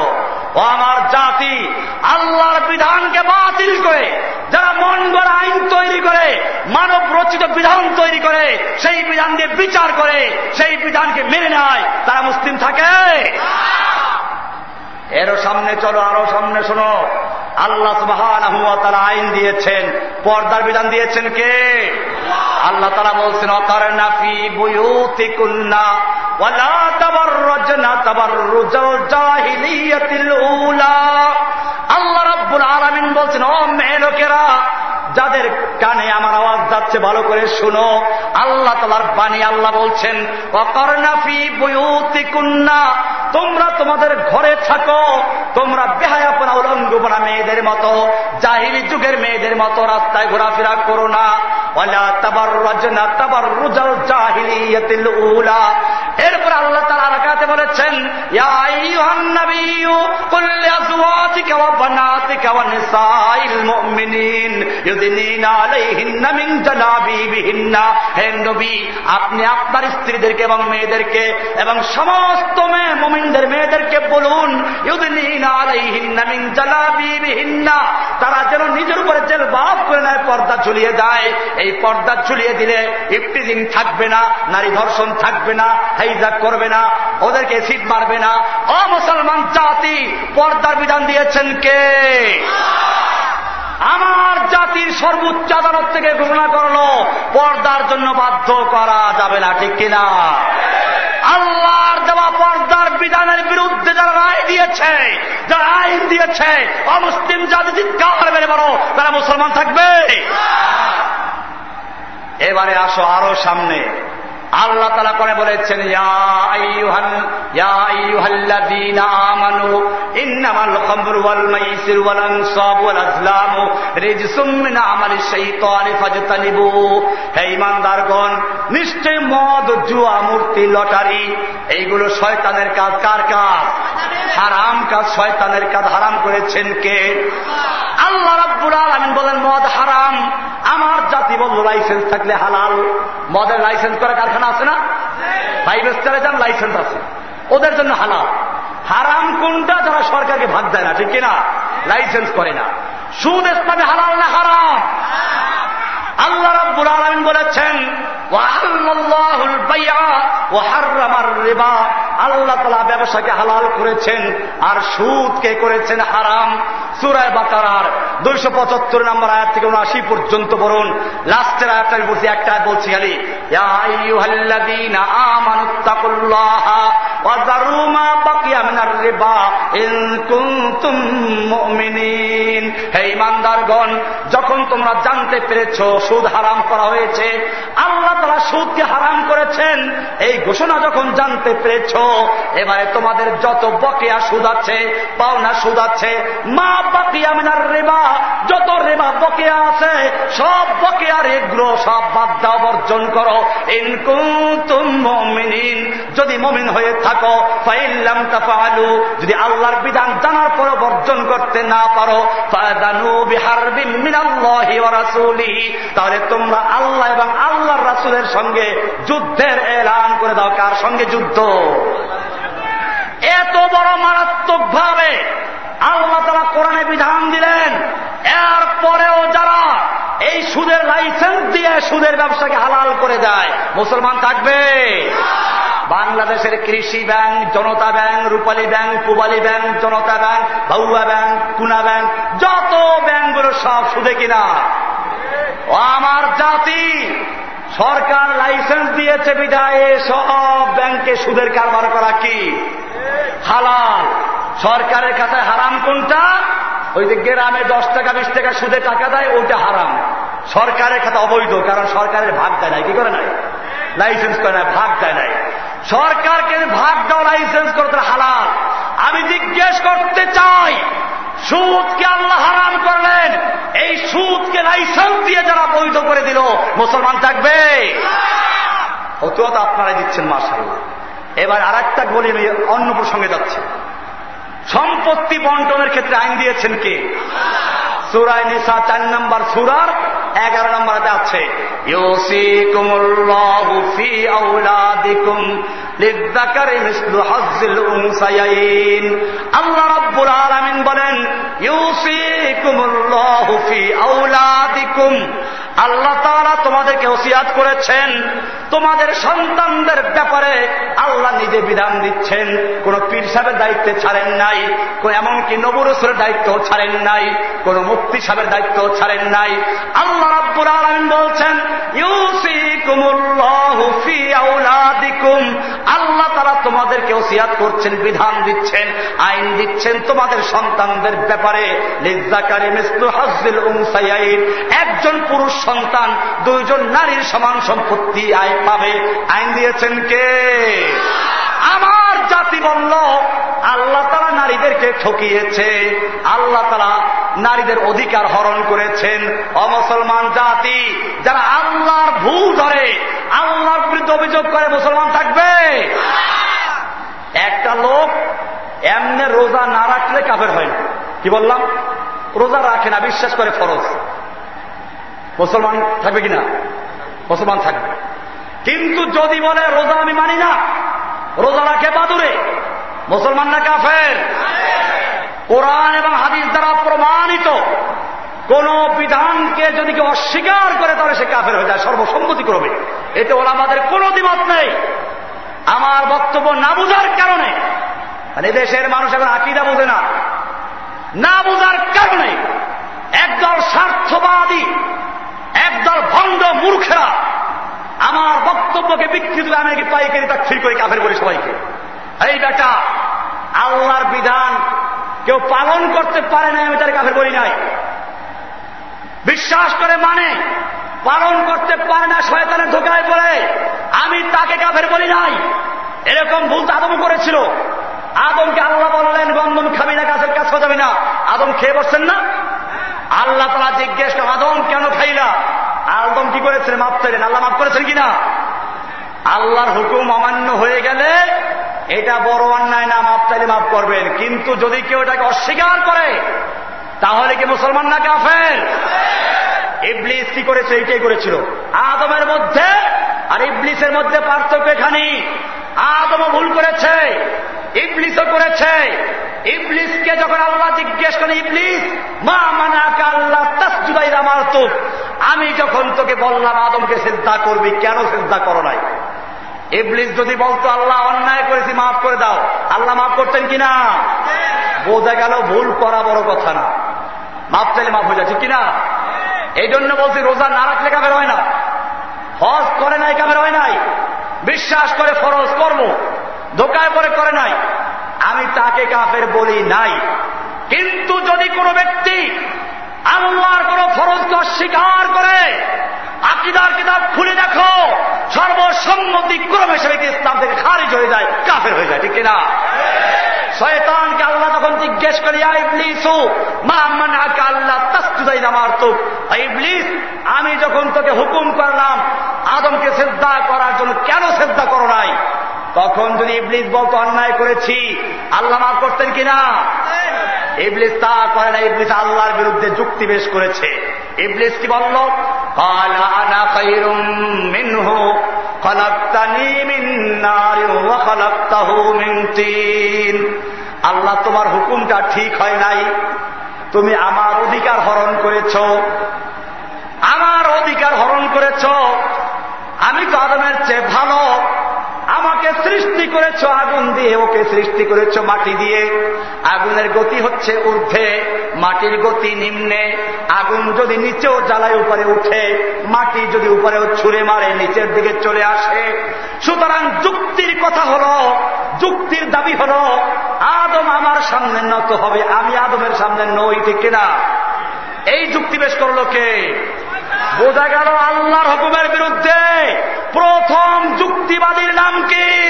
ও আমার জাতি, আল্লাহর বিধানকে বাতিল করে, যারা মন গড়া আইন তৈরি করে, মানব রচিত বিধান তৈরি করে, সেই বিধান দিয়ে বিচার করে, সেই বিধানকে মেনে নেয়। তারা মুসলিম থাকে? এরও সামনে চলো আরও সামনে শোনো। আল্লাহ সুবাহান তারা আইন দিয়েছেন। পর্দার বিধান দিয়েছেন কে? আল্লাহ। তারা বলছেন অকার নাফি বুয়ুতি কুন্না ওয়ালা তাবাররাজনা তাবাররুজাল জাহিলিয়াতিল উলা। আল্লাহ রাব্বুল আলামিন বলছেন ও মেয়ে লোকেরা যাদের কানে আমার আওয়াজ যাচ্ছে, ভালো করে শুনো। আল্লাহ তালার বাণী আল্লাহ বলছেন অকর্ণাফি বইতি কুন্না তোমরা তোমাদের ঘরে থাকো, তোমরা বেহায়াপনা উলঙ্গপনা মেয়েদের মতো, জাহিলি যুগের মেয়েদের মতো রাস্তায় ঘোরাফেরা করো না। এরপর আল্লাহ রাখাতে বলেছেন আপনি আপনার স্ত্রীদেরকে এবং মেয়েদেরকে এবং সমস্ত মেয়ে মমিনদের মেয়েদেরকে বলুন তারা যেন নিজের উপরে জেল বাপ করে নেয়, পর্দা ঝুলিয়ে দেয়। এই পর্দা ঝুলিয়ে দিলে ইফটিজিং থাকবে না, নারী ধর্ষণ থাকবে না হাইজাক করবে না, ওদেরকে সিট মারবে না। অমুসলমান জাতি, পর্দার বিধান দিয়েছেন কে? আমার জাতির সর্বোচ্চ আদালত থেকে ঘোষণা করল, পর্দার জন্য বাধ্য করা যাবে না, ঠিক কিনা? আল্লাহর দেওয়া পর্দার বিধানের বিরুদ্ধে যারা রায় দিয়েছে, যারা আইন দিয়েছে, অমুসলিম জাতি চিৎকার মেরে বড় তারা মুসলমান থাকবে? এবারে আসো আরও সামনে। আল্লাহ তালা করে বলেছেন নিশ্চয় মদ, জুয়া, মূর্তি, লটারি, এইগুলো শয়তানের কাজ কার কাজ? হারাম কাজ শয়তানের কাজ। হারাম করেছেন কে? আল্লাহ রাব্বুল আলমিন বলেন, মদ হারাম। আমার জাতি লাইসেন্স থাকলে হালাল। মদের লাইসেন্স করা কারখানা আছে না? ফাইভ স্টারে যান লাইসেন্স আছে। ওদের জন্য হালাল। হারাম কোনটা যারা সরকারকে ভাগ দেয় না, ঠিক কিনা? লাইসেন্স করে না। সুদ ইসলামে হালাল না হারাম? আল্লাহ রাব্বুল আলমিন বলেছেন আল্লাহ তালা ব্যবসাকে হালাল করেছেন, আর সুদকে করেছেন হারাম। সুরায় বাকারার দুইশো পঁচাত্তর নম্বর আয়াত থেকে উনআশি পর্যন্ত বলুন লাস্টের আয়াতটা আমি বলছি, একটা বলছি খালি ইমানদারগণ যখন তোমরা জানতে পেরেছ সুদ হারাম করা হয়েছে, আল্লাহ তারা সুদকে হারাম করেছেন, এই ঘোষণা যখন জানতে পেরেছ, এবারে তোমাদের যত বকেয়া সুদ আছে, পাওনা সুদ আছে, মা বাকিয়া মিনার রেবা যত রেবা বকেয়া আছে, সব বকেয়ার এগ্রো, সব বাদ দাও, বর্জন করো। ইনকুমিন যদি মমিন হয়ে থাকো, ফাইল্লাম তাফালু যদি আল্লাহর বিধান জানার পরও বর্জন করতে না পারো তাহলে তোমরা আল্লাহ এবং আল্লাহর রাসুলের সঙ্গে যুদ্ধের এলান করে দাও। কার সঙ্গে যুদ্ধ? এত বড় মারাত্মক ভাবে আল্লাহ তারা কোরআনে বিধান দিলেন এরপরেও যারা এই সুদের লাইসেন্স দিয়ে সুদের ব্যবসাকে হালাল করে দেয়, মুসলমান থাকবে? বাংলাদেশের Krishi bank, Janata bank, Rupali bank, Pubali bank, Janata bank ভাউয়া bank, কুনা ব্যাংক, যত ব্যাংকগুলো সব সুদে কিনা। আমার জাতি, সরকার লাইসেন্স দিয়েছে বিদায় সব ব্যাংকে সুদের কারবার করা কি? হালাল। সরকারের কাছে হারাম কোনটা? ওই যে গ্রামে দশ টাকা, বিশ টাকা সুদে টাকা দেয়, ওইটা হারাম। সরকারের খাতে অবৈধ, কারণ সরকারের ভাগ দেয় নাই। কি করে নাই? লাইসেন্স করে নাই, ভাগ দেয় নাই। সরকারকে ভাগ দেওয়া লাইসেন্স করতে হালাল। আমি জিজ্ঞেস করতে চাই, সুদকে আল্লাহ হারাম করলেন। এই সুদকে লাইসেন্স দিয়ে যারা বৈধ করে দিল, মুসলমান থাকবে? অতুয়া তো আপনারাই দিচ্ছেন মার্শাল্লাহ এবার আর একটা বলি, আমি অন্য প্রসঙ্গে যাচ্ছি। সম্পত্তি বন্টনের ক্ষেত্রে আইন দিয়েছেন কে? সুরায় নিসা চার নম্বর সুরার এগারো নম্বরে আছে আল্লাহ বলেন, ইউসিকুমুল্লাহু ফি আউলাদিকুম আল্লাহ তারা তোমাদেরকে ওসিয়াত করেছেন। তোমাদের সন্তানদের ব্যাপারে আল্লাহ নিজে বিধান দিচ্ছেন। কোন পীর সাহেবের দায়িত্বে ছাড়েন নাই এমনকি নবরসুরের দায়িত্ব ছাড়েন নাই, কোন মুক্তি সাহেবের দায়িত্ব ছাড়েন নাই। আল্লাহ রাব্বুল আলম বলছেন ইউসি তারা তোমাদেরকে ওসিয়াত করছেন, বিধান দিচ্ছেন, আইন দিচ্ছেন তোমাদের সন্তানদের ব্যাপারে। একজন পুরুষ সন্তান, দুইজন নারীর সমান সম্পত্তি আয় পাবে। আইন দিয়েছেন কে? আমার জাতি বলল, আল্লাহ তারা নারীদেরকে ঠকিয়েছে, আল্লাহ তারা নারীদের অধিকার হরণ করেছেন। অমুসলমান জাতি, যারা আল্লাহর ভুল ধরে, আল্লাহর বিরুদ্ধে অভিযোগ করে মুসলমান থাকবে একটা লোক এমনি রোজা না রাখলে কাফের হয় না। কি বললাম? রোজা রাখে না, বিশ্বাস করে ফরজ। মুসলমান থাকবে কিনা মুসলমান থাকবে। কিন্তু যদি বলে, রোজা আমি মানি না, রোজা রাখে বাদুরে, মুসলমান না কাফের? কোরআন এবং হাদিস দ্বারা প্রমাণিত। কোন বিধানকে যদি কেউ অস্বীকার করে, তাহলে সে কাফের হয়ে যায়, সর্বসম্মতি করবে। এতে ওরা আমাদের কোন দ্বিমত নেই। আমার বক্তব্য না বুঝার কারণে মানে দেশের মানুষ এখন আকিদা বোঝে না। না বোঝার কারণে একদল স্বার্থবাদী, একদল ভণ্ড মূর্খেরা আমার বক্তব্যকে বিকৃত আমি কি পাইকারি তাক্ষির করে কাফের বলি সবাইকে। এই বেটা, আল্লাহর বিধান কেউ পালন করতে পারে না আমি তার কাফের বলি নাই। বিশ্বাস করে মানে পালন করতে পারে না, শয়তানের ঢোকায় পড়ে। আমি তাকে কাফের বলি নাই। এরকম ভুল তো আদম করেছিল। আদমকে আল্লাহ বললেন, বন্ধন খাবি না, গাছের কাছে যাবি না। আদম খেয়ে বসছেন না? আল্লাহ তারা জিজ্ঞেস আদম, কেন খাইলা? আদম কি করেছেন মাফ চাইলেন আল্লাহ মাফ করেছেন কিনা? আল্লাহর হুকুম অমান্য হয়ে গেলে এটা বড় অন্যায় না মাফ চাইলে মাফ করবেন। কিন্তু যদি কেউ এটাকে অস্বীকার করে, তাহলে কি মুসলমান না কাফের? ইবলিস কি করেছে? এইটাই করেছিল। আদমের মধ্যে আর ইবলিসের মধ্যে পার্থক্য এখানে আদমও ভুল করেছে। ইবলিসও করেছে। ইবলিসকে যখন আল্লাহ জিজ্ঞেস করে ইবলিস, মা মানাকা আল্লাহ তাসজুদাই আমার তো আমি যখন তোকে বললাম, আদমকে চিন্তা করবি, কেন চিন্তা করো নাই? ইবলিস যদি বলতো, আল্লাহ অন্যায় করেছি, মাফ করে দাও। আল্লাহ মাফ করতেন কিনা? বোঝা গেল ভুল করা বড় কথা না। মাফ চাইলে মাফ হয়ে যাচ্ছে কিনা? এই জন্য বলছি, রোজা না রাখলে কামের হয় না। হজ করে নাই কামের হয় নাই। বিশ্বাস করে ফরজ কর্ম। ধোকায় পরে করে নাই। আমি তাকে কাফের বলি নাই। কিন্তু যদি কোনো ব্যক্তি আল্লাহর কোন ফরজকে অস্বীকার করে, আকিদার কিতাব খুলে দেখো, সর্বসম্মতি ক্রমে সে ইসলাম থেকে খারিজ হয়ে যায়, কাফের হয়ে যায়, ঠিক কিনা? শয়তানকে আল্লাহ তখন জিজ্ঞেস করি ইবলিসু, মা মানাকা আল্লাহ তাসজুদাই নামার তো ইবলিস, আমি যখন তোকে হুকুম করলাম, আদমকে শ্রদ্ধা করার জন্য কেন শ্রদ্ধা করো নাই? তখন যদি ইবলিস বলতো, অন্যায় করেছি, আল্লাহ মাফ করতেন কিনা? ইবলিস তা করে না, ইবলিস আল্লাহর বিরুদ্ধে যুক্তি বেশ করেছে। ইবলিস কি বলল আল্লাহ, তোমার হুকুমটা ঠিক হয় নাই। তুমি আমার অধিকার হরণ করেছ। আমার অধিকার হরণ করেছ। আমি তো আদমের চেয়ে ভালো। সৃষ্টি করেছ আগুন দিয়ে, ওকে সৃষ্টি করেছ মাটি দিয়ে। আগুনের গতি হচ্ছে ঊর্ধ্বে, মাটির গতি নিম্নে। আগুন যদি নিচেও জ্বালায়, উপরে উঠে। মাটি যদি উপরেও ছুঁড়ে মারে, নিচের দিকে চলে আসে। সুতরাং যুক্তির কথা হল, যুক্তির দাবি হল, আদম আমার সামনে নত হবে, আমি আদমের সামনে নই, ঠিক কিনা? এই যুক্তি বেশ করল কে? বোঝা গেল আল্লাহর হুকুমের বিরুদ্ধে প্রথম যুক্তিবাদীর নাম কি?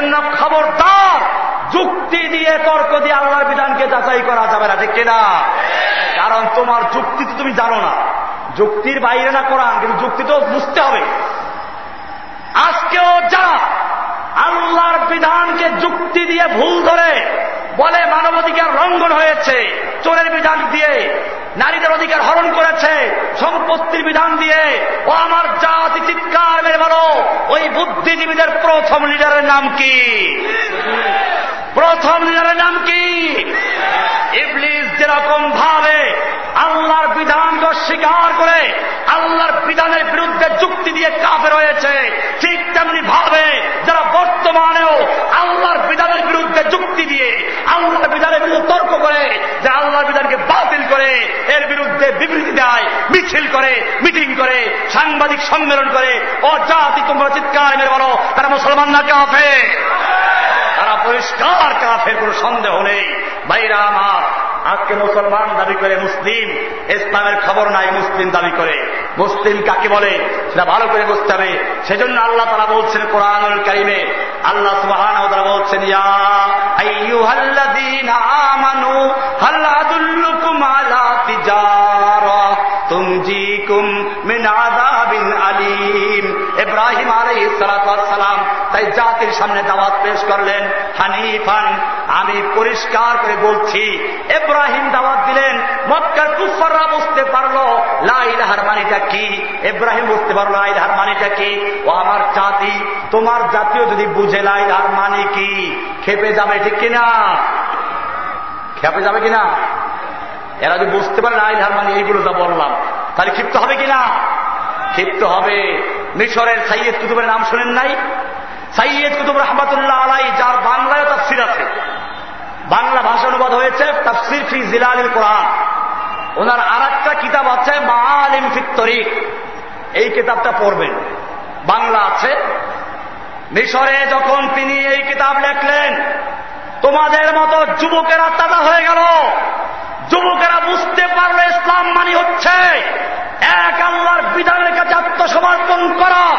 এজন্য খবরদার। যুক্তি দিয়ে তর্ক দিয়ে আল্লাহর বিধানকে যাচাই করা যাবে না, ঠিক কিনা? কারণ তোমার যুক্তি তো তুমি জানো না। যুক্তির বাইরে না কোরআন, কিন্তু যুক্তি তো বুঝতে হবে। আজকেও যারা আল্লাহর বিধানকে যুক্তি দিয়ে ভুল ধরে বলে মানবাধিকার লঙ্ঘন হয়েছে। চোরের বিধান দিয়ে, নারীদের অধিকার হরণ করেছে, সম্পত্তির বিধান দিয়ে। ও আমার জাতি চিৎকার মেরে বলো, ওই বুদ্ধিজীবীদের প্রথম লিডারের নাম কি? প্রথম লিডারের নাম কি? ইবলিস যেরকম ভাবে আল্লাহর বিধানকে অস্বীকার করে, আল্লাহর বিধানের বিরুদ্ধে যুক্তি দিয়ে কাফের হয়েছে, ঠিক তেমনি ভাবে যারা বর্তমানেও আল্লাহর বিধানের বিরুদ্ধে যুক্তি দিয়ে আল্লাহর বিধানের বিরুদ্ধে তর্ক করে যে আল্লাহর বিধানকে বাতিল করে এর বিরুদ্ধে বিবৃতি দেয়, মিছিল করে, মিটিং করে, সাংবাদিক সম্মেলন করে ও জাতি তোমরা চিৎকার মেরে বলো, তারা মুসলমান না কাফে তারা পরিষ্কার কাফের, কোন সন্দেহ নেই। ভাইরা আমার, আজকে মুসলমান দাবি করে মুসলিম, ইসলামের খবর নাই মুসলিম দাবি করে। মুসলিম কাকে বলে? সেটা ভালো করে বুঝতে হবে। সেজন্য আল্লাহ তারা বলছেন কোরআনুল কারিমে, আল্লাহ সুবাহান তারা বলছেন আমানু সালাম তাই জাতির সামনে দাওয়াত পেশ করলেন। হানিফান, আমি পরিষ্কার করে বলছি এব্রাহিম দাওয়াত দিলেন, মক্কার কুফাররা বুঝতে পারল লাইলাহার মানিটা কি? এব্রাহিম বুঝতে পারল লাইলাহার মানিটা কি? ও আমার জাতি, তোমার জাতীয় যদি বুঝে লাইলাহার মানে কি? খেপে যাবে ঠিক কিনা? খেপে যাবে কিনা? এরা যদি বুঝতে পারে লাইলাহার মানে এইগুলো যা বললাম, তাহলে ক্ষিপ্ত হবে কিনা? ক্ষিপ্ত হবে। মিশরের সাইয়েদ কুতুবের নাম শোনেন নাই? সাইয়েদ কুতুব রহমতুল্লাহ আলাই যার বাংলায় তাফসির আছে। বাংলা ভাষা অনুবাদ হয়েছে তাফসির ফি জিলালিল কোরআন। ওনার আর একটা কিতাব আছে মালিম ফিত্তরিক এই কিতাবটা পড়বেন। বাংলা আছে। মিশরে যখন তিনি এই কিতাব লেখলেন, তোমাদের মতো যুবকেরা তাজা হয়ে গেল। যুবকেরা বুঝতে পারল ইসলাম মানি হচ্ছে। এক আল্লাহর বিধানের কাছে আত্মসমর্পণ করা।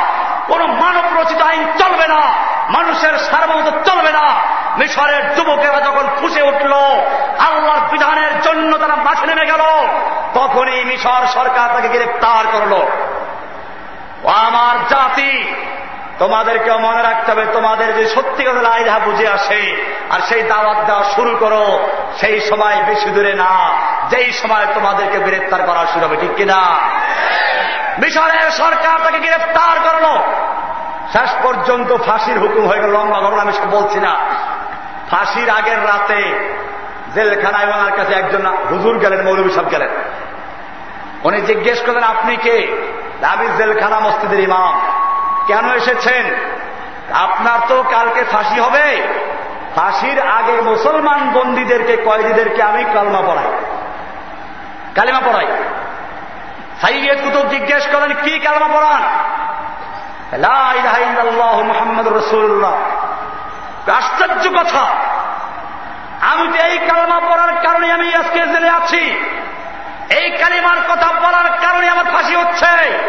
কোন মানব রচিত আইন চলবে না। মানুষের সার্বমত চলবে না। মিশরের যুবকেরা যখন ফুসে উঠল, আল্লাহর বিধানের জন্য তারা মাঠে নেমে গেল। তখনই মিশর সরকার তাকে গ্রেপ্তার করল। আমার জাতি তোমাদেরকেও মনে রাখতে হবে, তোমাদের যে সত্যি কথা লাইলাহা বুঝে আসে, আর সেই দাওয়াত দেওয়া শুরু করো, সেই সময় বেশি দূরে না, যেই সময় তোমাদেরকে গ্রেফতার করা শুরু হবে, ঠিক কিনা? মিশরের সরকার তাকে গ্রেফতার করল। শেষ পর্যন্ত ফাঁসির হুকুম হয়ে গেল, লম্বা ঘটনা আমি বলছি না। ফাঁসির আগের রাতে জেলখানায় ওনার কাছে একজন হুজুর গেলেন মৌলবী সাহেব গেলেন। উনি জিজ্ঞেস করলেন, আপনি কে? আমি জেলখানা মসজিদের ইমাম। কেন এসেছেন? আপনার তো কালকে ফাঁসি হবে। ফাঁসির আগে মুসলমান বন্দীদেরকে, কয়েদিদেরকে আমি কালমা পড়াই। কালিমা পড়াই। সাইয়েদ কুতুব জিজ্ঞেস করেন, কি কালমা পড়ান? রসুল্লাহ আশ্চর্য কথা। আমি তো এই কালমা পড়ার কারণে আমি আজকে জেলে আছি। এই কালিমার কথা বলার কারণে আমার ফাঁসি হচ্ছে।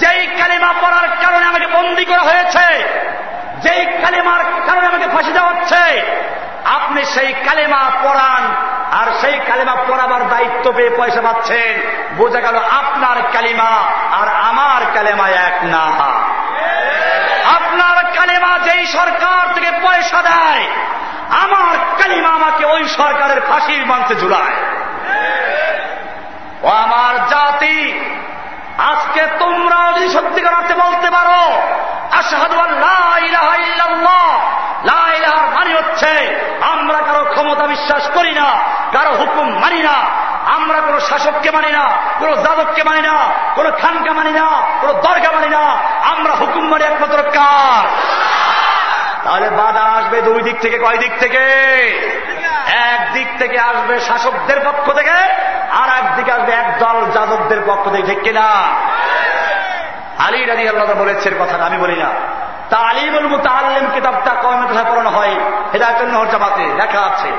যেই কালিমা পড়ার কারণে আমাকে বন্দি করা হয়েছে, যেই কালিমার কারণে আমাকে ফাঁসি দেওয়া হচ্ছে, আপনি সেই কালেমা পড়ান আর সেই কালিমা পড়াবার দায়িত্ব পেয়ে পয়সা পাচ্ছেন। বোঝা গেল আপনার কালিমা আর আমার কালেমা এক না। আপনার কালেমা যেই সরকার থেকে পয়সা দেয়, আমার কালিমা আমাকে ওই সরকারের ফাঁসির মঞ্চে ঝুলায়। ও আমার জাতি আজকে তোমরা যদি সত্যিকার অর্থে বলতে পারো মানে হচ্ছে আমরা কারও ক্ষমতা বিশ্বাস করি না, কারও হুকুম মানি না, আমরা কোন শাসককে মানি না, কোন যাদবকে মানি না, কোন খানকে মানি না, কোন দরগা মানি না, আমরা হুকুম মানি একমাত্র কার? তাহলে বাধা আসবে দুই দিক থেকে, কয় দিক থেকে? এক দিক থেকে আসবে শাসকদের পক্ষ থেকে, আর একদিকে আসবে একদল যাদবদের পক্ষ থেকে, ঠিক কিনা? আলী রাজি আল্লাহ বলেছেন কথাটা, আমি বলি না। তালিমুল মুতালিম কিতাবটা কমে কোথায় পড়ানো হয়? হেদায়তুল নহর জামাতে লেখা আছে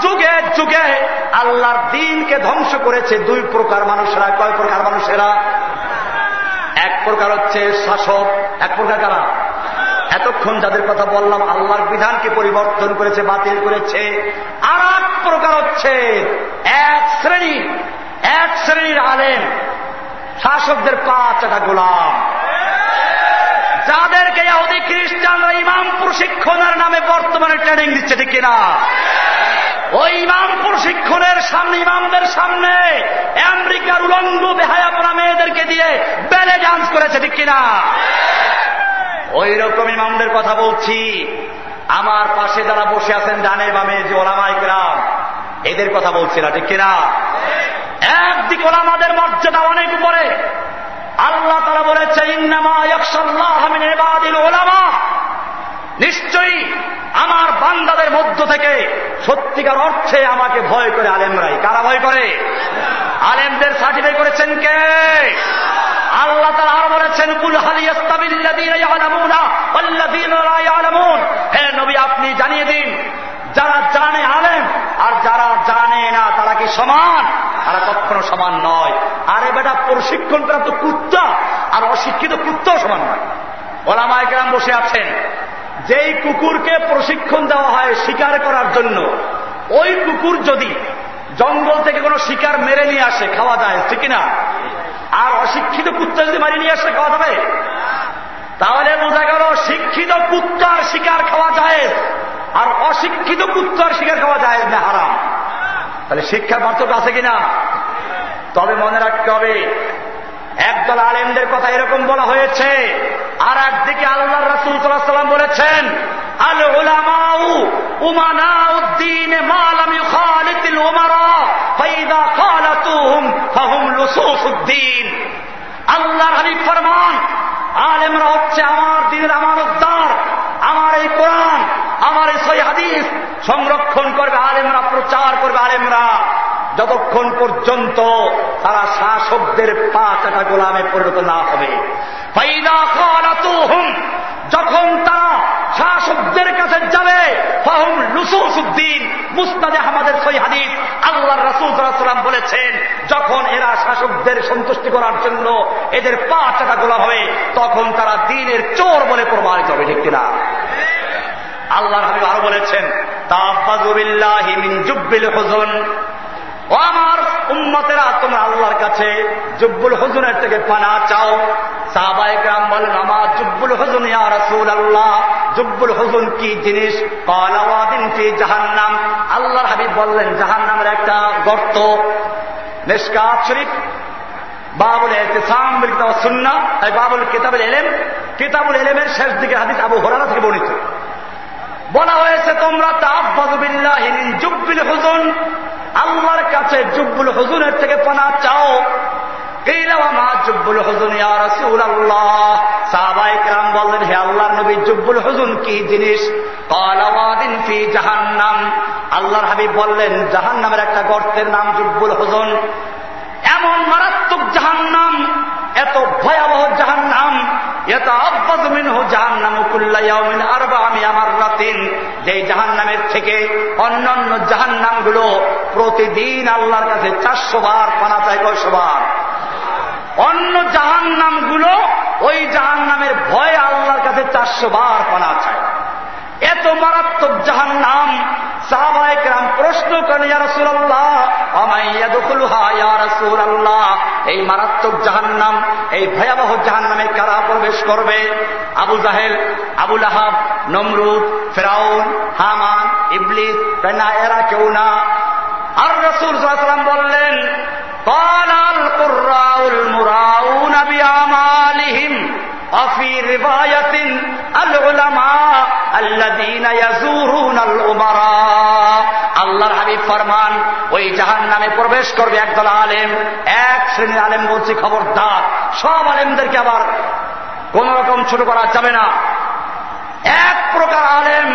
যুগে যুগে আল্লাহর দিনকে ধ্বংস করেছে দুই প্রকার মানুষেরা। কয় প্রকার মানুষেরা? এক প্রকার হচ্ছে শাসক, এক প্রকার কারা এতক্ষণ যাদের কথা বললাম আল্লাহর বিধানকে পরিবর্তন করেছে, বাতিল করেছে আর এক প্রকার হচ্ছে এক শ্রেণি, এক শ্রেণির আলেম, শাসকদের পাঁচ একটা গোলাম। যাদেরকে খ্রিস্টানরা ইমাম প্রশিক্ষণের নামে বর্তমানে ট্রেনিং দিচ্ছে ঠিক কিনা? ওই ইমাম প্রশিক্ষণের সামনে, ইমামদের সামনে আমেরিকার উলঙ্গ বেহায়াপনা মেয়েদেরকে দিয়ে বেলে ডান্স করেছে, ঠিক কিনা? ওই রকম ইমামদের কথা বলছি। আমার পাশে যারা বসে আছেন ডানে বামে যে ওলামাইকরাম এদের কথা বলছি না, ঠিক কিনা? একদিক ওলামাদের মর্যাদা অনেক উপরে। আল্লাহ তারা বলেছে ওলামা নিশ্চয়ই আমার বান্দাদের মধ্য থেকে সত্যিকার অর্থে আমাকে ভয় করে আলেমরাই। কারা ভয় করে? আলেমদের সার্টিফাই করেছেন কে? আল্লাহ তারা আরও বলেছেন, কুল হে নবী, আপনি জানিয়ে দিন, যারা জানে আলেম আর যারা জানে না, তারা কি সমান? তারা কখনো সমান নয়। আরে বেটা প্রশিক্ষণ করা তো কুত্তা, আর অশিক্ষিত কুত্তাও সমান নয়। ওলামায়করাম বসে আছেন। যেই কুকুরকে প্রশিক্ষণ দেওয়া হয় শিকার করার জন্য, ওই কুকুর যদি জঙ্গল থেকে কোনো শিকার মেরে নিয়ে আসে, খাওয়া যায়, ঠিক না আর অশিক্ষিত কুত্তা যদি মারি নিয়ে আসে, খাওয়া যাবে? তাহলে বোঝা গেল শিক্ষিত কুত্তার শিকার খাওয়া যায় আর অশিক্ষিত কুত্তার শিকার খাওয়া যায় না, হারাম। তাহলে শিক্ষার পার্থক্য আছে কিনা? তবে মনে রাখতে হবে একদল আলেমদের কথা এরকম বলা হয়েছে। আর একদিকে আল্লাহ রাসুল সাল্লাম বলেছেন আল উলামাউ উমানাউদ্দিন মালাম আল্লাহর হাবিব ফরমান, আলেমরা হচ্ছে আমার দিনের আমার উদ্ধার আমার এই কোরআন, আমার এই সই হাদিস সংরক্ষণ করবে আলেমরা, প্রচার করবে আলেমরা। যতক্ষণ পর্যন্ত তারা শাসকদের পা চাটা গোলামে পরিণত না হবে। যখন তারা শাসকদের কাছে যাবে এবং লুসুসুদ্দিন মুস্তাদে আহমদের সই হাদিস আল্লাহ রাসুলাম বলেছেন, যখন এরা শাসকদের সন্তুষ্টি করার জন্য এদের পা চাকা গোলা হবে, তখন তারা দিনের চোর বলে প্রমাণিত হবে, ঠিক কিনা? আল্লাহ হাবিব আরও বলেছেন তাব্বাজুবিল্লাহিমিন জুব্বিল হুজুন ও আমার উম্মতেরা, তোমরা আল্লাহর কাছে জুব্বুল হুজুনের থেকে পানা চাও। সাহবাইকরাম বলেন, আমার জুব্বুল হুজুন ইয়া রাসূল আল্লাহ জুব্বুল হুজুন কি জিনিস? কালাওয়াদিন ফি জাহান্নাম। আল্লাহর হাবিব বললেন, জাহান্নামের একটা গর্ত মেশকাত শরীফ, বাবুল বিল কিতাব তাই বাবুল কিতাবুল এলেম কিতাবুল এলেমের শেষ দিকে হাদিস আবু হরারা থেকে বর্ণিত। বলা হয়েছে, তোমরা তাব্বাজুবিল্লাহিন জুব্বিল হুজুন। আল্লাহর কাছে জুব্বুল হুজুনের থেকে পানা চাও। বললেন, হে আল্লাহর নবী, জুব্বুল কি জিনিস? ফি জাহান্নাম। আল্লাহর হাবিব বললেন, জাহান্নামের একটা গর্তের নাম জুব্বুল হুজুন এমন মারাত্মক জাহান্নাম, এত ভয়াবহ জাহান্নাম এত আব্বাজমিন হো জাহান্নাম কুল্লাইয়ামিন আরবা আমি আমার রাতিন যে জাহান্নামের থেকে অন্যান্য জাহান্নামগুলো প্রতিদিন আল্লাহর কাছে চারশো বার পানা চায় কয়শো বার। অন্য জাহান্নামগুলো ওই জাহান্নামের ভয় আল্লাহর কাছে চারশো বার পানা চায়। এত মারাত্মক জাহান নাম সাহাবাহাম প্রশ্ন করেন ইয়ারসুল্লাহ এই মারাত্মক জাহান্নাম, এই ভয়াবহ জাহান্নামে কারা প্রবেশ করবে? আবু জাহেল আবুল আহাব নমরুদ, ফেরাউন, হামান, ইবলিস না এরা কেউ না। আর রসুল সাল্লাম বললেন, কলাল কুর্রাউল মুরাউন আমালিহিম অফি রিবায়াতিন আল উলামা আল্লাযীনা হাবিব ফরমান ওই জাহান নামে প্রবেশ করবে একদল আলেম। এক শ্রেণির আলেম বলছি, খবরদার, সব আলেমদেরকে আবার কোন রকম ছোট করা যাবে না। এক প্রকার আলেম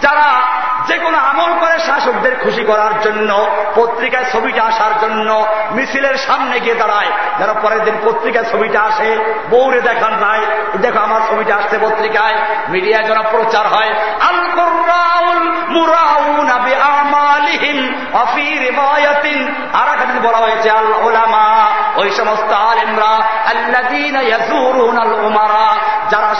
যারা যে কোনো আমল করে শাসকদের খুশি করার জন্য, পত্রিকায় ছবিটা আসার জন্য মিছিলের সামনে গিয়ে দাঁড়ায়। যারা পরের দিন পত্রিকায় ছবিটা আসে বৌরে দেখান যায়, দেখো আমার ছবিটা আসছে পত্রিকায়। মিডিয়ায় যেন প্রচার হয়, আল কোরআউল মুরাউন আবি আমালিহিম অফি রিওয়ায়াতিন আর একটা বলা হয়েছে, আল ওলামা ওই সমস্ত আলেমরা, আল্লাযীনা ইয়াজুরুনাল উমারা, যারা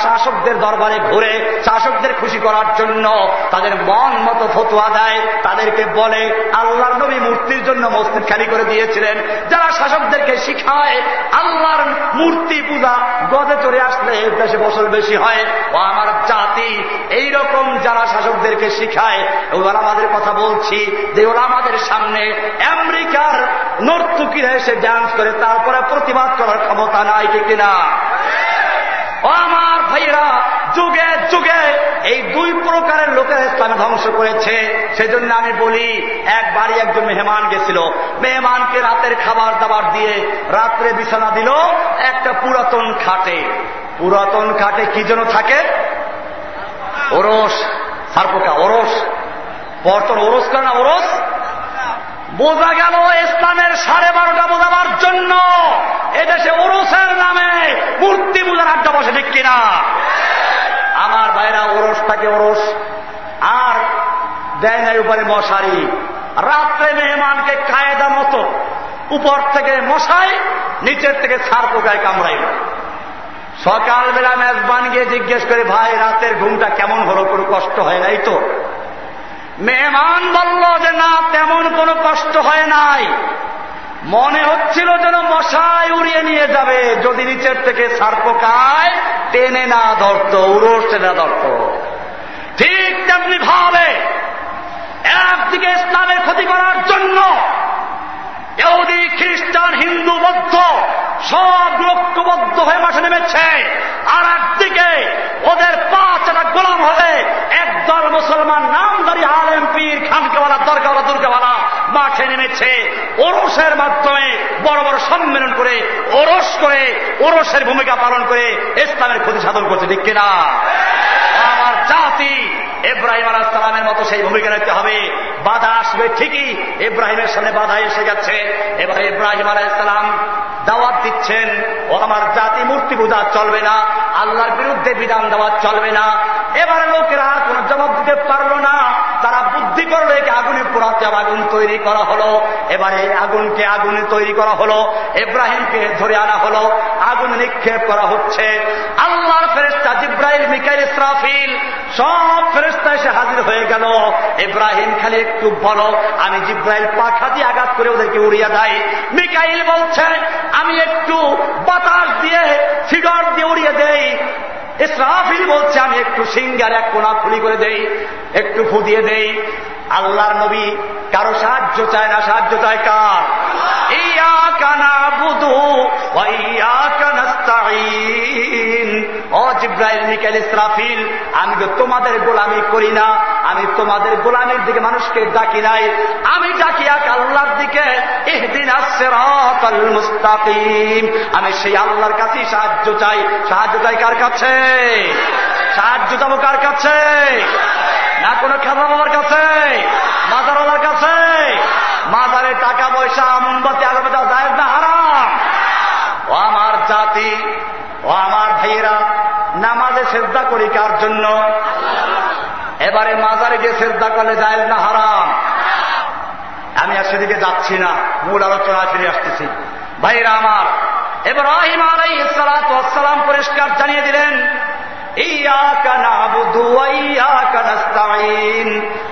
শাসকদের দরবারে ঘুরে শাসকদের খুশি করার জন্য তাদের মন মতো ফতোয়া দেয়। তাদেরকে বলে, আল্লাহর নবী মূর্তির জন্য মসজিদ খালি করে দিয়েছিলেন। যারা শাসকদেরকে শিখায়, আল্লাহর মূর্তি পূজা গদে চড়ে আসলে দেশে ফসল বেশি হয়। ও আমার জাতি এই রকম যারা শাসকদেরকে শিখায় ওরা আমাদের কথা বলছি যে ওরা আমাদের সামনে আমেরিকার নর্তুকিরা এসে ডান্স করে, তারপরে প্রতিবাদ করার ক্ষমতা নাই কিনা? ও আমার ভাইরা যুগে যুগে এই দুই প্রকারের লোকের ইসলামে ধ্বংস করেছে। সেজন্য আমি বলি, একবারই একজন মেহমান গেছিল। মেহমানকে রাতের খাবার দাবার দিয়ে রাত্রে বিছানা দিল একটা পুরাতন খাটে। পুরাতন খাটে কি যেন থাকে? ওরস। সারপোকা ওরস। পরতন ওরস করে না, ওরস? বোঝা গেল ইসলামের সাড়ে বারোটা বোঝাবার জন্য এদেশে ওরসের নামে মূর্তি পূজার আড্ডা বসে ঠিক কিনা? আমার ভাইরা ওরস থাকে ওরস। আর দেয় নাই উপরে মশারি। রাত্রে মেহমানকে কায়দা মতো উপর থেকে মশাই, নিচের থেকে ছাড় পোকায় কামড়াইল সকালবেলা মেজবান গিয়ে জিজ্ঞেস করে, ভাই, রাতের ঘুমটা কেমন হলো? কোনো কষ্ট হয় নাই তো? মেহমান বলল যে, না, তেমন কোনো কষ্ট হয় নাই। মনে হচ্ছিল যেন মশায় উড়িয়ে নিয়ে যাবে। যদি নিচের থেকে সার্পকায় টেনে না ধরত উড়োস টেনে ধরত। ঠিক তেমনি ভাবে একদিকে ইসলামের ক্ষতি করার জন্য এহুদি খ্রিস্টান, হিন্দু, বৌদ্ধ সব লক্ষ্যবদ্ধ হয়ে মাসে নেমেছে। আর একদিকে ওদের পাঁচ একটা গোলাম হয়ে একদল মুসলমান নামদারি পীর খানকেওয়ালা দরগাওয়ালা, দুর্গাওয়ালা মাঠে নেমেছে। ওরসের মাধ্যমে বড় বড় সম্মেলন করে, ওরস করে, ওরসের ভূমিকা পালন করে ইসলামের ক্ষতি সাধন করছে, ঠিক কিনা? আমার জাতি এব্রাহিম আলাহ সালামের মতো সেই ভূমিকা রাখতে হবে। বাধা আসবে ঠিকই, ইব্রাহিমের সামনে বাধা এসে গেছে। এবার ইব্রাহিম আলাইসালাম দাওয়াত দিচ্ছেন, ও আমার জাতি মূর্তি পূজা চলবে না, আল্লাহর বিরুদ্ধে বিধান দেওয়া চলবে না। এবার লোকেরা কোন জবাব দিতে পারল না। তৈরি করা হলো। এবারে আগুনকে আগুনে তৈরি করা হলো, ইব্রাহিমকে ধরে আনা হলো, আগুন নিক্ষেপ করা হচ্ছে। আল্লাহর ফেরেস্তা জিব্রাহিম মিকাইল, ইসরাফিল, সব ফেরেস্তা এসে হাজির হয়ে গেল। ইব্রাহিম খালি একটু বলো, আমি জিব্রাহিল পাখা দিয়ে আঘাত করে ওদেরকে উড়িয়ে দেয়। মিকাইল বলছে আমি একটু বাতাস দিয়ে ফিডর দিয়ে উড়িয়ে দেই। ইসরাফিল বলছে, আমি একটু সিঙ্গার এক কোনা খুলি করে দেই, একটু ফুদিয়ে দেই। আল্লাহর নবী কারও সাহায্য চায় না, সাহায্য চায় কার? ইয়া কানা বুধু জিব্রাইল, মিকাইল, ইসরাফিল, আমি তো তোমাদের গোলামি করি না, আমি তোমাদের গোলামির দিকে মানুষকে ডাকি নাই। আমি ডাকি এক আল্লাহর দিকে, ইহদিন মুস্তাকিম। আমি সেই আল্লাহর কাছেই সাহায্য চাই। সাহায্য চাই কার কাছে? সাহায্য চাবো কার কাছে? না কোনো খেলা কাছে মাজারওয়ালার কাছে মাজারে টাকা পয়সা মোমবাতি আগামী যায় না হারাম ও আমার জাতি ও আমার ভাইয়েরা নামাজে শ্রদ্ধা করি কার জন্য এবারে গিয়ে শ্রদ্ধা করলে যায় না হারাম। আমি আর সেদিকে যাচ্ছি না, মূল আলোচনায় ফিরে আসতেছি। ভাইরা আমার এবার আহিম আলাই সালাম পরিষ্কার জানিয়ে দিলেন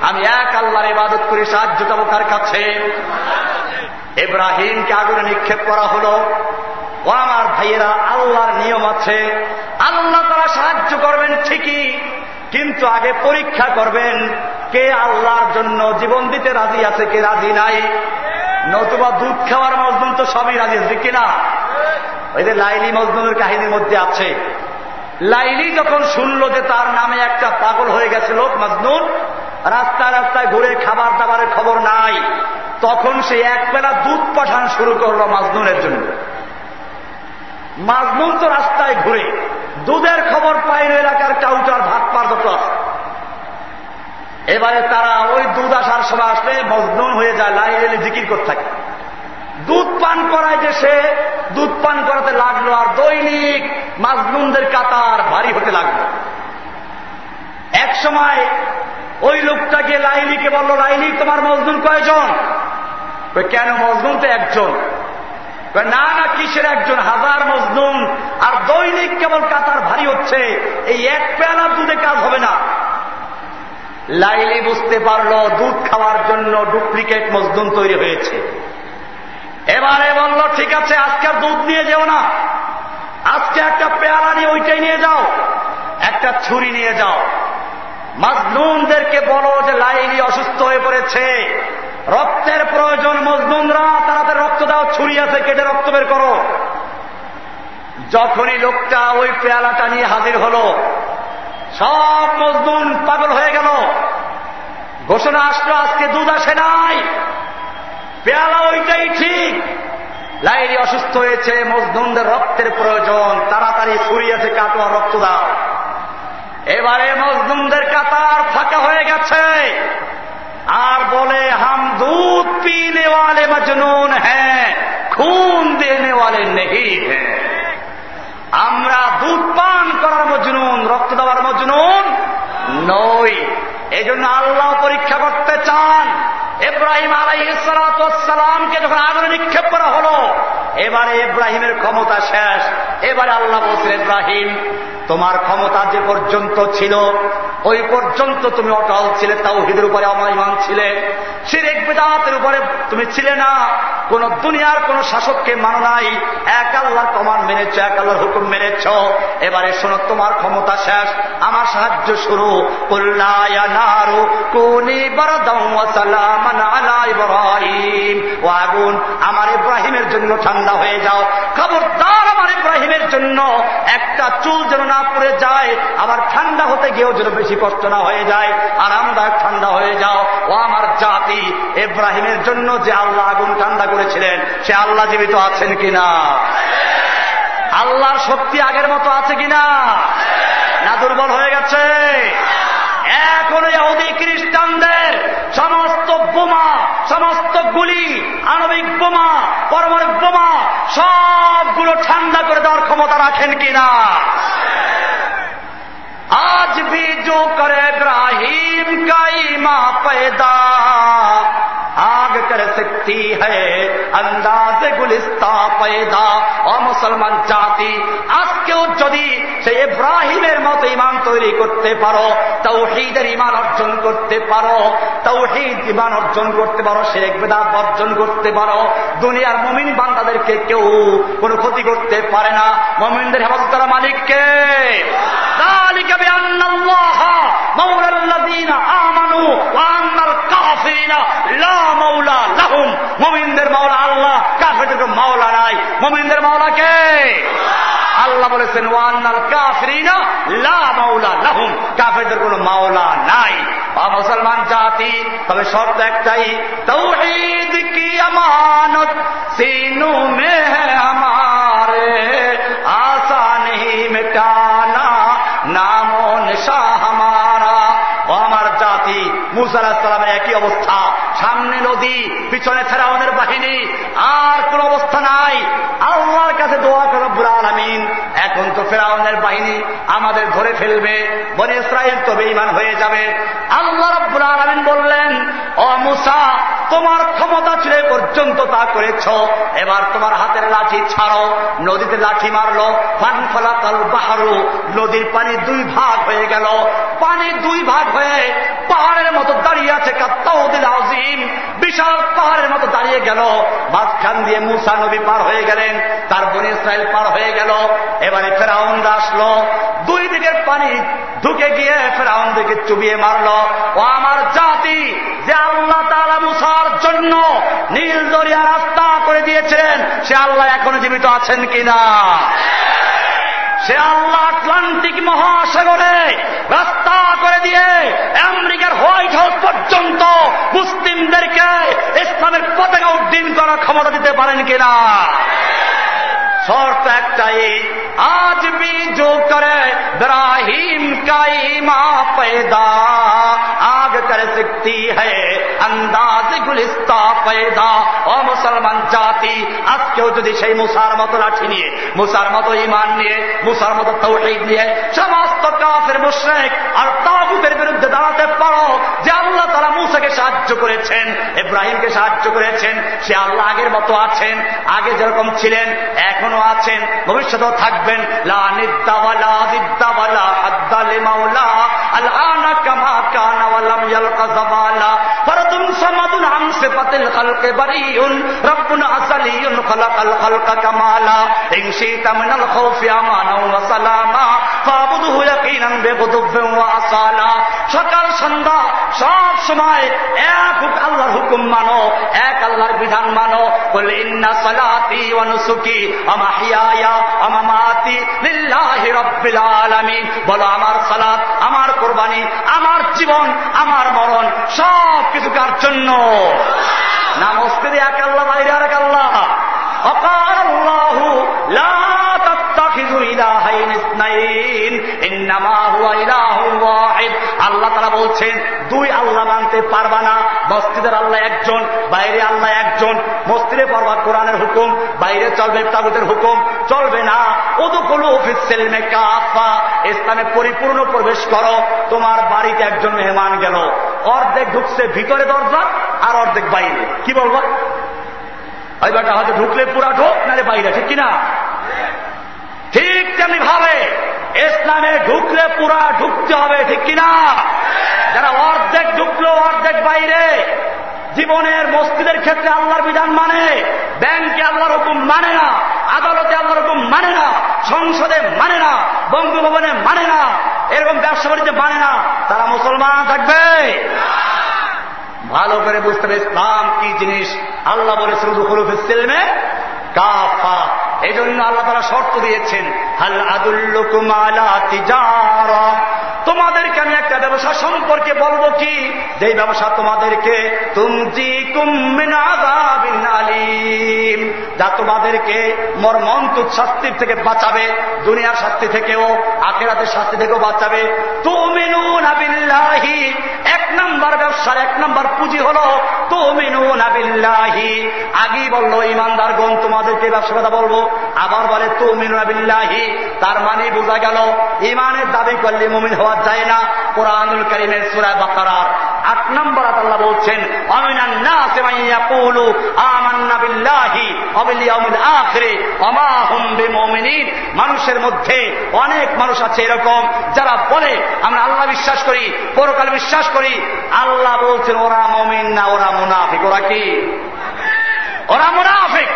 আমি এক আল্লাহর ইবাদত করে, সাহায্য চাবো কার কাছে? এব্রাহিমকে আগুনে নিক্ষেপ করা হলো। ও আমার ভাইয়েরা, আল্লাহর নিয়ম আছে, আল্লাহ তারা সাহায্য করবেন ঠিকই। কিন্তু আগে পরীক্ষা করবেন, কে আল্লাহর জন্য জীবন দিতে রাজি আছে, কে রাজি নাই? নতুবা দুধ খাওয়ার মজনুন তো সবই রাজি আছে কিনা? ওই যে লাইলি মজনুনের কাহিনীর মধ্যে আছে। লাইলি যখন শুনল যে তার নামে একটা পাগল হয়ে গেছে লোক মজনুন রাস্তায় রাস্তায় ঘুরে খাবার দাবারের খবর নাই। তখন সে এক বেলা দুধ পাঠান শুরু করল মাজনুনের জন্য। মাজনুন তো রাস্তায় ঘুরে দুধের খবর পাইল এলাকার কাউটার ভাত পার এবারে তারা ওই দুধ আসার সময় আসলে মজনুন হয়ে যায় লাইলে জিকির করতে থাকে। দুধ পান করায় যে সে, দুধ পান করাতে লাগল আর দৈনিক মাজনুনদের কাতার ভারী হতে লাগল। এক সময় ওই লোকটাকে লাইলিকে বলল, লাইলি, তোমার মজদুর কয়জন? কেন মজনুন তো একজন। না না কিসের একজন হাজার মজনুন, আর দৈনিক কেবল কাতার ভারী হচ্ছে, এই এক পেয়ালা দুধে কাজ হবে না। লাইলি বুঝতে পারল দুধ খাওয়ার জন্য ডুপ্লিকেট মজদুন তৈরি হয়েছে। এবারে বলল, ঠিক আছে, আজকে দুধ নিয়ে যেও না। আজকে একটা পেয়ালা নিয়ে ওইটাই নিয়ে যাও, একটা ছুরি নিয়ে যাও। মাজনুনদেরকে বলো যে লাইলি অসুস্থ হয়ে পড়েছে। রক্তের প্রয়োজন মজনুনরা তাদের ছুরি আছে, কেটে রক্ত বের করো। যখনই লোকটা ওই পেয়ালাটা নিয়ে হাজির হল, সব মজনুন পাগল হয়ে গেল। ঘোষণা আসলো, আজকে দুধ আসে নাই। পেয়ালা ওইটাই ঠিক। লাইরি অসুস্থ হয়েছে, মজনুনদের রক্তের প্রয়োজন। তাড়াতাড়ি ছুরি আছে কাটোয়া রক্ত দাও। এবারে মজদুমদের কাতার ফাঁকা হয়ে গেছে। আর বলে, হাম দুধ পিনে মজনুন হ্যাঁ। খুন দেনে ওয়ালে নেই হ্যাঁ। আমরা দুধ পান করার মজনুন, রক্ত দেওয়ার মজনুন নই। এই জন্য আল্লাহ পরীক্ষা করতে চান। এব্রাহিম আলাইসালামকে যখন আগুনে নিক্ষেপ করা হলো, এবারে ইব্রাহিমের ক্ষমতা শেষ। এবারে আল্লাহ বলছেন, ইব্রাহিম, তোমার ক্ষমতা যে পর্যন্ত ছিল ওই পর্যন্ত তুমি অটল ছিলে তাও হিদের উপরে অমাইমান ছিলে। সিরেক বেদাতের উপরে তুমি ছিলে না। কোন দুনিয়ার কোন শাসককে মানো নাই। এক আল্লাহর কমান মেনেছ, এক আল্লাহর হুকুম মেনেছ। এবারে শোনো, তোমার ক্ষমতা শেষ। আমার সাহায্য শুরু। ও আগুন আমার ইব্রাহিমের জন্য ঠান্ডা হয়ে যাও। খবরদার জন্য একটা চুল যেন না পড়ে যায়, আবার ঠান্ডা হতে গিয়েও যেন বেশি কষ্ট না হয়ে যায়। আরামদায়ক ঠান্ডা হয়ে যাও। ও আমার জাতি ইব্রাহিমের জন্য যে আল্লাহ আগুন ঠান্ডা করেছিলেন, সে আল্লাহ জীবিত আছেন কিনা? আল্লাহর শক্তি আগের মতো আছে কিনা? না দুর্বল হয়ে গেছে? এখন ইহুদি খ্রিস্টানদের সমস্ত বোমা, সমস্ত গুলি, আণবিক বোমা, পরমাণবিক বোমা দেওয়ার حسین کی راہ۔ آج بھی جو کرے ابراہیم کا ایماں پیدا، آگ کر سکتی ہے۔ আন্দাজে গুলিস্তা পেদা অমুসলমান জাতি। আজকেও যদি সে ইব্রাহিমের মতো ইমান তৈরি করতে পারো তাও সেইদের ইমান অর্জন করতে পারো তাও সেই ইমান অর্জন করতে পারো সে এক বেদা অর্জন করতে পারো, দুনিয়ার মমিন বান্দাদেরকে কেউ কোন ক্ষতি করতে পারে না। মমিনদের হেফাজত করা মালিককে। আমানু মমিনদের মাওলা আল্লাহ কাফেরদের মাওলা নাই। মুমিনদের মাওলা কে? আল্লাহ বলেছেন, ওয়ান্নাল কাফরিনা লা মাওলা লাহুম। কাফেরদের কোনো মাওলা নাই। মুসলমান জাতি, তবে শর্ত একটাই, তৌহিদ কি আমানত? সিনু মে পিছনে আমাদের বাহিনী। আর কোন অবস্থা নাই। আল্লাহর কাছে দোয়া করো আলমিন। এখন তো ফেরাউনের বাহিনী আমাদের ধরে ফেলবে। বনে ইসরায়েল তো বেইমান হয়ে যাবে। আল্লাহ রব্বুল আলমিন বললেন, ও মুসা, তোমার ক্ষমতা ছিল পর্যন্ত তা করেছ। এবার তোমার হাতের লাঠি ছাড়ো, নদীতে লাঠি মারলো। ফান ফলাতাল বাহারু, নদীর পানি দুই ভাগ হয়ে গেল। পানি দুই ভাগ হয়ে পাহাড়ের মতো দাঁড়িয়ে আছে কাত্তাউদ্দিন আজিম বিশাল পাহাড়ের মতো দাঁড়িয়ে গেল। মাঝখান দিয়ে মুসা নবী পার হয়ে গেলেন। তার বনে ইসরায়েল পার হয়ে গেল। এবারে ফেরাউনরা আসলো। পানি ঢুকে গিয়ে ফেরাউন দিকে চুবিয়ে মারল। ও আমার জাতি যে আল্লাহ তালা মুসার জন্য নীল দরিয়া রাস্তা করে দিয়েছেন সে আল্লাহ এখনও জীবিত আছেন কিনা? সে আল্লাহ আটলান্টিক মহাসাগরে রাস্তা করে দিয়ে আমেরিকার হোয়াইট হাউস পর্যন্ত মুসলিমদেরকে ইসলামের পতাকা উড্ডীন করার ক্ষমতা দিতে পারেন কিনা? শর্ত একটাই আজ भी जो करे इब्राहिम का ईमा पैदा आग कर सकती है अंदाज गुलिस्ता पैदा ও মুসলমান জাতি আজকেও যদি সেই মুসার মতো লাঠি নিয়ে মুসার মতো ইমান নিয়ে মুসার মতো তৌহিদ নিয়ে সমস্ত কাফের মুশ্রেক আর তাগুতের বিরুদ্ধে দাঁড়াতে সাহায্য করেছেন, ইব্রাহিমকে সাহায্য করেছেন, সে আল্লাহ আগের মতো আছেন, আগে যেরকম ছিলেন এখনও আছেন, ভবিষ্যতেও থাকবেন। লা নিদ্দাওয়ালা দিদ্দাওয়ালা হাদ্দালে মাওলা। আল্লাহ কামা কানা ওয়ালাম ইয়ালকা জাবালা। ফরদুন সামাদুন আম সিফাতিল খালকে বারিউন রব্বুন আসালিউন খালাকাল খালকা কামালা। ইন শিতা মিনাল খাউফি আমানা ওয়া সালামা। ফাবুদুহু ইয়াকিনান বিগুদুবিন ওয়া আসালা। সকাল, সন্ধ্যা, সব সময় এক আল্লাহর হুকুম মানো, এক আল্লাহর বিধান মানো। ওয়া নুসুকি ওয়া মাহইয়ায়া ওয়া মামাতি লিল্লাহি রাব্বিল আলামিন। বলো, আমার সালাত, আমার কোরবানি, আমার জীবন, আমার মরণ, সব কিছু কার জন্য? না মস্তিদে এক আল্লাহ, বাইরে আর আল্লাহ। অকাল আল্লাহ লা আল্লাহ তারা বলছেন দুই আল্লাহ মানতে পারবা না। মসজিদের আল্লাহ একজন, বাইরে আল্লাহ একজন। মসজিদে পড়বা কোরআনের হুকুম, বাইরে চলবে তাগুতের হুকুম। চলবে না। ওদুকুলু ফিসেলমে কাফা। ইসলামে পরিপূর্ণ প্রবেশ করো। তোমার বাড়িতে একজন মেহমান গেল। অর্ধেক ঢুকছে ভিতরে দরজা আর অর্ধেক বাইরে। কি বলব? ওই হয়তো ঢুকলে পুরা ঢোক, নাহলে বাইরে, ঠিক কিনা? ঠিক তেমনি ভাবে ইসলামে ঢুকলে পুরা ঢুকতে হবে, ঠিক কিনা? যারা অর্ধেক ঢুকলো, অর্ধেক বাইরে। জীবনের মসজিদের ক্ষেত্রে আল্লাহর বিধান মানে ব্যাংকে আল্লাহর হুকুম মানে না, আদালতে আল্লাহর হুকুম মানে না, সংসদে মানে না, বঙ্গভবনে মানে না, এরকম ব্যবসা বাণিজ্যে মানে না, তারা মুসলমান থাকবে। ভালো করে বুঝতে হবে ইসলাম কি জিনিস। আল্লাহ বলে শুধু হলুফিসেলমে কাফা এই জন্য আল্লাহ তারা শর্ত দিয়েছেন তোমাদেরকে আমি একটা ব্যবসা সম্পর্কে বলব কি? যে ব্যবসা তোমাদেরকে তুমজি যা তোমাদেরকে মর্মন্তুত শাস্তির থেকে বাঁচাবে, দুনিয়ার শাস্তি থেকেও, আখেরাতের শাস্তি থেকেও বাঁচাবে। তুমিনুন আবিল্লাহি এক নম্বর ব্যবসার এক নম্বর পুঁজি হল, তুমিনুন আবিল্লাহি আগেই বলল ইমানদারগণ তোমাদেরকে ব্যবসা কথা বলব। আবার বলে তু মিনাবিল্লাহি তার মানে বোঝা গেল, ইমানের দাবি করলে মুমিন হওয়া যায় না। কোরআনুল করিমের সুরায় বাকারার আট নম্বর আল্লাহ বলছেন, অমিনান না সেমাইয়া পুলু আমান্না বিল্লাহি অবিল ইয়াউমিল আখিরে ওমা হুম মানুষের মধ্যে অনেক মানুষ আছে এরকম, যারা বলে, আমরা আল্লাহ বিশ্বাস করি, পরকাল বিশ্বাস করি আল্লাহ বলছেন ওরা মমিন না ওরা মুনাফিক। ওরা কি? ওরা মুনাফিক।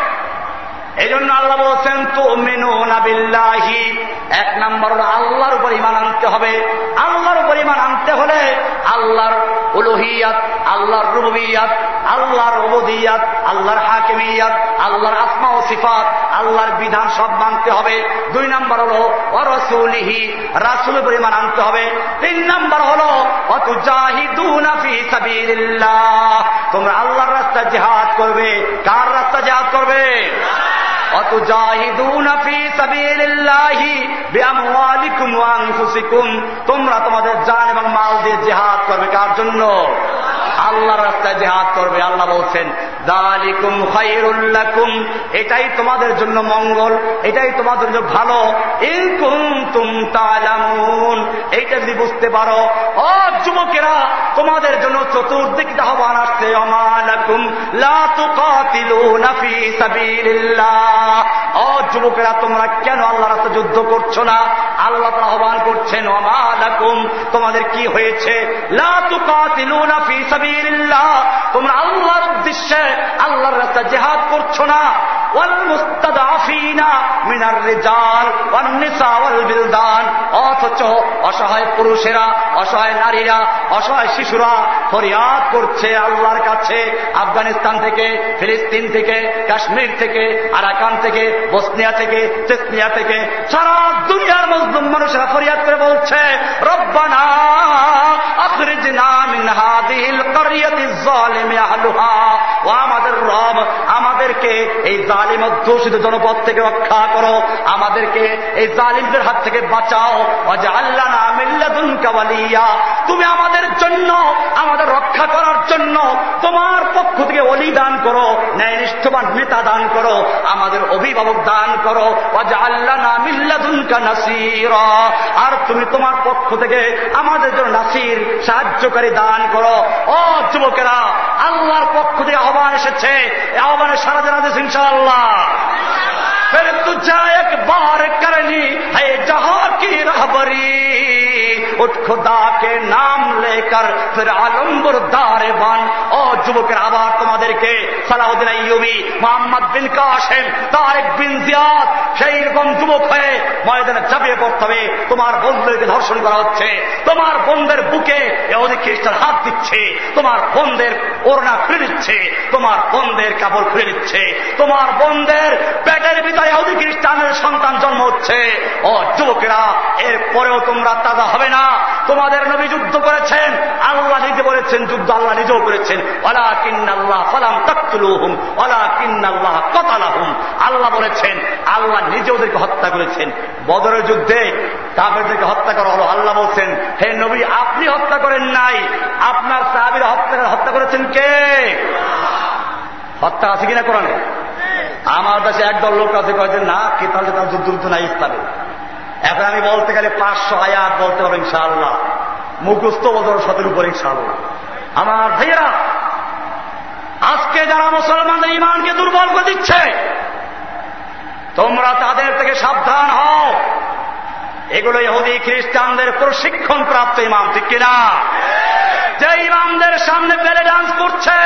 এই জন্য আল্লাহ বলছেন তো মেনু নাবিল্লাহি এক নম্বর আল্লাহর উপর ইমান আনতে হবে। আল্লাহর উপর ইমান আনতে হলে আল্লাহর উলুহিয়াত, আল্লাহর রুবিয়াত আল্লাহর অবদিয়াত আল্লাহর হাকিমিয়াত, আল্লাহর আসমা ও সিফাত, আল্লাহর বিধান সব মানতে হবে। দুই নম্বর হলো অরসুলিহি রাসুল পরিমাণ আনতে হবে। তিন নম্বর হলো তোমরা আল্লাহর রাস্তা জেহাদ করবে। কার রাস্তা জেহাদ করবে? তোমরা তোমাদের জান এবং মাল দিয়ে জেহাদ করবে কার জন্য? আল্লাহর রাস্তায় জেহাদ করবে। আল্লাহ বলছেন, দালিকুম খাইরুল্লাকুম এটাই তোমাদের জন্য মঙ্গল, এটাই তোমাদের জন্য ভালো। এইটা যদি বুঝতে পারো ও যুবকেরা, তোমাদের জন্য চতুর্দিক আহ্বান আসছে। যুবকেরা, তোমরা কেন আল্লাহ রাস্তা যুদ্ধ করছ না? আল্লাহ আহ্বান করছেন তোমাদের কি হয়েছে? তোমরা আল্লাহর উদ্দেশ্যে, আল্লাহর রাস্তা জেহাদ করছ না? অথচ অসহায় পুরুষেরা, অসহায় নারীরা, অসহায় শিশুরা ফরিয়াদ করছে আল্লাহর কাছে। আফগানিস্তান থেকে, ফিলিস্তিন থেকে, কাশ্মীর থেকে, আরাকান থেকে, বসনিয়া থেকে চেসনিয়া থেকে সারা দুনিয়ার মজলুম মানুষেরা ফরিয়াদ করে বলছে, রব্বানা আমাদের রব আমাদেরকে এই জালিম অধ্যুষিত জনপদ থেকে রক্ষা করো। আমাদেরকে এই জালিমদের হাত থেকে বাঁচাও। আল্লাহ তুমি আমাদের জন্য আমাদের রক্ষা করার জন্য তোমার পক্ষ থেকে অলি দান করো, ন্যায়নিষ্ঠবান নেতা দান করো, আমাদের অভিভাবক দান করো। আল্লাহ নাসির আর তুমি তোমার পক্ষ থেকে আমাদের জন্য নাসির, সাহায্যকারী দান করো। ও যুবকেরা, আল্লাহর পক্ষ থেকে আহ্বান এসেছে। আহ্বানের সারা জানা দিয়েছে ইনশাআল্লাহ। پھر تجھا ایک بار کرنی ہے جہاں کی رہبری اٹھ خدا کے যুবকের আবার তোমাদেরকে Salauddin Ayyubi Mohammad bin Qasim Tariq bin Ziyad, সেই রকম যুবক হয়ে ময়দানে চাপিয়ে পড়তে হবে। তোমার বন্ধুদেরকে ধর্ষণ করা হচ্ছে। তোমার বন্ধের বুকে এমনি খ্রিস্টান হাত দিচ্ছে। তোমার বন্ধের ওড়না খুলে দিচ্ছে। তোমার বন্ধের কাপড় খুলে দিচ্ছে। তোমার বন্ধের পেটের ভিতরে এহুদি খ্রিস্টানের সন্তান জন্ম হচ্ছে। ও যুবকেরা, এরপরেও তোমরা তাজা হবে না। তোমাদের নবী যুদ্ধ করেছেন। বলেছেন যুদ্ধ আল্লাহ নিজেও করেছেন। ওলা কিন্নাল্লাহ ফালাম তাকতুলুহুম ওলা কিন্নাল্লাহ কতালাহুম। আল্লাহ বলেছেন, আল্লাহ নিজে ওদেরকে হত্যা করেছেন। বদরের যুদ্ধে কাফেরদেরকে হত্যা করা হলো। আল্লাহ বলছেন, হে নবী, আপনি হত্যা করেন নাই। আপনার সাহাবিরা হত্যা হত্যা করেছেন কে? হত্যা আছে কিনা কোরআনে? আমার দেশে একদল লোক আছে কয়েছেন না কে তাহলে তার যুদ্ধ নাই ইসলামে। এখন আমি বলতে গেলে পাঁচশো আয়াত বলতে হবে ইনশাআল্লাহ। মুখস্থ সতের উপর ইনশাআল্লাহ। আমার ভাইয়েরা, আজকে যারা মুসলমানদের ইমানকে দুর্বল করে দিচ্ছে, তোমরা তাদের থেকে সাবধান হও। এগুলো ইহুদি, খ্রিস্টানদের প্রশিক্ষণ প্রাপ্ত ইমাম, ঠিক কিনা? যে ইমামদের সামনে পেলে ডান্স করছে,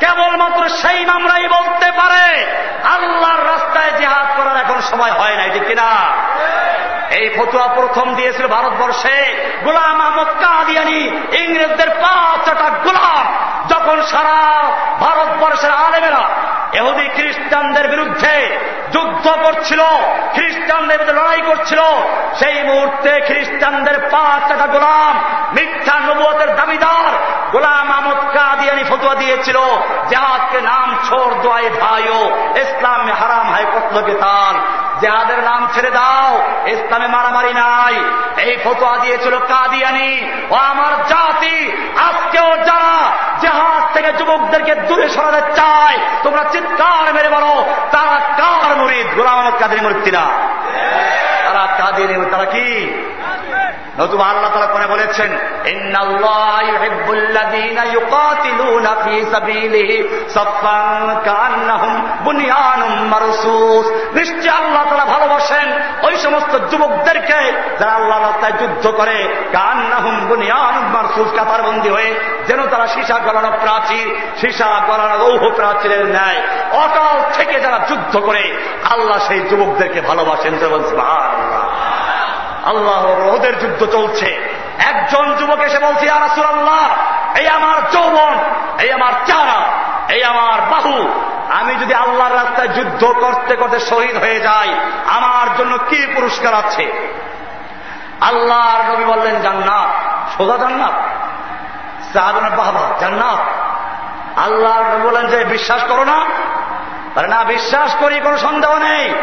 কেবলমাত্র সেই ইমামরাই বলতে পারে, আল্লাহর রাস্তায় জেহাদ করার এখন সময় হয় নাই, ঠিক কিনা? এই ফতুয়া প্রথম দিয়েছিল ভারতবর্ষে গোলাম আহমদ কাদিয়ানি, ইংরেজদের পাঁচটা গোলাম। যখন সারা ভারতবর্ষের আলেমেরা এহুদি খ্রিস্টানদের বিরুদ্ধে যুদ্ধ করছিল, খ্রিস্টানদের বিরুদ্ধে লড়াই করছিল, সেই মুহূর্তে খ্রিস্টানদের পাঁচটা গোলাম, মিথ্যা নবুয়তের দাবিদার গোলাম আহমদ কাদিয়ানি ফতুয়া দিয়েছিল জাহাজকে নাম ছোড় দোয়াই ভাইও, ইসলাম হারাম হাই কতল জেহাদের নাম ছেড়ে দাও। ইসলামে মারামারি নাই। এই ফতোয়া দিয়েছিল কাদিয়ানি। ও আমার জাতি, আজকেও যারা জেহাদ থেকে যুবকদেরকে দূরে সরাতে চায়, তোমরা চিৎকার মেরে বলো, তারা কার মরিদ? গোলাম কাদের মূর্তি না তারা কাদের তারা কি? নতুবা আল্লাহ তারা করে বলেছেন নিশ্চয় আল্লাহ তারা ভালোবাসেন ওই সমস্ত যুবকদেরকে যারা আল্লাহ রাস্তায় যুদ্ধ করে কান্নাহুম বুনিয়ান মারসুস কাতারবন্দি হয়ে যেন তারা সীসা গলানো প্রাচীর, সীসা গলানো লৌহ প্রাচীরের ন্যায় অকাল থেকে যারা যুদ্ধ করে, আল্লাহ সেই যুবকদেরকে ভালোবাসেন। যেমন আল্লাহ রোদের যুদ্ধ চলছে। একজন যুবক এসে বলছে আরাসুর আল্লাহ এই আমার যৌবন, এই আমার চারা, এই আমার বাহু, আমি যদি আল্লাহর রাস্তায় যুদ্ধ করতে করতে শহীদ হয়ে যাই, আমার জন্য কি পুরস্কার আছে? আল্লাহর নবী বললেন, জান্নাত, সোজা জান্নাত। সাহাবের বাবা জান্নাত। আল্লাহর নবী বললেন যে, বিশ্বাস করো না না, বিশ্বাস করি, কোনো সন্দেহ নেই।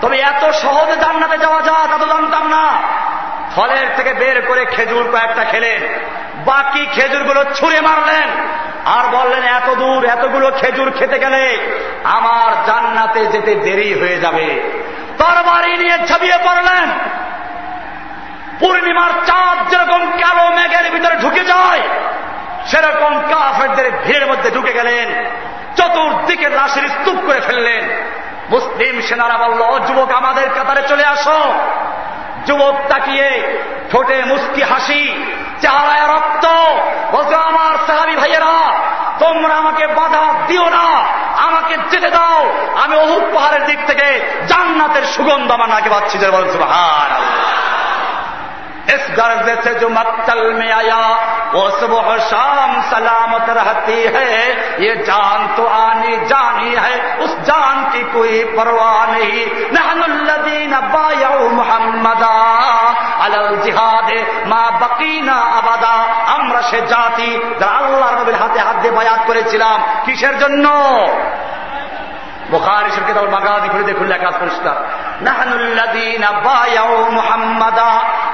তবে এত সহজে জান্নাতে যাওয়া যায়, তা তো জানতাম না। ফলের থেকে বের করে খেজুর কয়েকটা খেলেন। বাকি খেজুরগুলো ছুঁড়ে মারলেন। আর বললেন, এত দূর এতগুলো খেজুর খেতে গেলে আমার জান্নাতে যেতে দেরি হয়ে যাবে। তরবারি নিয়ে ছাপিয়ে পড়লেন। পূর্ণিমার চাঁদ যেরকম কালো মেঘের ভিতরে ঢুকে যায়, সেরকম কাফেরদের ভিড়ের মধ্যে ঢুকে গেলেন। চতুর্দিকে লাশের স্তূপ করে ফেললেন। মুসলিম সেনারা বলল যুবক, আমাদের কাতারে চলে আসো। যুবক তাকিয়ে ঠোঁটে মুস্কি হাসি, চেহারায় রক্ত। বলছো, আমার সাহাবি ভাইয়েরা, তোমরা আমাকে বাধা দিও না, আমাকে যেতে দাও। আমি অহুদ পাহাড়ের দিক থেকে জান্নাতের সুগন্ধ আমার নাকে পাচ্ছি যে বলছো হার اس غرض سے جو مقتل میں آیا، وہ صبح و شام سلامت رہتی ہے۔ یہ جان تو آنی جانی ہے، اس جان کی کوئی پرواہ نہیں۔ نحن الذین بایع محمدا علی الجہاد، ما بقینا ابدا امرش جاتی ذرا আল্লাহর নবীর হাতে হাত দিয়ে বায়াত করেছিলাম কিসের جنو۔ বোখারি শরীফকে তারপর মাগাদি খুলে দেখুন লেখা পরিষ্কার।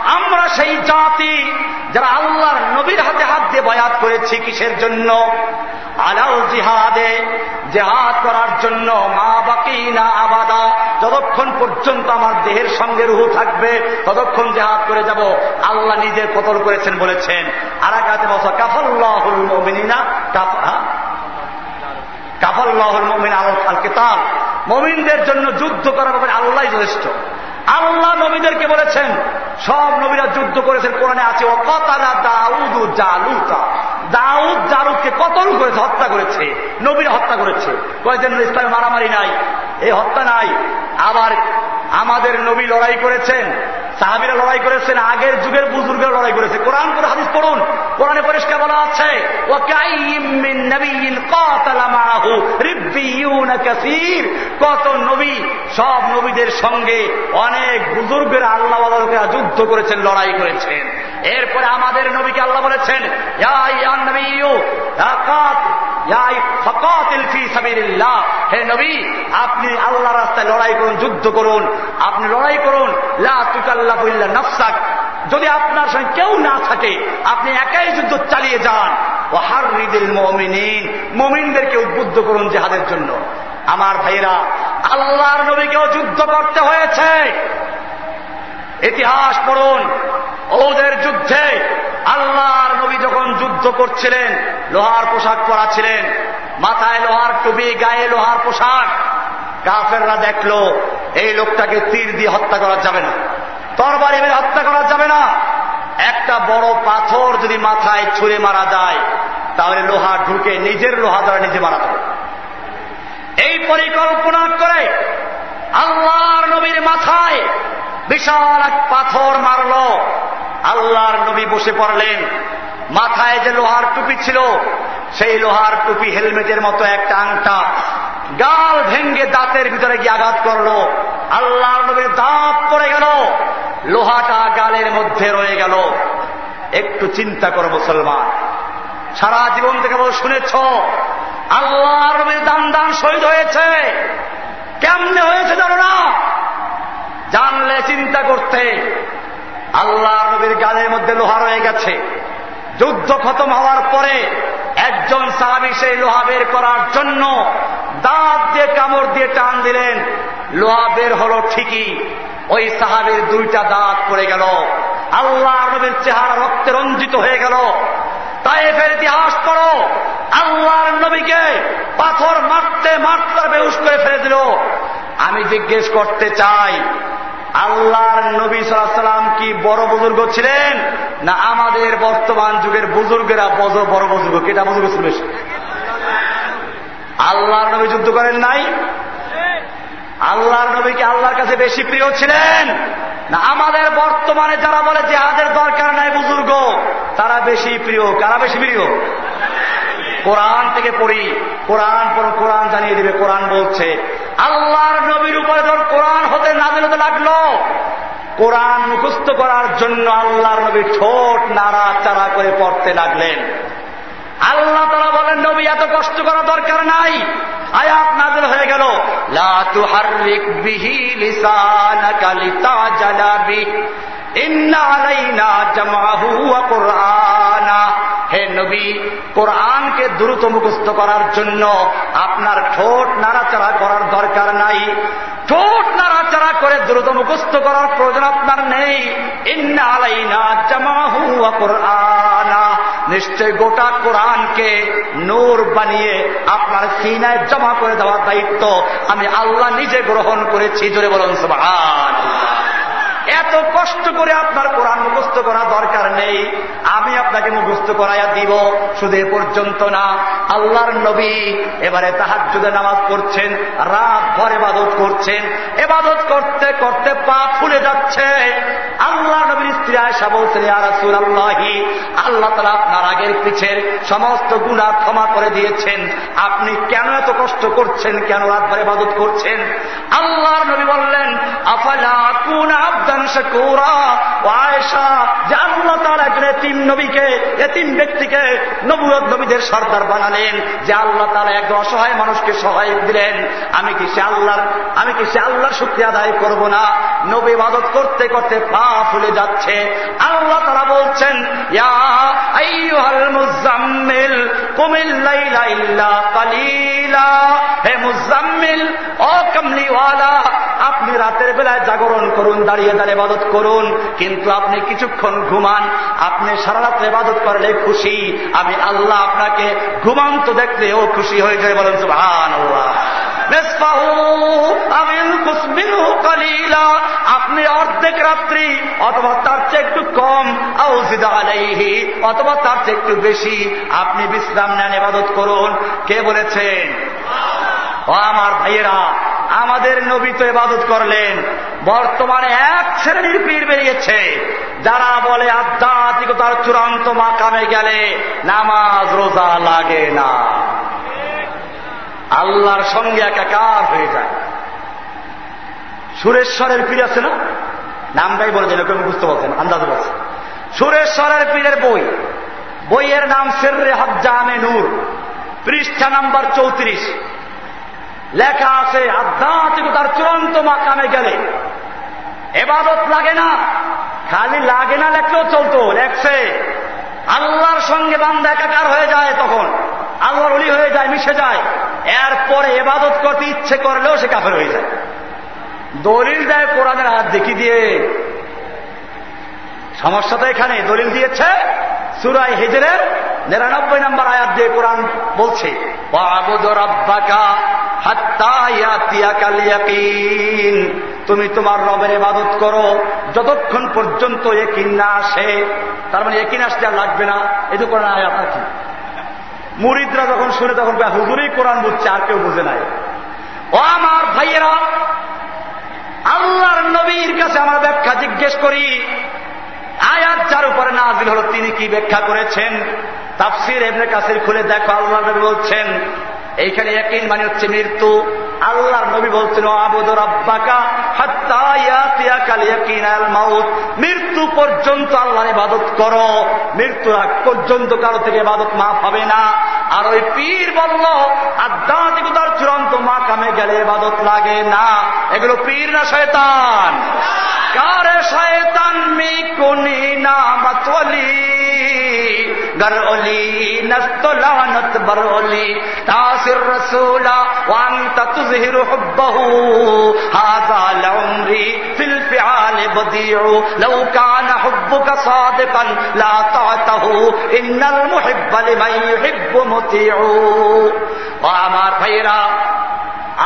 আমরা সেই জাতি যারা আল্লাহর নবীর হাতে হাত দিয়ে বয়াত করেছি কিসের জন্য? আলাল জিহাদে, জেহাদ করার জন্য মা বাকি না আবাদা। যতক্ষণ পর্যন্ত আমার দেহের সঙ্গে রুহু থাকবে, ততক্ষণ জেহাদ করে যাব। আল্লাহ নিজের কতল করেছেন বলেছেন। আর একাতে বসা কাফল্লাহুল মমিনা কাফাল্লাহুল মমিন আল কেতাল মমিনদের জন্য যুদ্ধ করার ব্যাপারে আল্লাহ যথেষ্ট। আল্লাহ নবীদেরকে বলেছেন, সব নবীরা যুদ্ধ করেছেন, কোরআনে আছে ও কতারা দাউদ জালুতা দাউদ জালুদকে কতল করেছে? হত্যা করেছে। নবীরা হত্যা করেছে। কয়েকজন ইসলামে মারামারি নাই। এই হত্যা নাই। আবার আমাদের নবী লড়াই করেছেন। সাহাবিরা লড়াই করেছেন। আগের যুগের বুজুর্গের লড়াই করেছে। কোরআন করে হাদিস পড়ুন। কোরআনে পরিষ্কার বলা আছে কত নবী, সব নবীদের সঙ্গে অনেক বুজুর্গের আল্লাহ যুদ্ধ করেছেন, লড়াই করেছেন। এরপরে আমাদের নবীকে আল্লাহ বলেছেন হে নবী, আপনি আল্লাহ রাস্তায় লড়াই করুন, যুদ্ধ করুন। আপনি লড়াই করুন নফসাক। যদি আপনার সঙ্গে কেউ না থাকে, আপনি একাই যুদ্ধ চালিয়ে যান। ও হার রিদিল মমিনিন, মমিনদেরকে উদ্বুদ্ধ করুন জেহাদের জন্য। আমার ভাইরা আল্লাহর নবীকেও যুদ্ধ করতে হয়েছে। ইতিহাস পড়ুন। ওদের যুদ্ধে আল্লাহর নবী যখন যুদ্ধ করছিলেন, লোহার পোশাক পরা ছিলেন মাথায় লোহার টুপি, গায়ে লোহার পোশাক, কাফেররা দেখল, এই লোকটাকে তীর দিয়ে হত্যা করা যাবে না। তরবারি মেরে হত্যা করা যাবে না। একটা বড় পাথর যদি মাথায় ছুঁড়ে মারা যায়, তাহলে লোহা ঢুকে নিজের লোহা দ্বারা নিজে মারা যাবে। এই পরিকল্পনা করে আল্লাহর নবীর মাথায় বিশাল এক পাথর মারল। আল্লাহর নবী বসে পড়লেন। মাথায় যে লোহার টুপি ছিল, সেই লোহার টুপি হেলমেটের মতো একটা আংটা। গাল ভেঙ্গে দাঁতের ভিতরে গিয়ে আঘাত করল। আল্লাহর নবীর দাঁত পড়ে গেল। লোহাটা গালের মধ্যে রয়ে গেল। একটু চিন্তা করো মুসলমান। সারা জীবন থেকে বল শুনেছ, আল্লাহর নবীর দান দান শহীদ হয়েছে। কেমনে হয়েছে জানো না? জানলে চিন্তা করতে। আল্লাহ নবীর গালের মধ্যে লোহা রয়ে গেছে। যুদ্ধ খতম হওয়ার পরে একজন সাহাবি সেই লোহা বের করার জন্য দাঁত দিয়ে কামড় দিয়ে টান দিলেন। লোহা বের হলো ঠিকই, ওই সাহাবির দুইটা দাঁত পড়ে গেল। আল্লাহ নবীর চেহারা রক্তে রঞ্জিত হয়ে গেল। তাইফের ইতিহাস পড়ো। আল্লাহর নবীকে পাথর মারতে মারতে বেহুশ করে ফেলে দিল। আমি জিজ্ঞেস করতে চাই, আল্লাহর নবী সাল্লাম কি বড় বুজুর্গ ছিলেন, না আমাদের বর্তমান যুগের বুজুর্গেরা বড় বড় বুজুর্গ? কেটা বুজুর্গ ছিল আল্লাহর নবী যুদ্ধ করেন নাই? আল্লাহর নবীকে আল্লাহর কাছে বেশি প্রিয় ছিলেন? না আমাদের বর্তমানে যারা বলে যে হাতের দরকার নাই বুজুর্গ, তারা বেশি প্রিয়, কারা বেশি প্রিয়? কোরআন থেকে পড়ি, কোরআন পড়ো কোরআন জানিয়ে দিবে, কোরআন বলছে, আল্লাহর নবীর উপরে ধর কোরআন হতে নাজিল হতে লাগল, কোরআন মুখস্থ করার জন্য আল্লাহর নবী ঠোঁট নাড়া চাড়া করে পড়তে লাগলেন। আল্লাহ তারা বলেন, নবী, এত কষ্ট করা দরকার নাই। আয়াত নাজিল হয়ে গেল। হে নবী কোরআনকে দ্রুত মুখস্থ করার জন্য আপনার ঠোঁট নাড়াচাড়া করার দরকার নাই। ঠোঁট নাড়াচাড়া করে দ্রুত মুখস্থ করার প্রয়োজন আপনার নেই। ইন্না আলাইনা জামাহু কুরআনা। নিশ্চয় গোটা কোরআনকে নূর বানিয়ে আপনার সিনায় জমা করে দেওয়ার দায়িত্ব আমি আল্লাহ নিজে গ্রহণ করেছি। জোরে বলুন সুবহানাল্লাহ। এত কষ্ট করে আপনার কোরআন মুখস্থ করা দরকার নেই। আমি আপনাকে মুখস্থ করাইয়া দিব। শুধু এ পর্যন্ত না, আল্লাহর নবী এবারে তাহার যুদে নামাজ পড়ছেন, রাত ভর এবাদত করছেন। এবাদত করতে করতে পা ফুলে যাচ্ছে। আল্লাহ নবীর স্ত্রী আয়সা বলছেন রাসুল আল্লাহি আল্লাহ তালা আপনার আগের পিছের সমস্ত গুণা ক্ষমা করে দিয়েছেন। আপনি কেন এত কষ্ট করছেন? কেন রাত ভর এবাদত করছেন? আল্লাহর নবী বললেন, আফালা কুন শাকুরা আয়েশা, যে আল্লাহ তার একজন এতিম নবীকে, এতিম ব্যক্তিকে নবুয়ত নবীদের সর্দার বানালেন, যে আল্লাহ তারা একজন অসহায় মানুষকে সহায় দিলেন। আমি কি সে আল্লাহর, আমি কি সে আল্লাহর শুক্রিয়া আদায় করব না? নবী ইবাদত করতে করতে পা ফুলে যাচ্ছে। আল্লাহ তারা বলছেন আইয়ুহাল মুজাম্মিল কুমিল ইল্লা কালিলা। হে মুজাম্মিল ও কামলিওয়ালা আপনি রাতের বেলায় জাগরণ করুন, দাঁড়িয়ে দাঁড়িয়ে ইবাদত করুন, কিন্তু আপনি কিছুক্ষণ ঘুমান, আপনি সারা রাত্রে ইবাদত করলে খুশি। আমি আল্লাহ আপনাকে ঘুমান্ত দেখলেও খুশি হয়ে যায়, বলেন সুহান আপনি অর্ধেক রাত্রি, অথবা তার চেয়ে একটু কম অথবা তার চেয়ে একটু বেশি, আপনি বিশ্রাম নেন, ইবাদত করুন। কে বলেছেন? আমার ভাইয়েরা আমাদের নবী তো এবাদত করলেন। বর্তমানে এক শ্রেণির পীর বেরিয়েছে, যারা বলে আধ্যাত্মিকতার চূড়ান্ত মাকামে গেলে নামাজ রোজা লাগে না। আল্লাহর সঙ্গে একাকার হয়ে যায়। সুরেশ্বরের পীর আছে না? নামটাই বলে যেন কেউ বুঝতে পারছেন আন্দাজ বলছে। সুরেশ্বরের পীরের বই। বইয়ের নাম সেররে হজ্জামে নূর, পৃষ্ঠা নাম্বার চৌত্রিশ। লেখা আছে আধ্যাত্মিকতার চূড়ান্ত মাকামে গেলে। এবাদত লাগে না, খালি লাগে না লেখলেও চলতো, লেখছে। আল্লাহর সঙ্গে বান্দা একাকার হয়ে যায় তখন, আল্লাহর অলি হয়ে যায়, মিশে যায়। এরপরে এবাদত করতে ইচ্ছে করলেও সে কাফের হয়ে যায়। দলিল দেয় কোরআনের হাত দেখি দিয়ে। সমস্যা তো এখানে, দলিল দিয়েছে সুরাই হেজরের নিরানব্বই নম্বর আয়াত দিয়ে কোরআন বলছে তুমি তোমার রবের ইবাদত করো, যতক্ষণ পর্যন্ত একিন না আসে। তার মানে একিন আসতে আর লাগবে না। এই তো কোরআন আয়াত নাকি? মুরিদরা যখন শুনে তখন হুজুরেই কোরআন বুঝছে, আর কেউ বুঝে নাই। ও আমার ভাইয়েরা, আল্লাহর নবীর কাছে আমার ব্যাখ্যা জিজ্ঞেস করি আয়াত যার উপরে নাজিল হল, তিনি কি ব্যাখ্যা করেছেন? তাফসির এমনি কাছের খুলে দেখো আল্লাহ নবী বলছেন, এইখানে একই মানে হচ্ছে মৃত্যু। আল্লাহর নবী বলছেন আবুদর আব্বাকা মৃত্যু পর্যন্ত আল্লাহর ইবাদত করো। মৃত্যু আগ পর্যন্ত কারও থেকে ইবাদত মাফ হবে না। আর ওই পীর বলল, আধ্যাত্মিকতার চূড়ান্ত মাকামে গেলে ইবাদত লাগে না। এগুলো পীর না শয়তান? কারে শয়তান মি কোনি না মাতলি গরলি নস্তলানত বরলি তাসির রসুলা وانت تظهر حبه هذا لعمري في الفعال بديع لو كان حبك صادقا لا طعته ان المحب لمن يحب مطيع আমার ভাইরা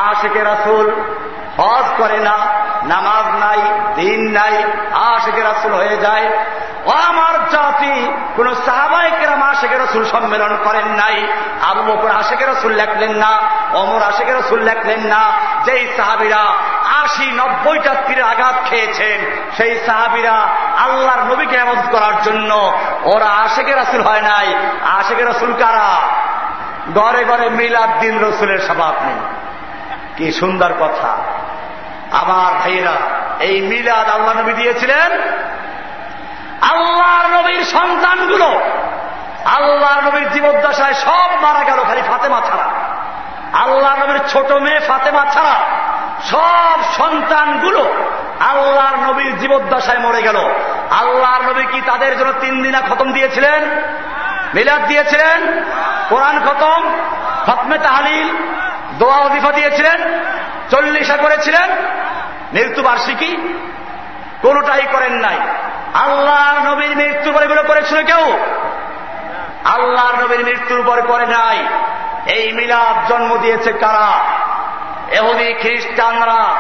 আশিকে রাসূল হজ করে না নামাজ নাই দিন নাই আশেখের রাসুল হয়ে যায়। আমার জাতি, কোন সাহাবাহিকের আশেখের রসুল সম্মেলন করেন নাই। আবু বকর আশেখের রসুল লেখলেন না অমর আশেখের রসুল লেখলেন না। যেই সাহাবিরা আশি নব্বইটা তীরের আঘাত খেয়েছেন, সেই সাহাবিরা আল্লাহর নবীকে এমত করার জন্য ওরা আশেখের রাসুল হয় নাই। আশেখের রসুল কারা? ঘরে ঘরে মিলাদ দিন রসুলের স্বভাব নেই। কি সুন্দর কথা। আমার ভাইয়েরা, এই মিলাদ আল্লাহ নবী দিয়েছিলেন। আল্লাহর নবীর সন্তানগুলো আল্লাহ নবীর জীবদ্দশায় সব মারা গেল, খালি ফাতেমা ছাড়া। আল্লাহ নবীর ছোট মেয়ে ফাতেমা ছাড়া সব সন্তানগুলো আল্লাহর নবীর জীবদ্দশায় মরে গেল। আল্লাহর নবী কি তাদের জন্য তিন দিনা খতম দিয়েছিলেন? মিলাদ দিয়েছিলেন? কোরআন খতম? খতমে তাহালিল? দোয়া অদিফা দিয়েছিলেন? চল্লিশা করেছিলেন? মৃত্যুবার্ষিকী কোনটাই করেন নাই। আল্লাহর নবীর মৃত্যু এগুলো করেছিল কেউ? আল্লাহর নবীর মৃত্যুর পরে করে নাই। এই মিলাদ জন্ম দিয়েছে কারা? এহুদি, খ্রিস্টানরা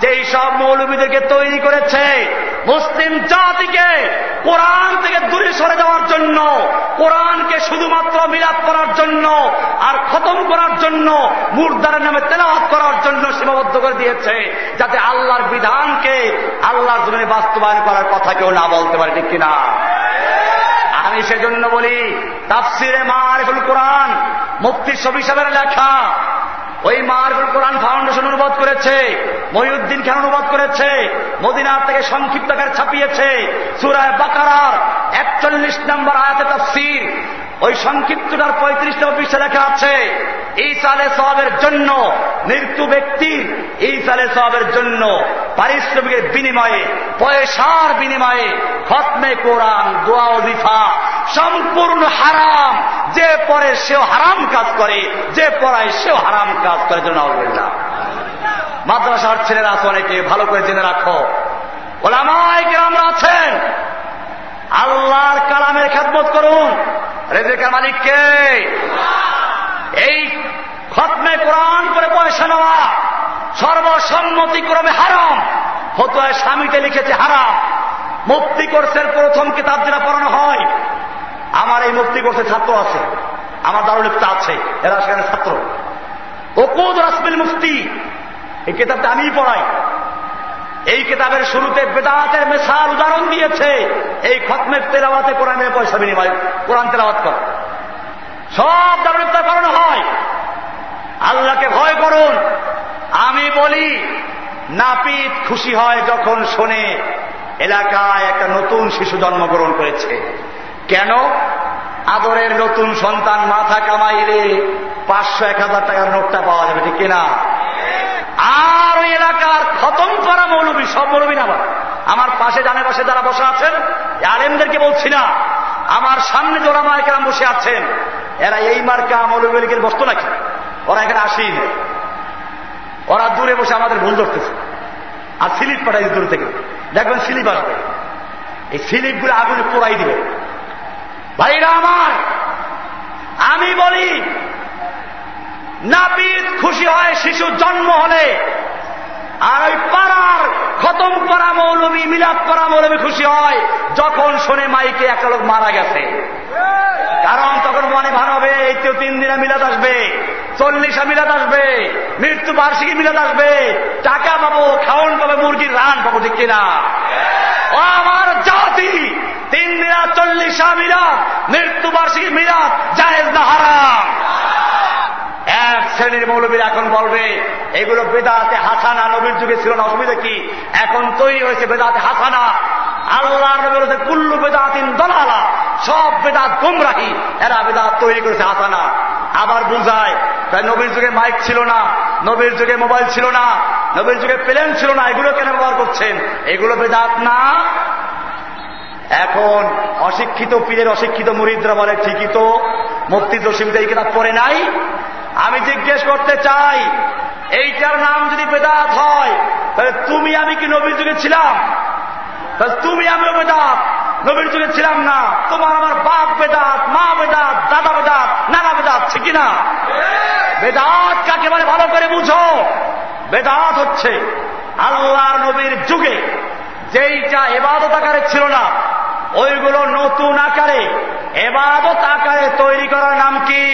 যেই সব মৌলবীদেরকে তৈরি করেছে, মুসলিম জাতিকে কোরআন থেকে দূরে সরে যাওয়ার জন্য, কোরআনকে শুধুমাত্র মিলাদ করার জন্য আর খতম করার জন্য মুর্দারের নামে তেলাওয়াত করার জন্য সীমাবদ্ধ করে দিয়েছে, যাতে আল্লাহর বিধানকে আল্লাহর জন্য বাস্তবায়ন করার কথা কেউ না বলতে পারে, ঠিক কিনা? আমি সেজন্য বলি, তাফসিরে মারফুল কোরআন মুক্তি ছবি সাহেবের লেখা। ওই মারফুল কোরআন ফাউন্ডেশন অনুবাদ করেছে, মহিউদ্দিন খান অনুবাদ করেছে, মদিনার থেকে সংক্ষিপ্ত ছাপিয়েছে। সুরায় বাকারার একচল্লিশ নম্বর আয়াতে তফসির ওই সংক্ষিপ্তটার পঁয়ত্রিশ নম্বর পৃষ্ঠে লেখা আছে। এই সালে সবের জন্য মৃত্যু ব্যক্তির এই সালে সবের জন্য পারিশ্রমিকের বিনিময়ে, পয়সার বিনিময়ে খতমে কোরআন, দোয়া অজিফা সম্পূর্ণ হারাম। যে পরে সেও হারাম কাজ করে, যে পড়ায় সেও হারাম কাজ করে, জন্য মাদ্রাসার ছেলেরা আছে অনেকে, ভালো করে জেনে রাখো। ওলামায় গ্রামরা আছেন। আল্লাহর কালামের খেদমত করুন। রেজেকার মালিককে এই খতমে কোরআন করে পয়সা নেওয়া সর্বসম্মতিক্রমে হারাম। হতো স্বামীতে লিখেছে হারাম। মুক্তি কোর্সের প্রথম কিতাব যেটা পড়ানো হয়, আমার এই মুক্তি কোর্সের ছাত্র আছে, আমার দারুলিপ্ত আছে, এরা সেখানে ছাত্র। ওকুদ রাসমিল মুফতি, এই কিতাবটা আমিই পড়াই। এই কিতাবের শুরুতে বেদাতের মেশাল উদাহরণ দিয়েছে। এই খতমের তেলাওয়াতে কোরআনের পয়সা বিনিময়, কোরআন তেলাওয়াত কর। সব দারুলিপ্তা করানো হয়। আল্লাহকে ভয় করুন। আমি বলি, নাপিত খুশি হয় যখন শোনে, এলাকায় একটা নতুন শিশু জন্মগ্রহণ করেছে। কেন? আদরের নতুন সন্তান মাথা কামাইলে পাঁচশো এক হাজার টাকার নোটটা পাওয়া যাবে, ঠিক কিনা? আর ওই এলাকার খতম করা মৌলবী, সব মৌলবী না আমার। পাশে জানে পাশে যারা বসে আছেন আলেমদেরকে বলছি না। আমার সামনে জোড়া মার্কেরা বসে আছেন, এরা এই মার্কা মৌলবীকে বসতো নাকি? ওরা এখানে আসেই না ওরা দূরে বসে আমাদের ভুল ধরতেছে। আর স্লিপ পাঠাই দূর থেকে। দেখবেন স্লিপ আসবে এই স্লিপগুলো আগুনে পোড়াই দিবে। ভাইরা আমার, আমি বলি নাপিত খুশি হয় শিশু জন্ম হলে। আর ওই পাড়ার খতম করা মৌলবী, মিলাদ করা মৌলবী খুশি হয় যখন শোনে মাইকে একটা লোক মারা গেছে। কারণ তখন মনে ভান হবে, এই তো তিন দিনে মিলাদ আসবে, চল্লিশা মিলাদ আসবে, মৃত্যু বার্ষিকী মিলাদ আসবে, টাকা পাবো খাওয়ান পাবে, মুরগির রান পাবো, ঠিক কিনা? আমার জাতি, তিন দিনা চল্লিশা মিলাদ, মৃত্যু বার্ষিকী মিলাদ জাহেজ না হারাম। শ্রেণির মৌলবীর এখন বলবে, এগুলো বেদাতে হাসানা নবীর যুগে ছিল না, অসুবিধা কি? এখন তৈরি হয়েছে বেদাতে হাসানা। আল্লাহ নবীর কুল্লু বেদাতিন দলালা, সব বেদাত গুমরাহি, এরা বেদাত তৈরি করেছে হাসানা। আবার বুঝায়, তাই নবীর যুগে মাইক ছিল না, নবীর যুগে মোবাইল ছিল না, নবীর যুগে প্লেন ছিল না, এগুলো কেন ব্যবহার করছেন? এগুলো বেদাত না। এখন অশিক্ষিত পীরের অশিক্ষিত মুরিদরা বলে, ঠিকই তো মুক্তি জসিমটা এই কিতাব পড়ে নাই। আমি জিজ্ঞেস করতে চাই, এইটার নাম যদি বেদাত হয়, তাহলে তুমি আমি কি নবীর যুগে ছিলাম? তুমি আমিও বেদাত, নবীর যুগে ছিলাম না। তোমার আমার বাপ বেদাত, মা বেদাত, দাদা বেদাত, নানা বেদাত, ঠিক না বেদাত কাকে বলে ভালো করে বুঝো? বেদাত হচ্ছে আল্লাহর নবীর যুগে যেইটা এবাদত আকারে ছিল না, ওইগুলো নতুন আকারে এবাদত আকারে তৈরি করার নাম কি?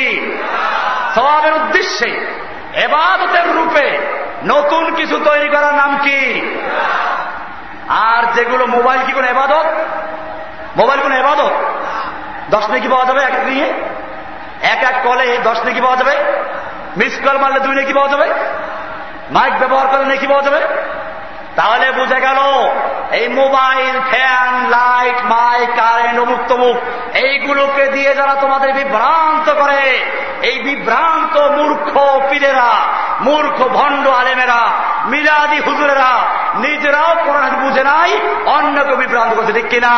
সবাবের উদ্দেশ্যে, এবাদতের রূপে নতুন কিছু তৈরি করার নাম কি? আর যেগুলো মোবাইল কি কোন এবাদত? মোবাইল কোন এবাদত? দশ নাকি পাওয়া যাবে এক নিয়ে? এক এক কলে দশ নাকি পাওয়া যাবে? মিস কল মারলে দুই নাকি পাওয়া যাবে? মাইক ব্যবহার করলে নাকি পাওয়া যাবে? তাহলে বুঝে গেল, এই mobile, fan, light, mic, current, অমুক তমুক, এইগুলোকে দিয়ে যারা তোমাদের বিভ্রান্ত করে, এই বিভ্রান্ত মূর্খ পীরেরা, মূর্খ ভণ্ড আলেমেরা, মিলাদি হুজুরেরা নিজেরাও কোরআন বুঝে নাই অন্যকে বিভ্রান্ত করছে, ঠিক কিনা?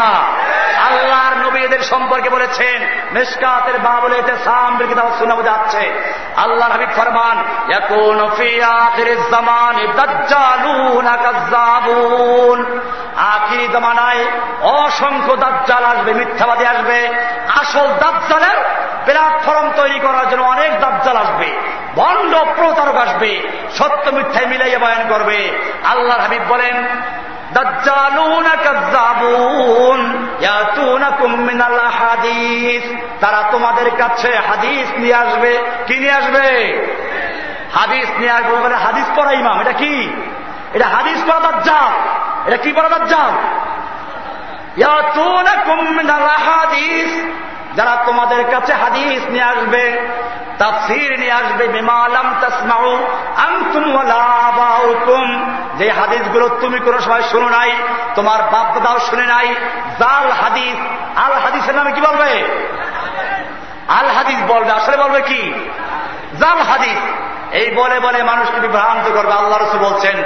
আল্লাহর নবী এদের সম্পর্কে বলেছেন, মেসকাতের বা বলে এতে সামনের কিতাব শোনা যাচ্ছে। আল্লাহ হাবিব ফরমান এখন আখিরি জমানায় অসংখ্য দাজ্জাল আসবে, মিথ্যাবাদী আসবে। আসল দাজ্জালের প্ল্যাটফর্ম তৈরি করার জন্য অনেক দাজ্জাল আসবে। ভণ্ড প্রতারক আসবে, সত্য মিথ্যায় মিলাইয়া বয়ান করবে। আল্লাহ হাবিব বলেন তারা তোমাদের কাছে হাদিস নিয়ে আসবে। কি নিয়ে আসবে? হাদিস নিয়ে আসবে। হাদিস পড়া ইমাম, এটা কি? এটা হাদিস পড়া দাজ্জাল, এটা কি পড়া দাজ্জাল? হাদিস যারা তোমাদের কাছে হাদিস নিয়ে আসবে, তাফসির নিয়ে আসবে বিমালাম তাসমাউ আনতুম ওয়ালা যে হাদিসগুলো তুমি কোনো সময় শুনো নাই, তোমার বাপ দাদাও শুনে নাই, জাল হাদিস, আল হাদিসের নামে কি বলবে? আল হাদিস বলবে, আসলে বলবে কি? জাল হাদিস। এই বলে বলে মানুষকে বিভ্রান্ত করবে, আল্লাহ রসু বলছেন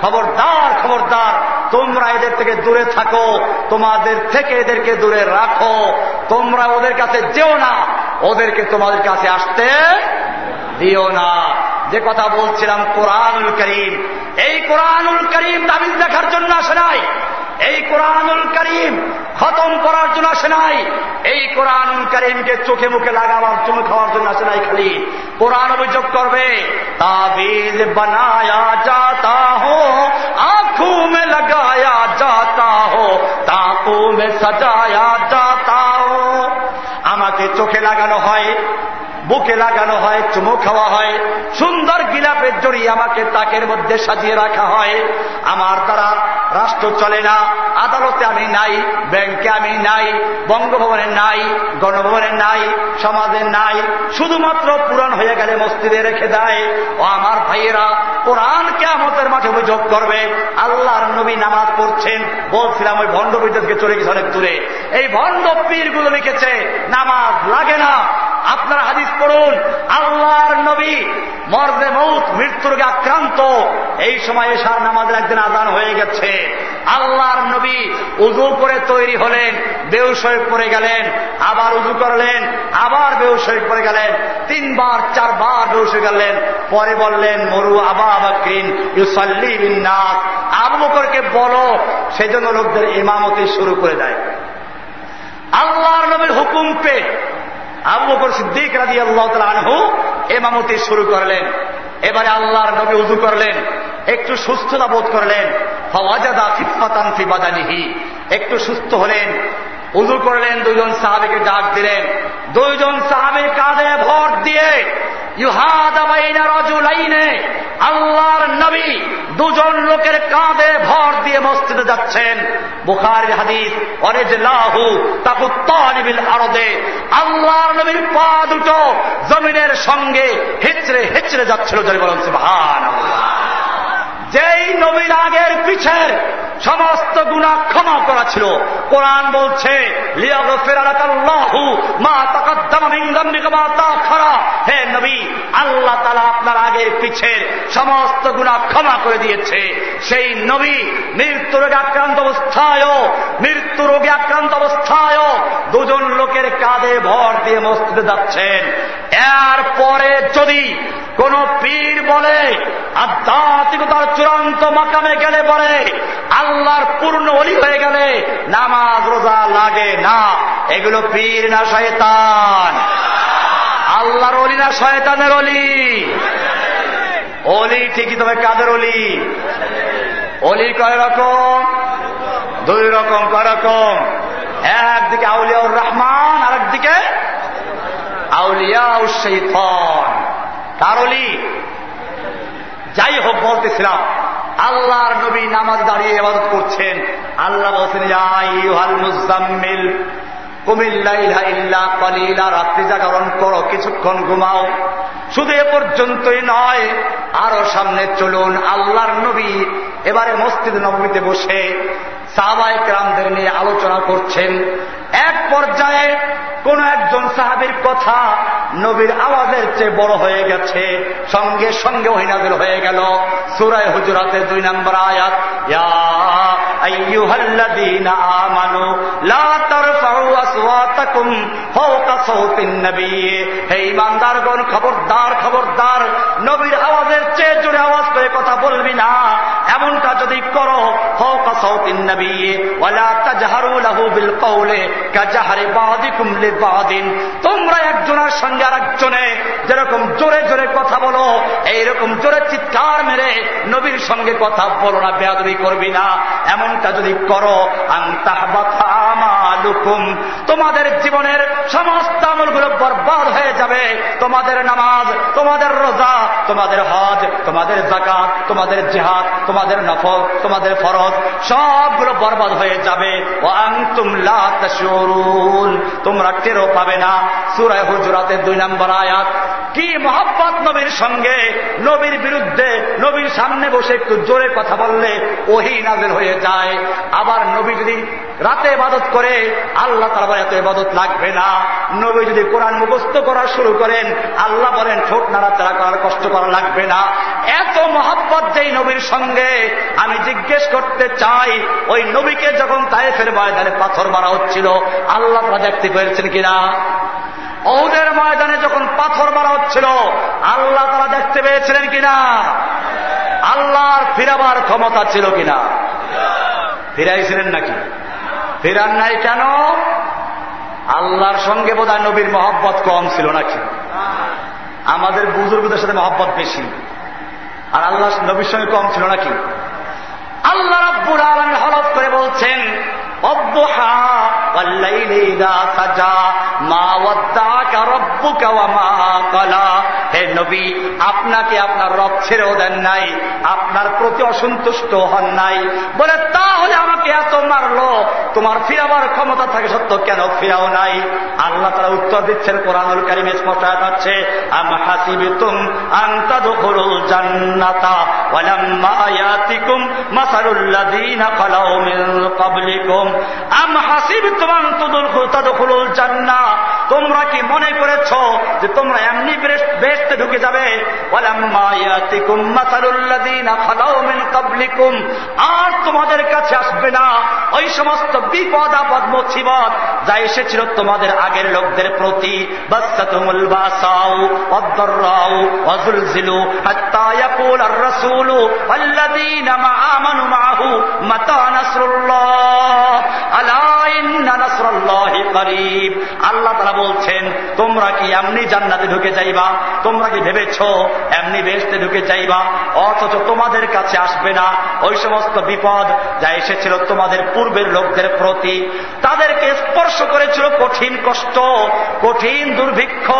খবরদার খবরদার তোমরা এদের থেকে দূরে থাকো, তোমাদের থেকে এদেরকে দূরে রাখো। তোমরা ওদের কাছে যেও না, ওদেরকে তোমাদের কাছে আসতে দিও না। যে কথা বলছিলাম কোরআনুল করিম, এই কোরআনুল করিম তাবিজ দেখার জন্য আসে নাই। এই কোরআনুল করিম খতম করার জন্য আসে নাই। এই কোরআনুল করিমকে চোখে মুখে লাগাবার জন্য, খাওয়ার জন্য আসে নাই খালি। কোরআন অভিযোগ করবে, তাবিজ বানায়া যাতা হো আঁখু আমাকে চোখে লাগানো হয়, বুকে লাগানো হয়, চুমু খাওয়া হয়। সুন্দর গিলাপের জড়িয়ে আমাকে তাকের মধ্যে সাজিয়ে রাখা হয়। আমার দ্বারা রাষ্ট্র চলে না, আদালতে আমি নাই, ব্যাংকে আমি নাই, বঙ্গভবনে নাই, গণভবনে নাই, সমাজে নাই। শুধুমাত্র পুরাণ হয়ে গেলে মসজিদে রেখে দেয়। ও আমার ভাইয়েরা, কোরআন কেমতের মাঠে অভিযোগ করবে। আল্লাহর নবী নামাজ পড়ছেন। বলছিলাম, ওই ভণ্ড বিদ্যুৎকে চলে গেছে অনেক দূরে। এই ভণ্ড পীরগুলো লিখেছে, নামাজ লাগে না। আপনারা হাদিস পড়ুন, আল্লাহর নবী মর্দে মৌত মৃত্যুরকে আক্রান্ত। এই সময় এসার নামাজের একদিন আদান হয়ে গেছে। আল্লাহর নবী উজু করে তৈরি হলেন বেউস হয়ে পড়ে গেলেন, আবার উজু করলেন, আবার বেউস হয়ে পড়ে গেলেন, তিনবার, চারবার বেউস গেলেন পরে বললেন, মরু আবা আবাক্রিন ইউসাল্লি বিন্নাস। আবু বকরকে বলো, সেজন্য লোকদের ইমামতি শুরু করে দেয়। আল্লাহর নবীর হুকুম পেয়ে আবু বকর সিদ্দিক রাজি আল্লাহ আনহু এমামতি শুরু করলেন। এবারে আল্লাহর নবী উজু করলেন একটু সুস্থতা বোধ করলেন। একটু সুস্থ হলেন উজু করলেন দুজন সাহাবিকে ডাক দিলেন। দুইজন সাহাবির কাঁধে ভর দিয়ে আল্লাহর নবী দুজন লোকের কাঁধে ভর দিয়ে মসজিদে যাচ্ছেন। বুখার হাদিস অরেজ লাহু তাকু তালিবিল আরদে, আল্লাহর নবীর পা দুটো জমিনের সঙ্গে হেচড়ে হেচড়ে যাচ্ছিল। যদি বলেন সুবহান যেই নবীর আগের পিছের সমস্ত গুণা ক্ষমা করা ছিল। কোরআন বলছে হে নবী, আল্লাহ তালা আপনার আগের পিছের সমস্ত গুণা ক্ষমা করে দিয়েছে। সেই নবী মৃত্যু রোগে আক্রান্ত অবস্থায় মৃত্যু রোগে আক্রান্ত অবস্থায় দুজন লোকের কাঁধে ভর দিয়ে মসজিদে যাচ্ছেন। এরপরে যদি কোন পীর বলে, আধ্যাত্মিকতার চূড়ান্ত মাকামে গেলে বলে আল্লাহর পূর্ণ অলি হয়ে গেলে নামাজ, রোজা লাগে না। এগুলো পীর না শয়তান। আল্লাহর অলি না শয়তানের অলি অলি ঠিকই তবে কাদের অলি অলি কয় রকম? দুই রকম, কয় রকম? একদিকে আউলিয়াউর রহমান আর একদিকে আউলিয়া শৈতন। কার অলি যাই হোক, বলতেছিলাম। আল্লাহর নবী নামাজ দাঁড়িয়ে এবাদত করছেন। আল্লাহ বলছেন রাত্রি জাগরণ করো, কিছুক্ষণ ঘুমাও। শুধু এ পর্যন্তই নয়, আরও সামনে চলুন আল্লাহর নবী। এবারে মসজিদ নবমীতে বসে সাহবায়ক রামদের নিয়ে আলোচনা করছেন। এক পর্যায়ে কোন একজন সাহাবির কথা নবীর আওয়াজের চেয়ে বড় হয়ে গেছে, সঙ্গে সঙ্গে ওহিনাদের হয়ে গেল। সুরায় হুজুরাতে দুই নম্বর আয়াত আমানু লা ইমানদারগণ খবরদার খবরদার, নবীর আওয়াজের চেয়ে জোরে আওয়াজ করে কথা বলবি না। এমনটা যদি করো, ফাওকা সাউতিন তোমরা একজনের সঙ্গে আর একজনে যেরকম জোরে জোরে কথা বলো, এইরকম জোরে চিৎকার মেরে নবীর সঙ্গে কথা বলো না, বেয়াদবি করবি না। এমনটা যদি করো আমালুকুম তোমাদের জীবনের সমস্ত আমলগুলো বরবাদ হয়ে যাবে। তোমাদের নামাজ, তোমাদের রোজা, তোমাদের হজ, তোমাদের জাকাত তোমাদের জেহাদ, তোমাদের নফল, তোমাদের ফরজ, সবগুলো বরবাদ হয়ে যাবে। তোমরা টেরও পাবে না। সুরায় হুজুরাতের দুই নম্বর আয়াত, কি মহাব্বত নবীর সঙ্গে? নবীর বিরুদ্ধে নবীর সামনে বসে একটু জোরে কথা বললে ওহি নাজের হয়ে যায়। আবার নবী যদি রাতে ইবাদত করে আল্লাহ তার এত ইবাদত লাগবে না। নবী যদি কোরআন মুখস্থ করা শুরু করেন, আল্লাহ বলেন, ঠোঁট নাড়াচাড়া করার কষ্ট করা লাগবে না। এত মহাব্বত যেই নবীর সঙ্গে আমি জিজ্ঞেস করতে চাই, ওই নবীকে যখন তাইফের ময়দানে পাথর মারা হচ্ছিল, আল্লাহ তারা দেখতে পেরেছেন কিনা? ঔদের ময়দানে যখন পাথর মারা হচ্ছিল, আল্লাহ তারা দেখতে পেয়েছিলেন কিনা? আল্লাহর ফিরাবার ক্ষমতা ছিল কিনা? ফিরাইছিলেন নাকি? ফিরান নাই কেন? আল্লাহর সঙ্গে বোধ নবীর মহব্বত কম ছিল নাকি? আমাদের বুজুর্গদের সাথে মহব্বত বেশি। আর আল্লাহ নবীর সঙ্গে কম ছিল নাকি? আল্লাহ রব্বুর আলম হলফ করে বলছেন হে নবী, আপনাকে আপনার রব ছেড়েও দেন নাই, আপনার প্রতি অসন্তুষ্ট হন নাই। বলে, তাহলে আমাকে এত মারলো, তোমার ফিরাবার ক্ষমতা থাকে সত্য কেন ফিরাও নাই? আল্লাহ তারা উত্তর দিচ্ছেন, কোরআনুল কারিমে স্পষ্ট আছে, আম হাসিবিতুম আনতা দুখুলুল জান্নাতা ওয়ালাম্মা খালাউ মিন আম তোমরা কি মনে করেছ যে তোমরা এমনি বেহেশতে ঢুকে যাবে। আর তোমাদের কাছে আসবে না ওই সমস্ত বিপদ, আপদ, মুসিবত যা এসেছিল তোমাদের আগের লোকদের প্রতি। বাসাতুমুল বাসাউ ওয়াদ-দাররাউ ওয়াজুলজিলু হাত্তা ইয়াকুল আর-রাসূলু ওয়াল্লাযীনা আমানু মাআহু মাতা নাসরুল্লাহ আলা ইন্না নাসরাল্লাহি করিব আল্লাহ তাআলা বলছেন, তোমরা কি এমনি জান্নাতে ঢুকে যাইবা? তোমরা কি ভেবেছ এমনি বেহেশতে ঢুকে যাইবা? অথচ তোমাদের কাছে আসবে না। ওই সমস্ত বিপদ যা এসেছিল তোমাদের পূর্বের লোকদের প্রতি, তাদেরকে স্পর্শ করেছিল কঠিন কষ্ট, কঠিন দুর্ভিক্ষ,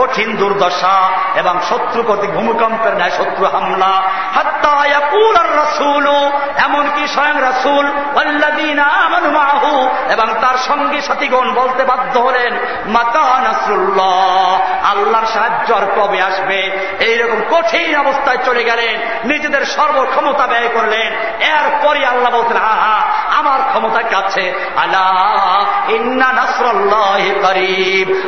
কঠিন দুর্দশা এবং শত্রু কর্তৃক ভূমিকম্পের ন্যায় শত্রু হামলা। রাসুল, এমনকি স্বয়ং রাসুল এবং তার সঙ্গে সাথীগণ বলতে বাধ্য হলেন, মাতা আল্লাহর সাহায্য আর কবে আসবে? এইরকম কঠিন অবস্থায় চলে গেলেন, নিজেদের সর্বক্ষমতা ব্যয় করলেন। এরপরই আল্লাহ বলছেন, আহা আমার ক্ষমতা কাছে আল্লাহ ইন্না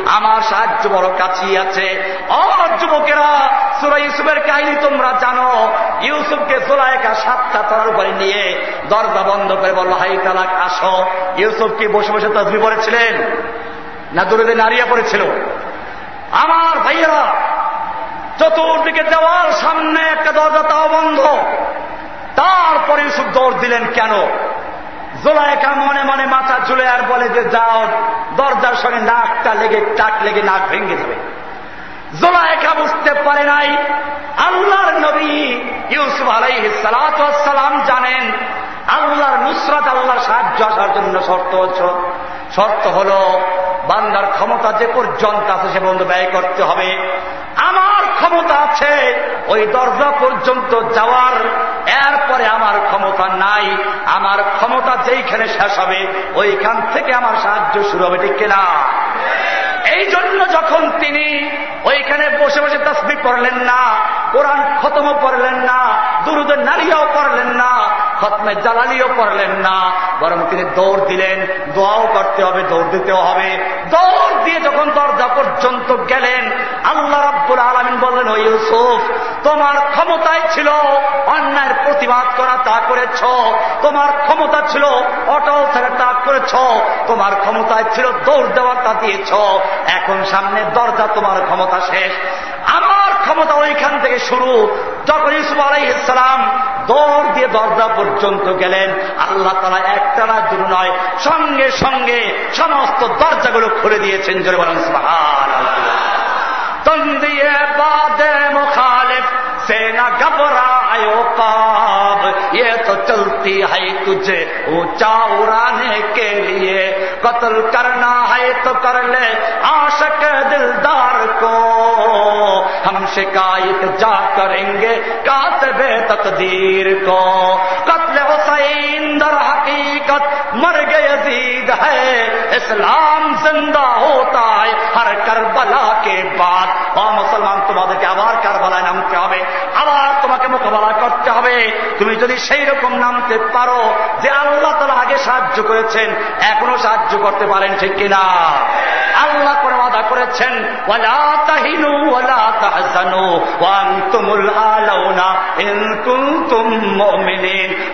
আমার সাহায্য বড় কাছেই আছে। অর যুবকেরা, সুরা ইউসুফের কাহিনী তোমরা জানো। ইউসুফকে জোলায়কা সাতটা তলার উপরে নিয়ে দরজা বন্ধ করে বলল, হাই তালাক, আসো। ইউসুফ কি বসে বসে তসবি পড়েছিলেন? না দূরে নারিয়া পড়েছিল? আমার ভাইয়েরা, চতুর্দিকে যাওয়ার সামনে একটা দরজা, তাও বন্ধ। তারপরে ইউসুফ দৌড় দিলেন কেন? জোলায়কা মনে মনে মাথা চুলে আর বলে যে, যাও, দরজার সঙ্গে নাকটা লেগে, টাক লেগে নাক ভেঙে যাবে। জোলায়কা বুঝতে পারে নাই, আল্লাহর নবী ইউসুফ আলাই সালাম জানেন, আল্লাহর নুসরাত আল্লাহর সাহায্য আসার জন্য শর্ত শর্ত হল, বান্দার ক্ষমতা যে পর্যন্ত আছে সে বন্ধু ব্যয় করতে হবে। আমার ক্ষমতা আছে, ওই দরজা পর্যন্ত যাওয়ার। এরপরে আমার ক্ষমতা নাই, আমার ক্ষমতা যেইখানে শেষ হবে, ওইখান থেকে আমার সাহায্য শুরু হবে, ঠিক কিনা? এই জন্য যখন তিনি ওইখানে বসে বসে তসবি পড়লেন না, কোরআন খতমও পড়লেন না, দুরুদের নারীও খতমে জালালিও করলেন না, বরং তিনি দৌড় দিলেন। দোয়াও করতে হবে, দৌড় দিতেও হবে। দৌড় দিয়ে যখন দরজা পর্যন্ত গেলেন, আল্লাহ রাব্বুল আলমিন বললেন, ও ইউসুফ, তোমার ক্ষমতায় ছিল অন্যায়ের প্রতিবাদ করা, তা করেছ। তোমার ক্ষমতা ছিল অটল থেকে, তা করেছ। তোমার ক্ষমতায় ছিল দৌড় দেওয়ার তা দিয়েছ। এখন সামনে দরজা, তোমার ক্ষমতা শেষ। আমার ক্ষমতা ওইখান থেকে শুরু। যখন ইউসুফ ইসলাম দৌড় দিয়ে দরজা পর্যন্ত গেলেন, আল্লাহ তারা একটানা দূর নয়, সঙ্গে সঙ্গে সমস্ত দরজাগুলো খুলে দিয়েছেন, জোরে বলেন তন্দিয়ে বাদে মুখালেফ سے نہ گھبراؤ हम शिकायत जा करेंगे कातबे तकदीर को कत्ल हुसैन दर हकीकत मर गए यजीद है इस्लाम जिंदा होता है हर करबला के बाद ও মুসলমান তোমাদেরকে আবার কারবালায় নামতে হবে আবার তোমাকে মোকাবেলা করতে হবে তুমি যদি সেই রকম নামতে পারো যে আল্লাহ তালা আগে সাহায্য করেছেন এখনো সাহায্য করতে পারেন ঠিক কিনা আল্লাহ করে ওয়াদা করেছেন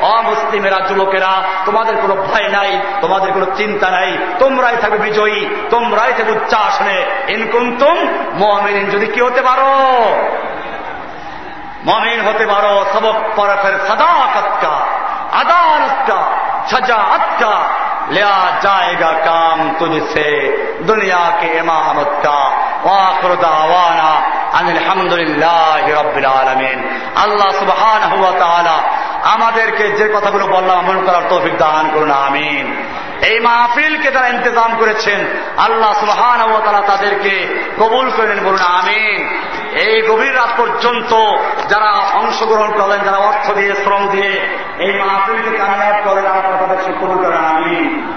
অমুসলিমেরা যুবকেরা, তোমাদের কোনো ভয় নাই, তোমাদের কোনো চিন্তা নাই, তোমরাই থাকবে বিজয়ী, তোমরাই থাকবে উচ্চাস ইনকুম তুম কুনতুম যদি কি হতে পারো? মমিন হতে পারো, সবক পরফের সাদাকাত কা আদা কা সজা কা लिया जाएगा काम तुझसे दुनिया के इमामत का वाखर दावाना আলহামদুলিল্লাহ রব্বিল আলমিন আল্লাহ সুবহান হুয়া তাআলা আমাদেরকে যে কথাগুলো বললাম আমল করার তৌফিক দান করুন আমিন এই মাহফিলকে যারা ইন্তজাম করেছেন আল্লাহ সুবহান হুয়া তাআলা তাদেরকে কবুল করেন বলুন আমিন এই গভীর রাত পর্যন্ত যারা অংশগ্রহণ করলেন যারা অর্থ দিয়ে শ্রম দিয়ে এই মাহফিলকে কামিয়াব